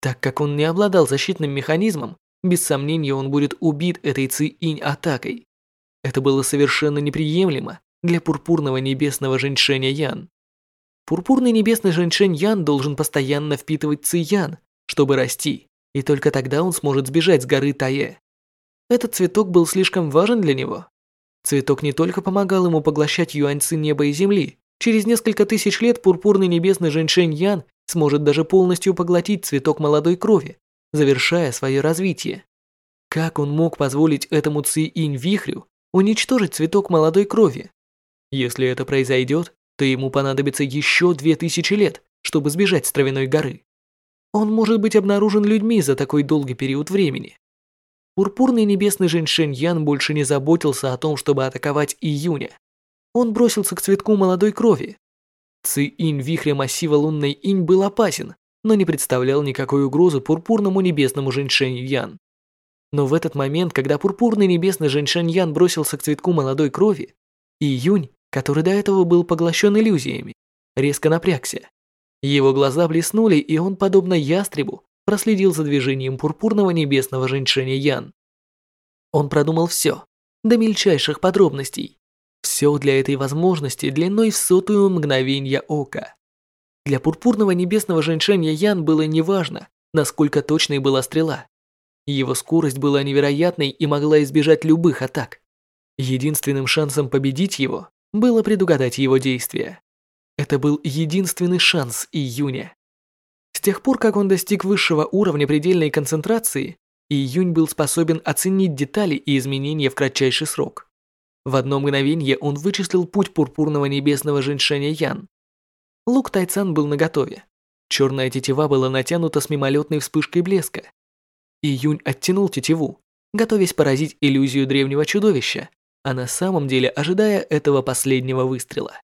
A: Так как он не обладал защитным механизмом, без сомнения он будет убит этой Ци-инь атакой. Это было совершенно неприемлемо для пурпурного небесного женьшеня Ян. Пурпурный небесный женьшень Ян должен постоянно впитывать ци Ян, чтобы расти, и только тогда он сможет сбежать с горы Тае. Этот цветок был слишком важен для него. Цветок не только помогал ему поглощать юаньцы неба и земли, через несколько тысяч лет пурпурный небесный женьшень Ян сможет даже полностью поглотить цветок молодой крови, завершая свое развитие. Как он мог позволить этому Ци-Инь Вихрю уничтожить цветок молодой крови. Если это произойдет, то ему понадобится еще две тысячи лет, чтобы сбежать с Травяной горы. Он может быть обнаружен людьми за такой долгий период времени. Пурпурный небесный женьшень Ян больше не заботился о том, чтобы атаковать июня. Он бросился к цветку молодой крови. Ци-инь вихря массива лунной инь был опасен, но не представлял никакой угрозы пурпурному небесному женьшень Ян. Но в этот момент, когда пурпурный небесный Женьшаньян бросился к цветку молодой крови, Июнь, который до этого был поглощен иллюзиями, резко напрягся. Его глаза блеснули, и он, подобно ястребу, проследил за движением пурпурного небесного Женьшеня Ян. Он продумал все, до мельчайших подробностей. Все для этой возможности длиной в сотую мгновение ока. Для пурпурного небесного Женьшеня Ян было неважно, насколько точной была стрела. Его скорость была невероятной и могла избежать любых атак. Единственным шансом победить его было предугадать его действия. Это был единственный шанс июня. С тех пор, как он достиг высшего уровня предельной концентрации, июнь был способен оценить детали и изменения в кратчайший срок. В одно мгновение он вычислил путь пурпурного небесного женьшеня Ян. Лук Тайцан был наготове. Черная тетива была натянута с мимолетной вспышкой блеска, Июнь оттянул тетиву, готовясь поразить иллюзию древнего чудовища, а на самом деле ожидая этого последнего выстрела.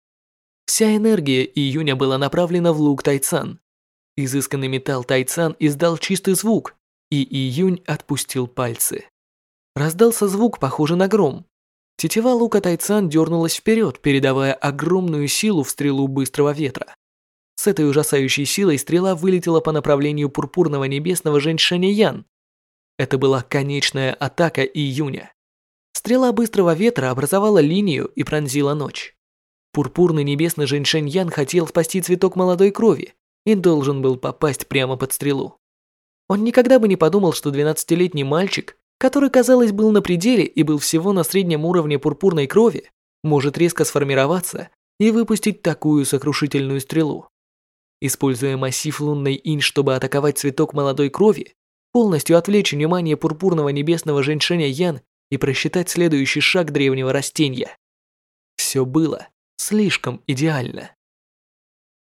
A: Вся энергия Июня была направлена в лук Тайцан. Изысканный металл Тайцан издал чистый звук, и Июнь отпустил пальцы. Раздался звук, похожий на гром. Тетива лука Тайцан дернулась вперед, передавая огромную силу в стрелу быстрого ветра. С этой ужасающей силой стрела вылетела по направлению пурпурного небесного Женьшеня Ян. Это была конечная атака июня. Стрела быстрого ветра образовала линию и пронзила ночь. Пурпурный небесный Женьшень Ян хотел спасти цветок молодой крови и должен был попасть прямо под стрелу. Он никогда бы не подумал, что 12-летний мальчик, который, казалось, был на пределе и был всего на среднем уровне пурпурной крови, может резко сформироваться и выпустить такую сокрушительную стрелу. Используя массив лунной инь, чтобы атаковать цветок молодой крови, полностью отвлечь внимание пурпурного небесного женьшеня Ян и просчитать следующий шаг древнего растения. Все было слишком идеально.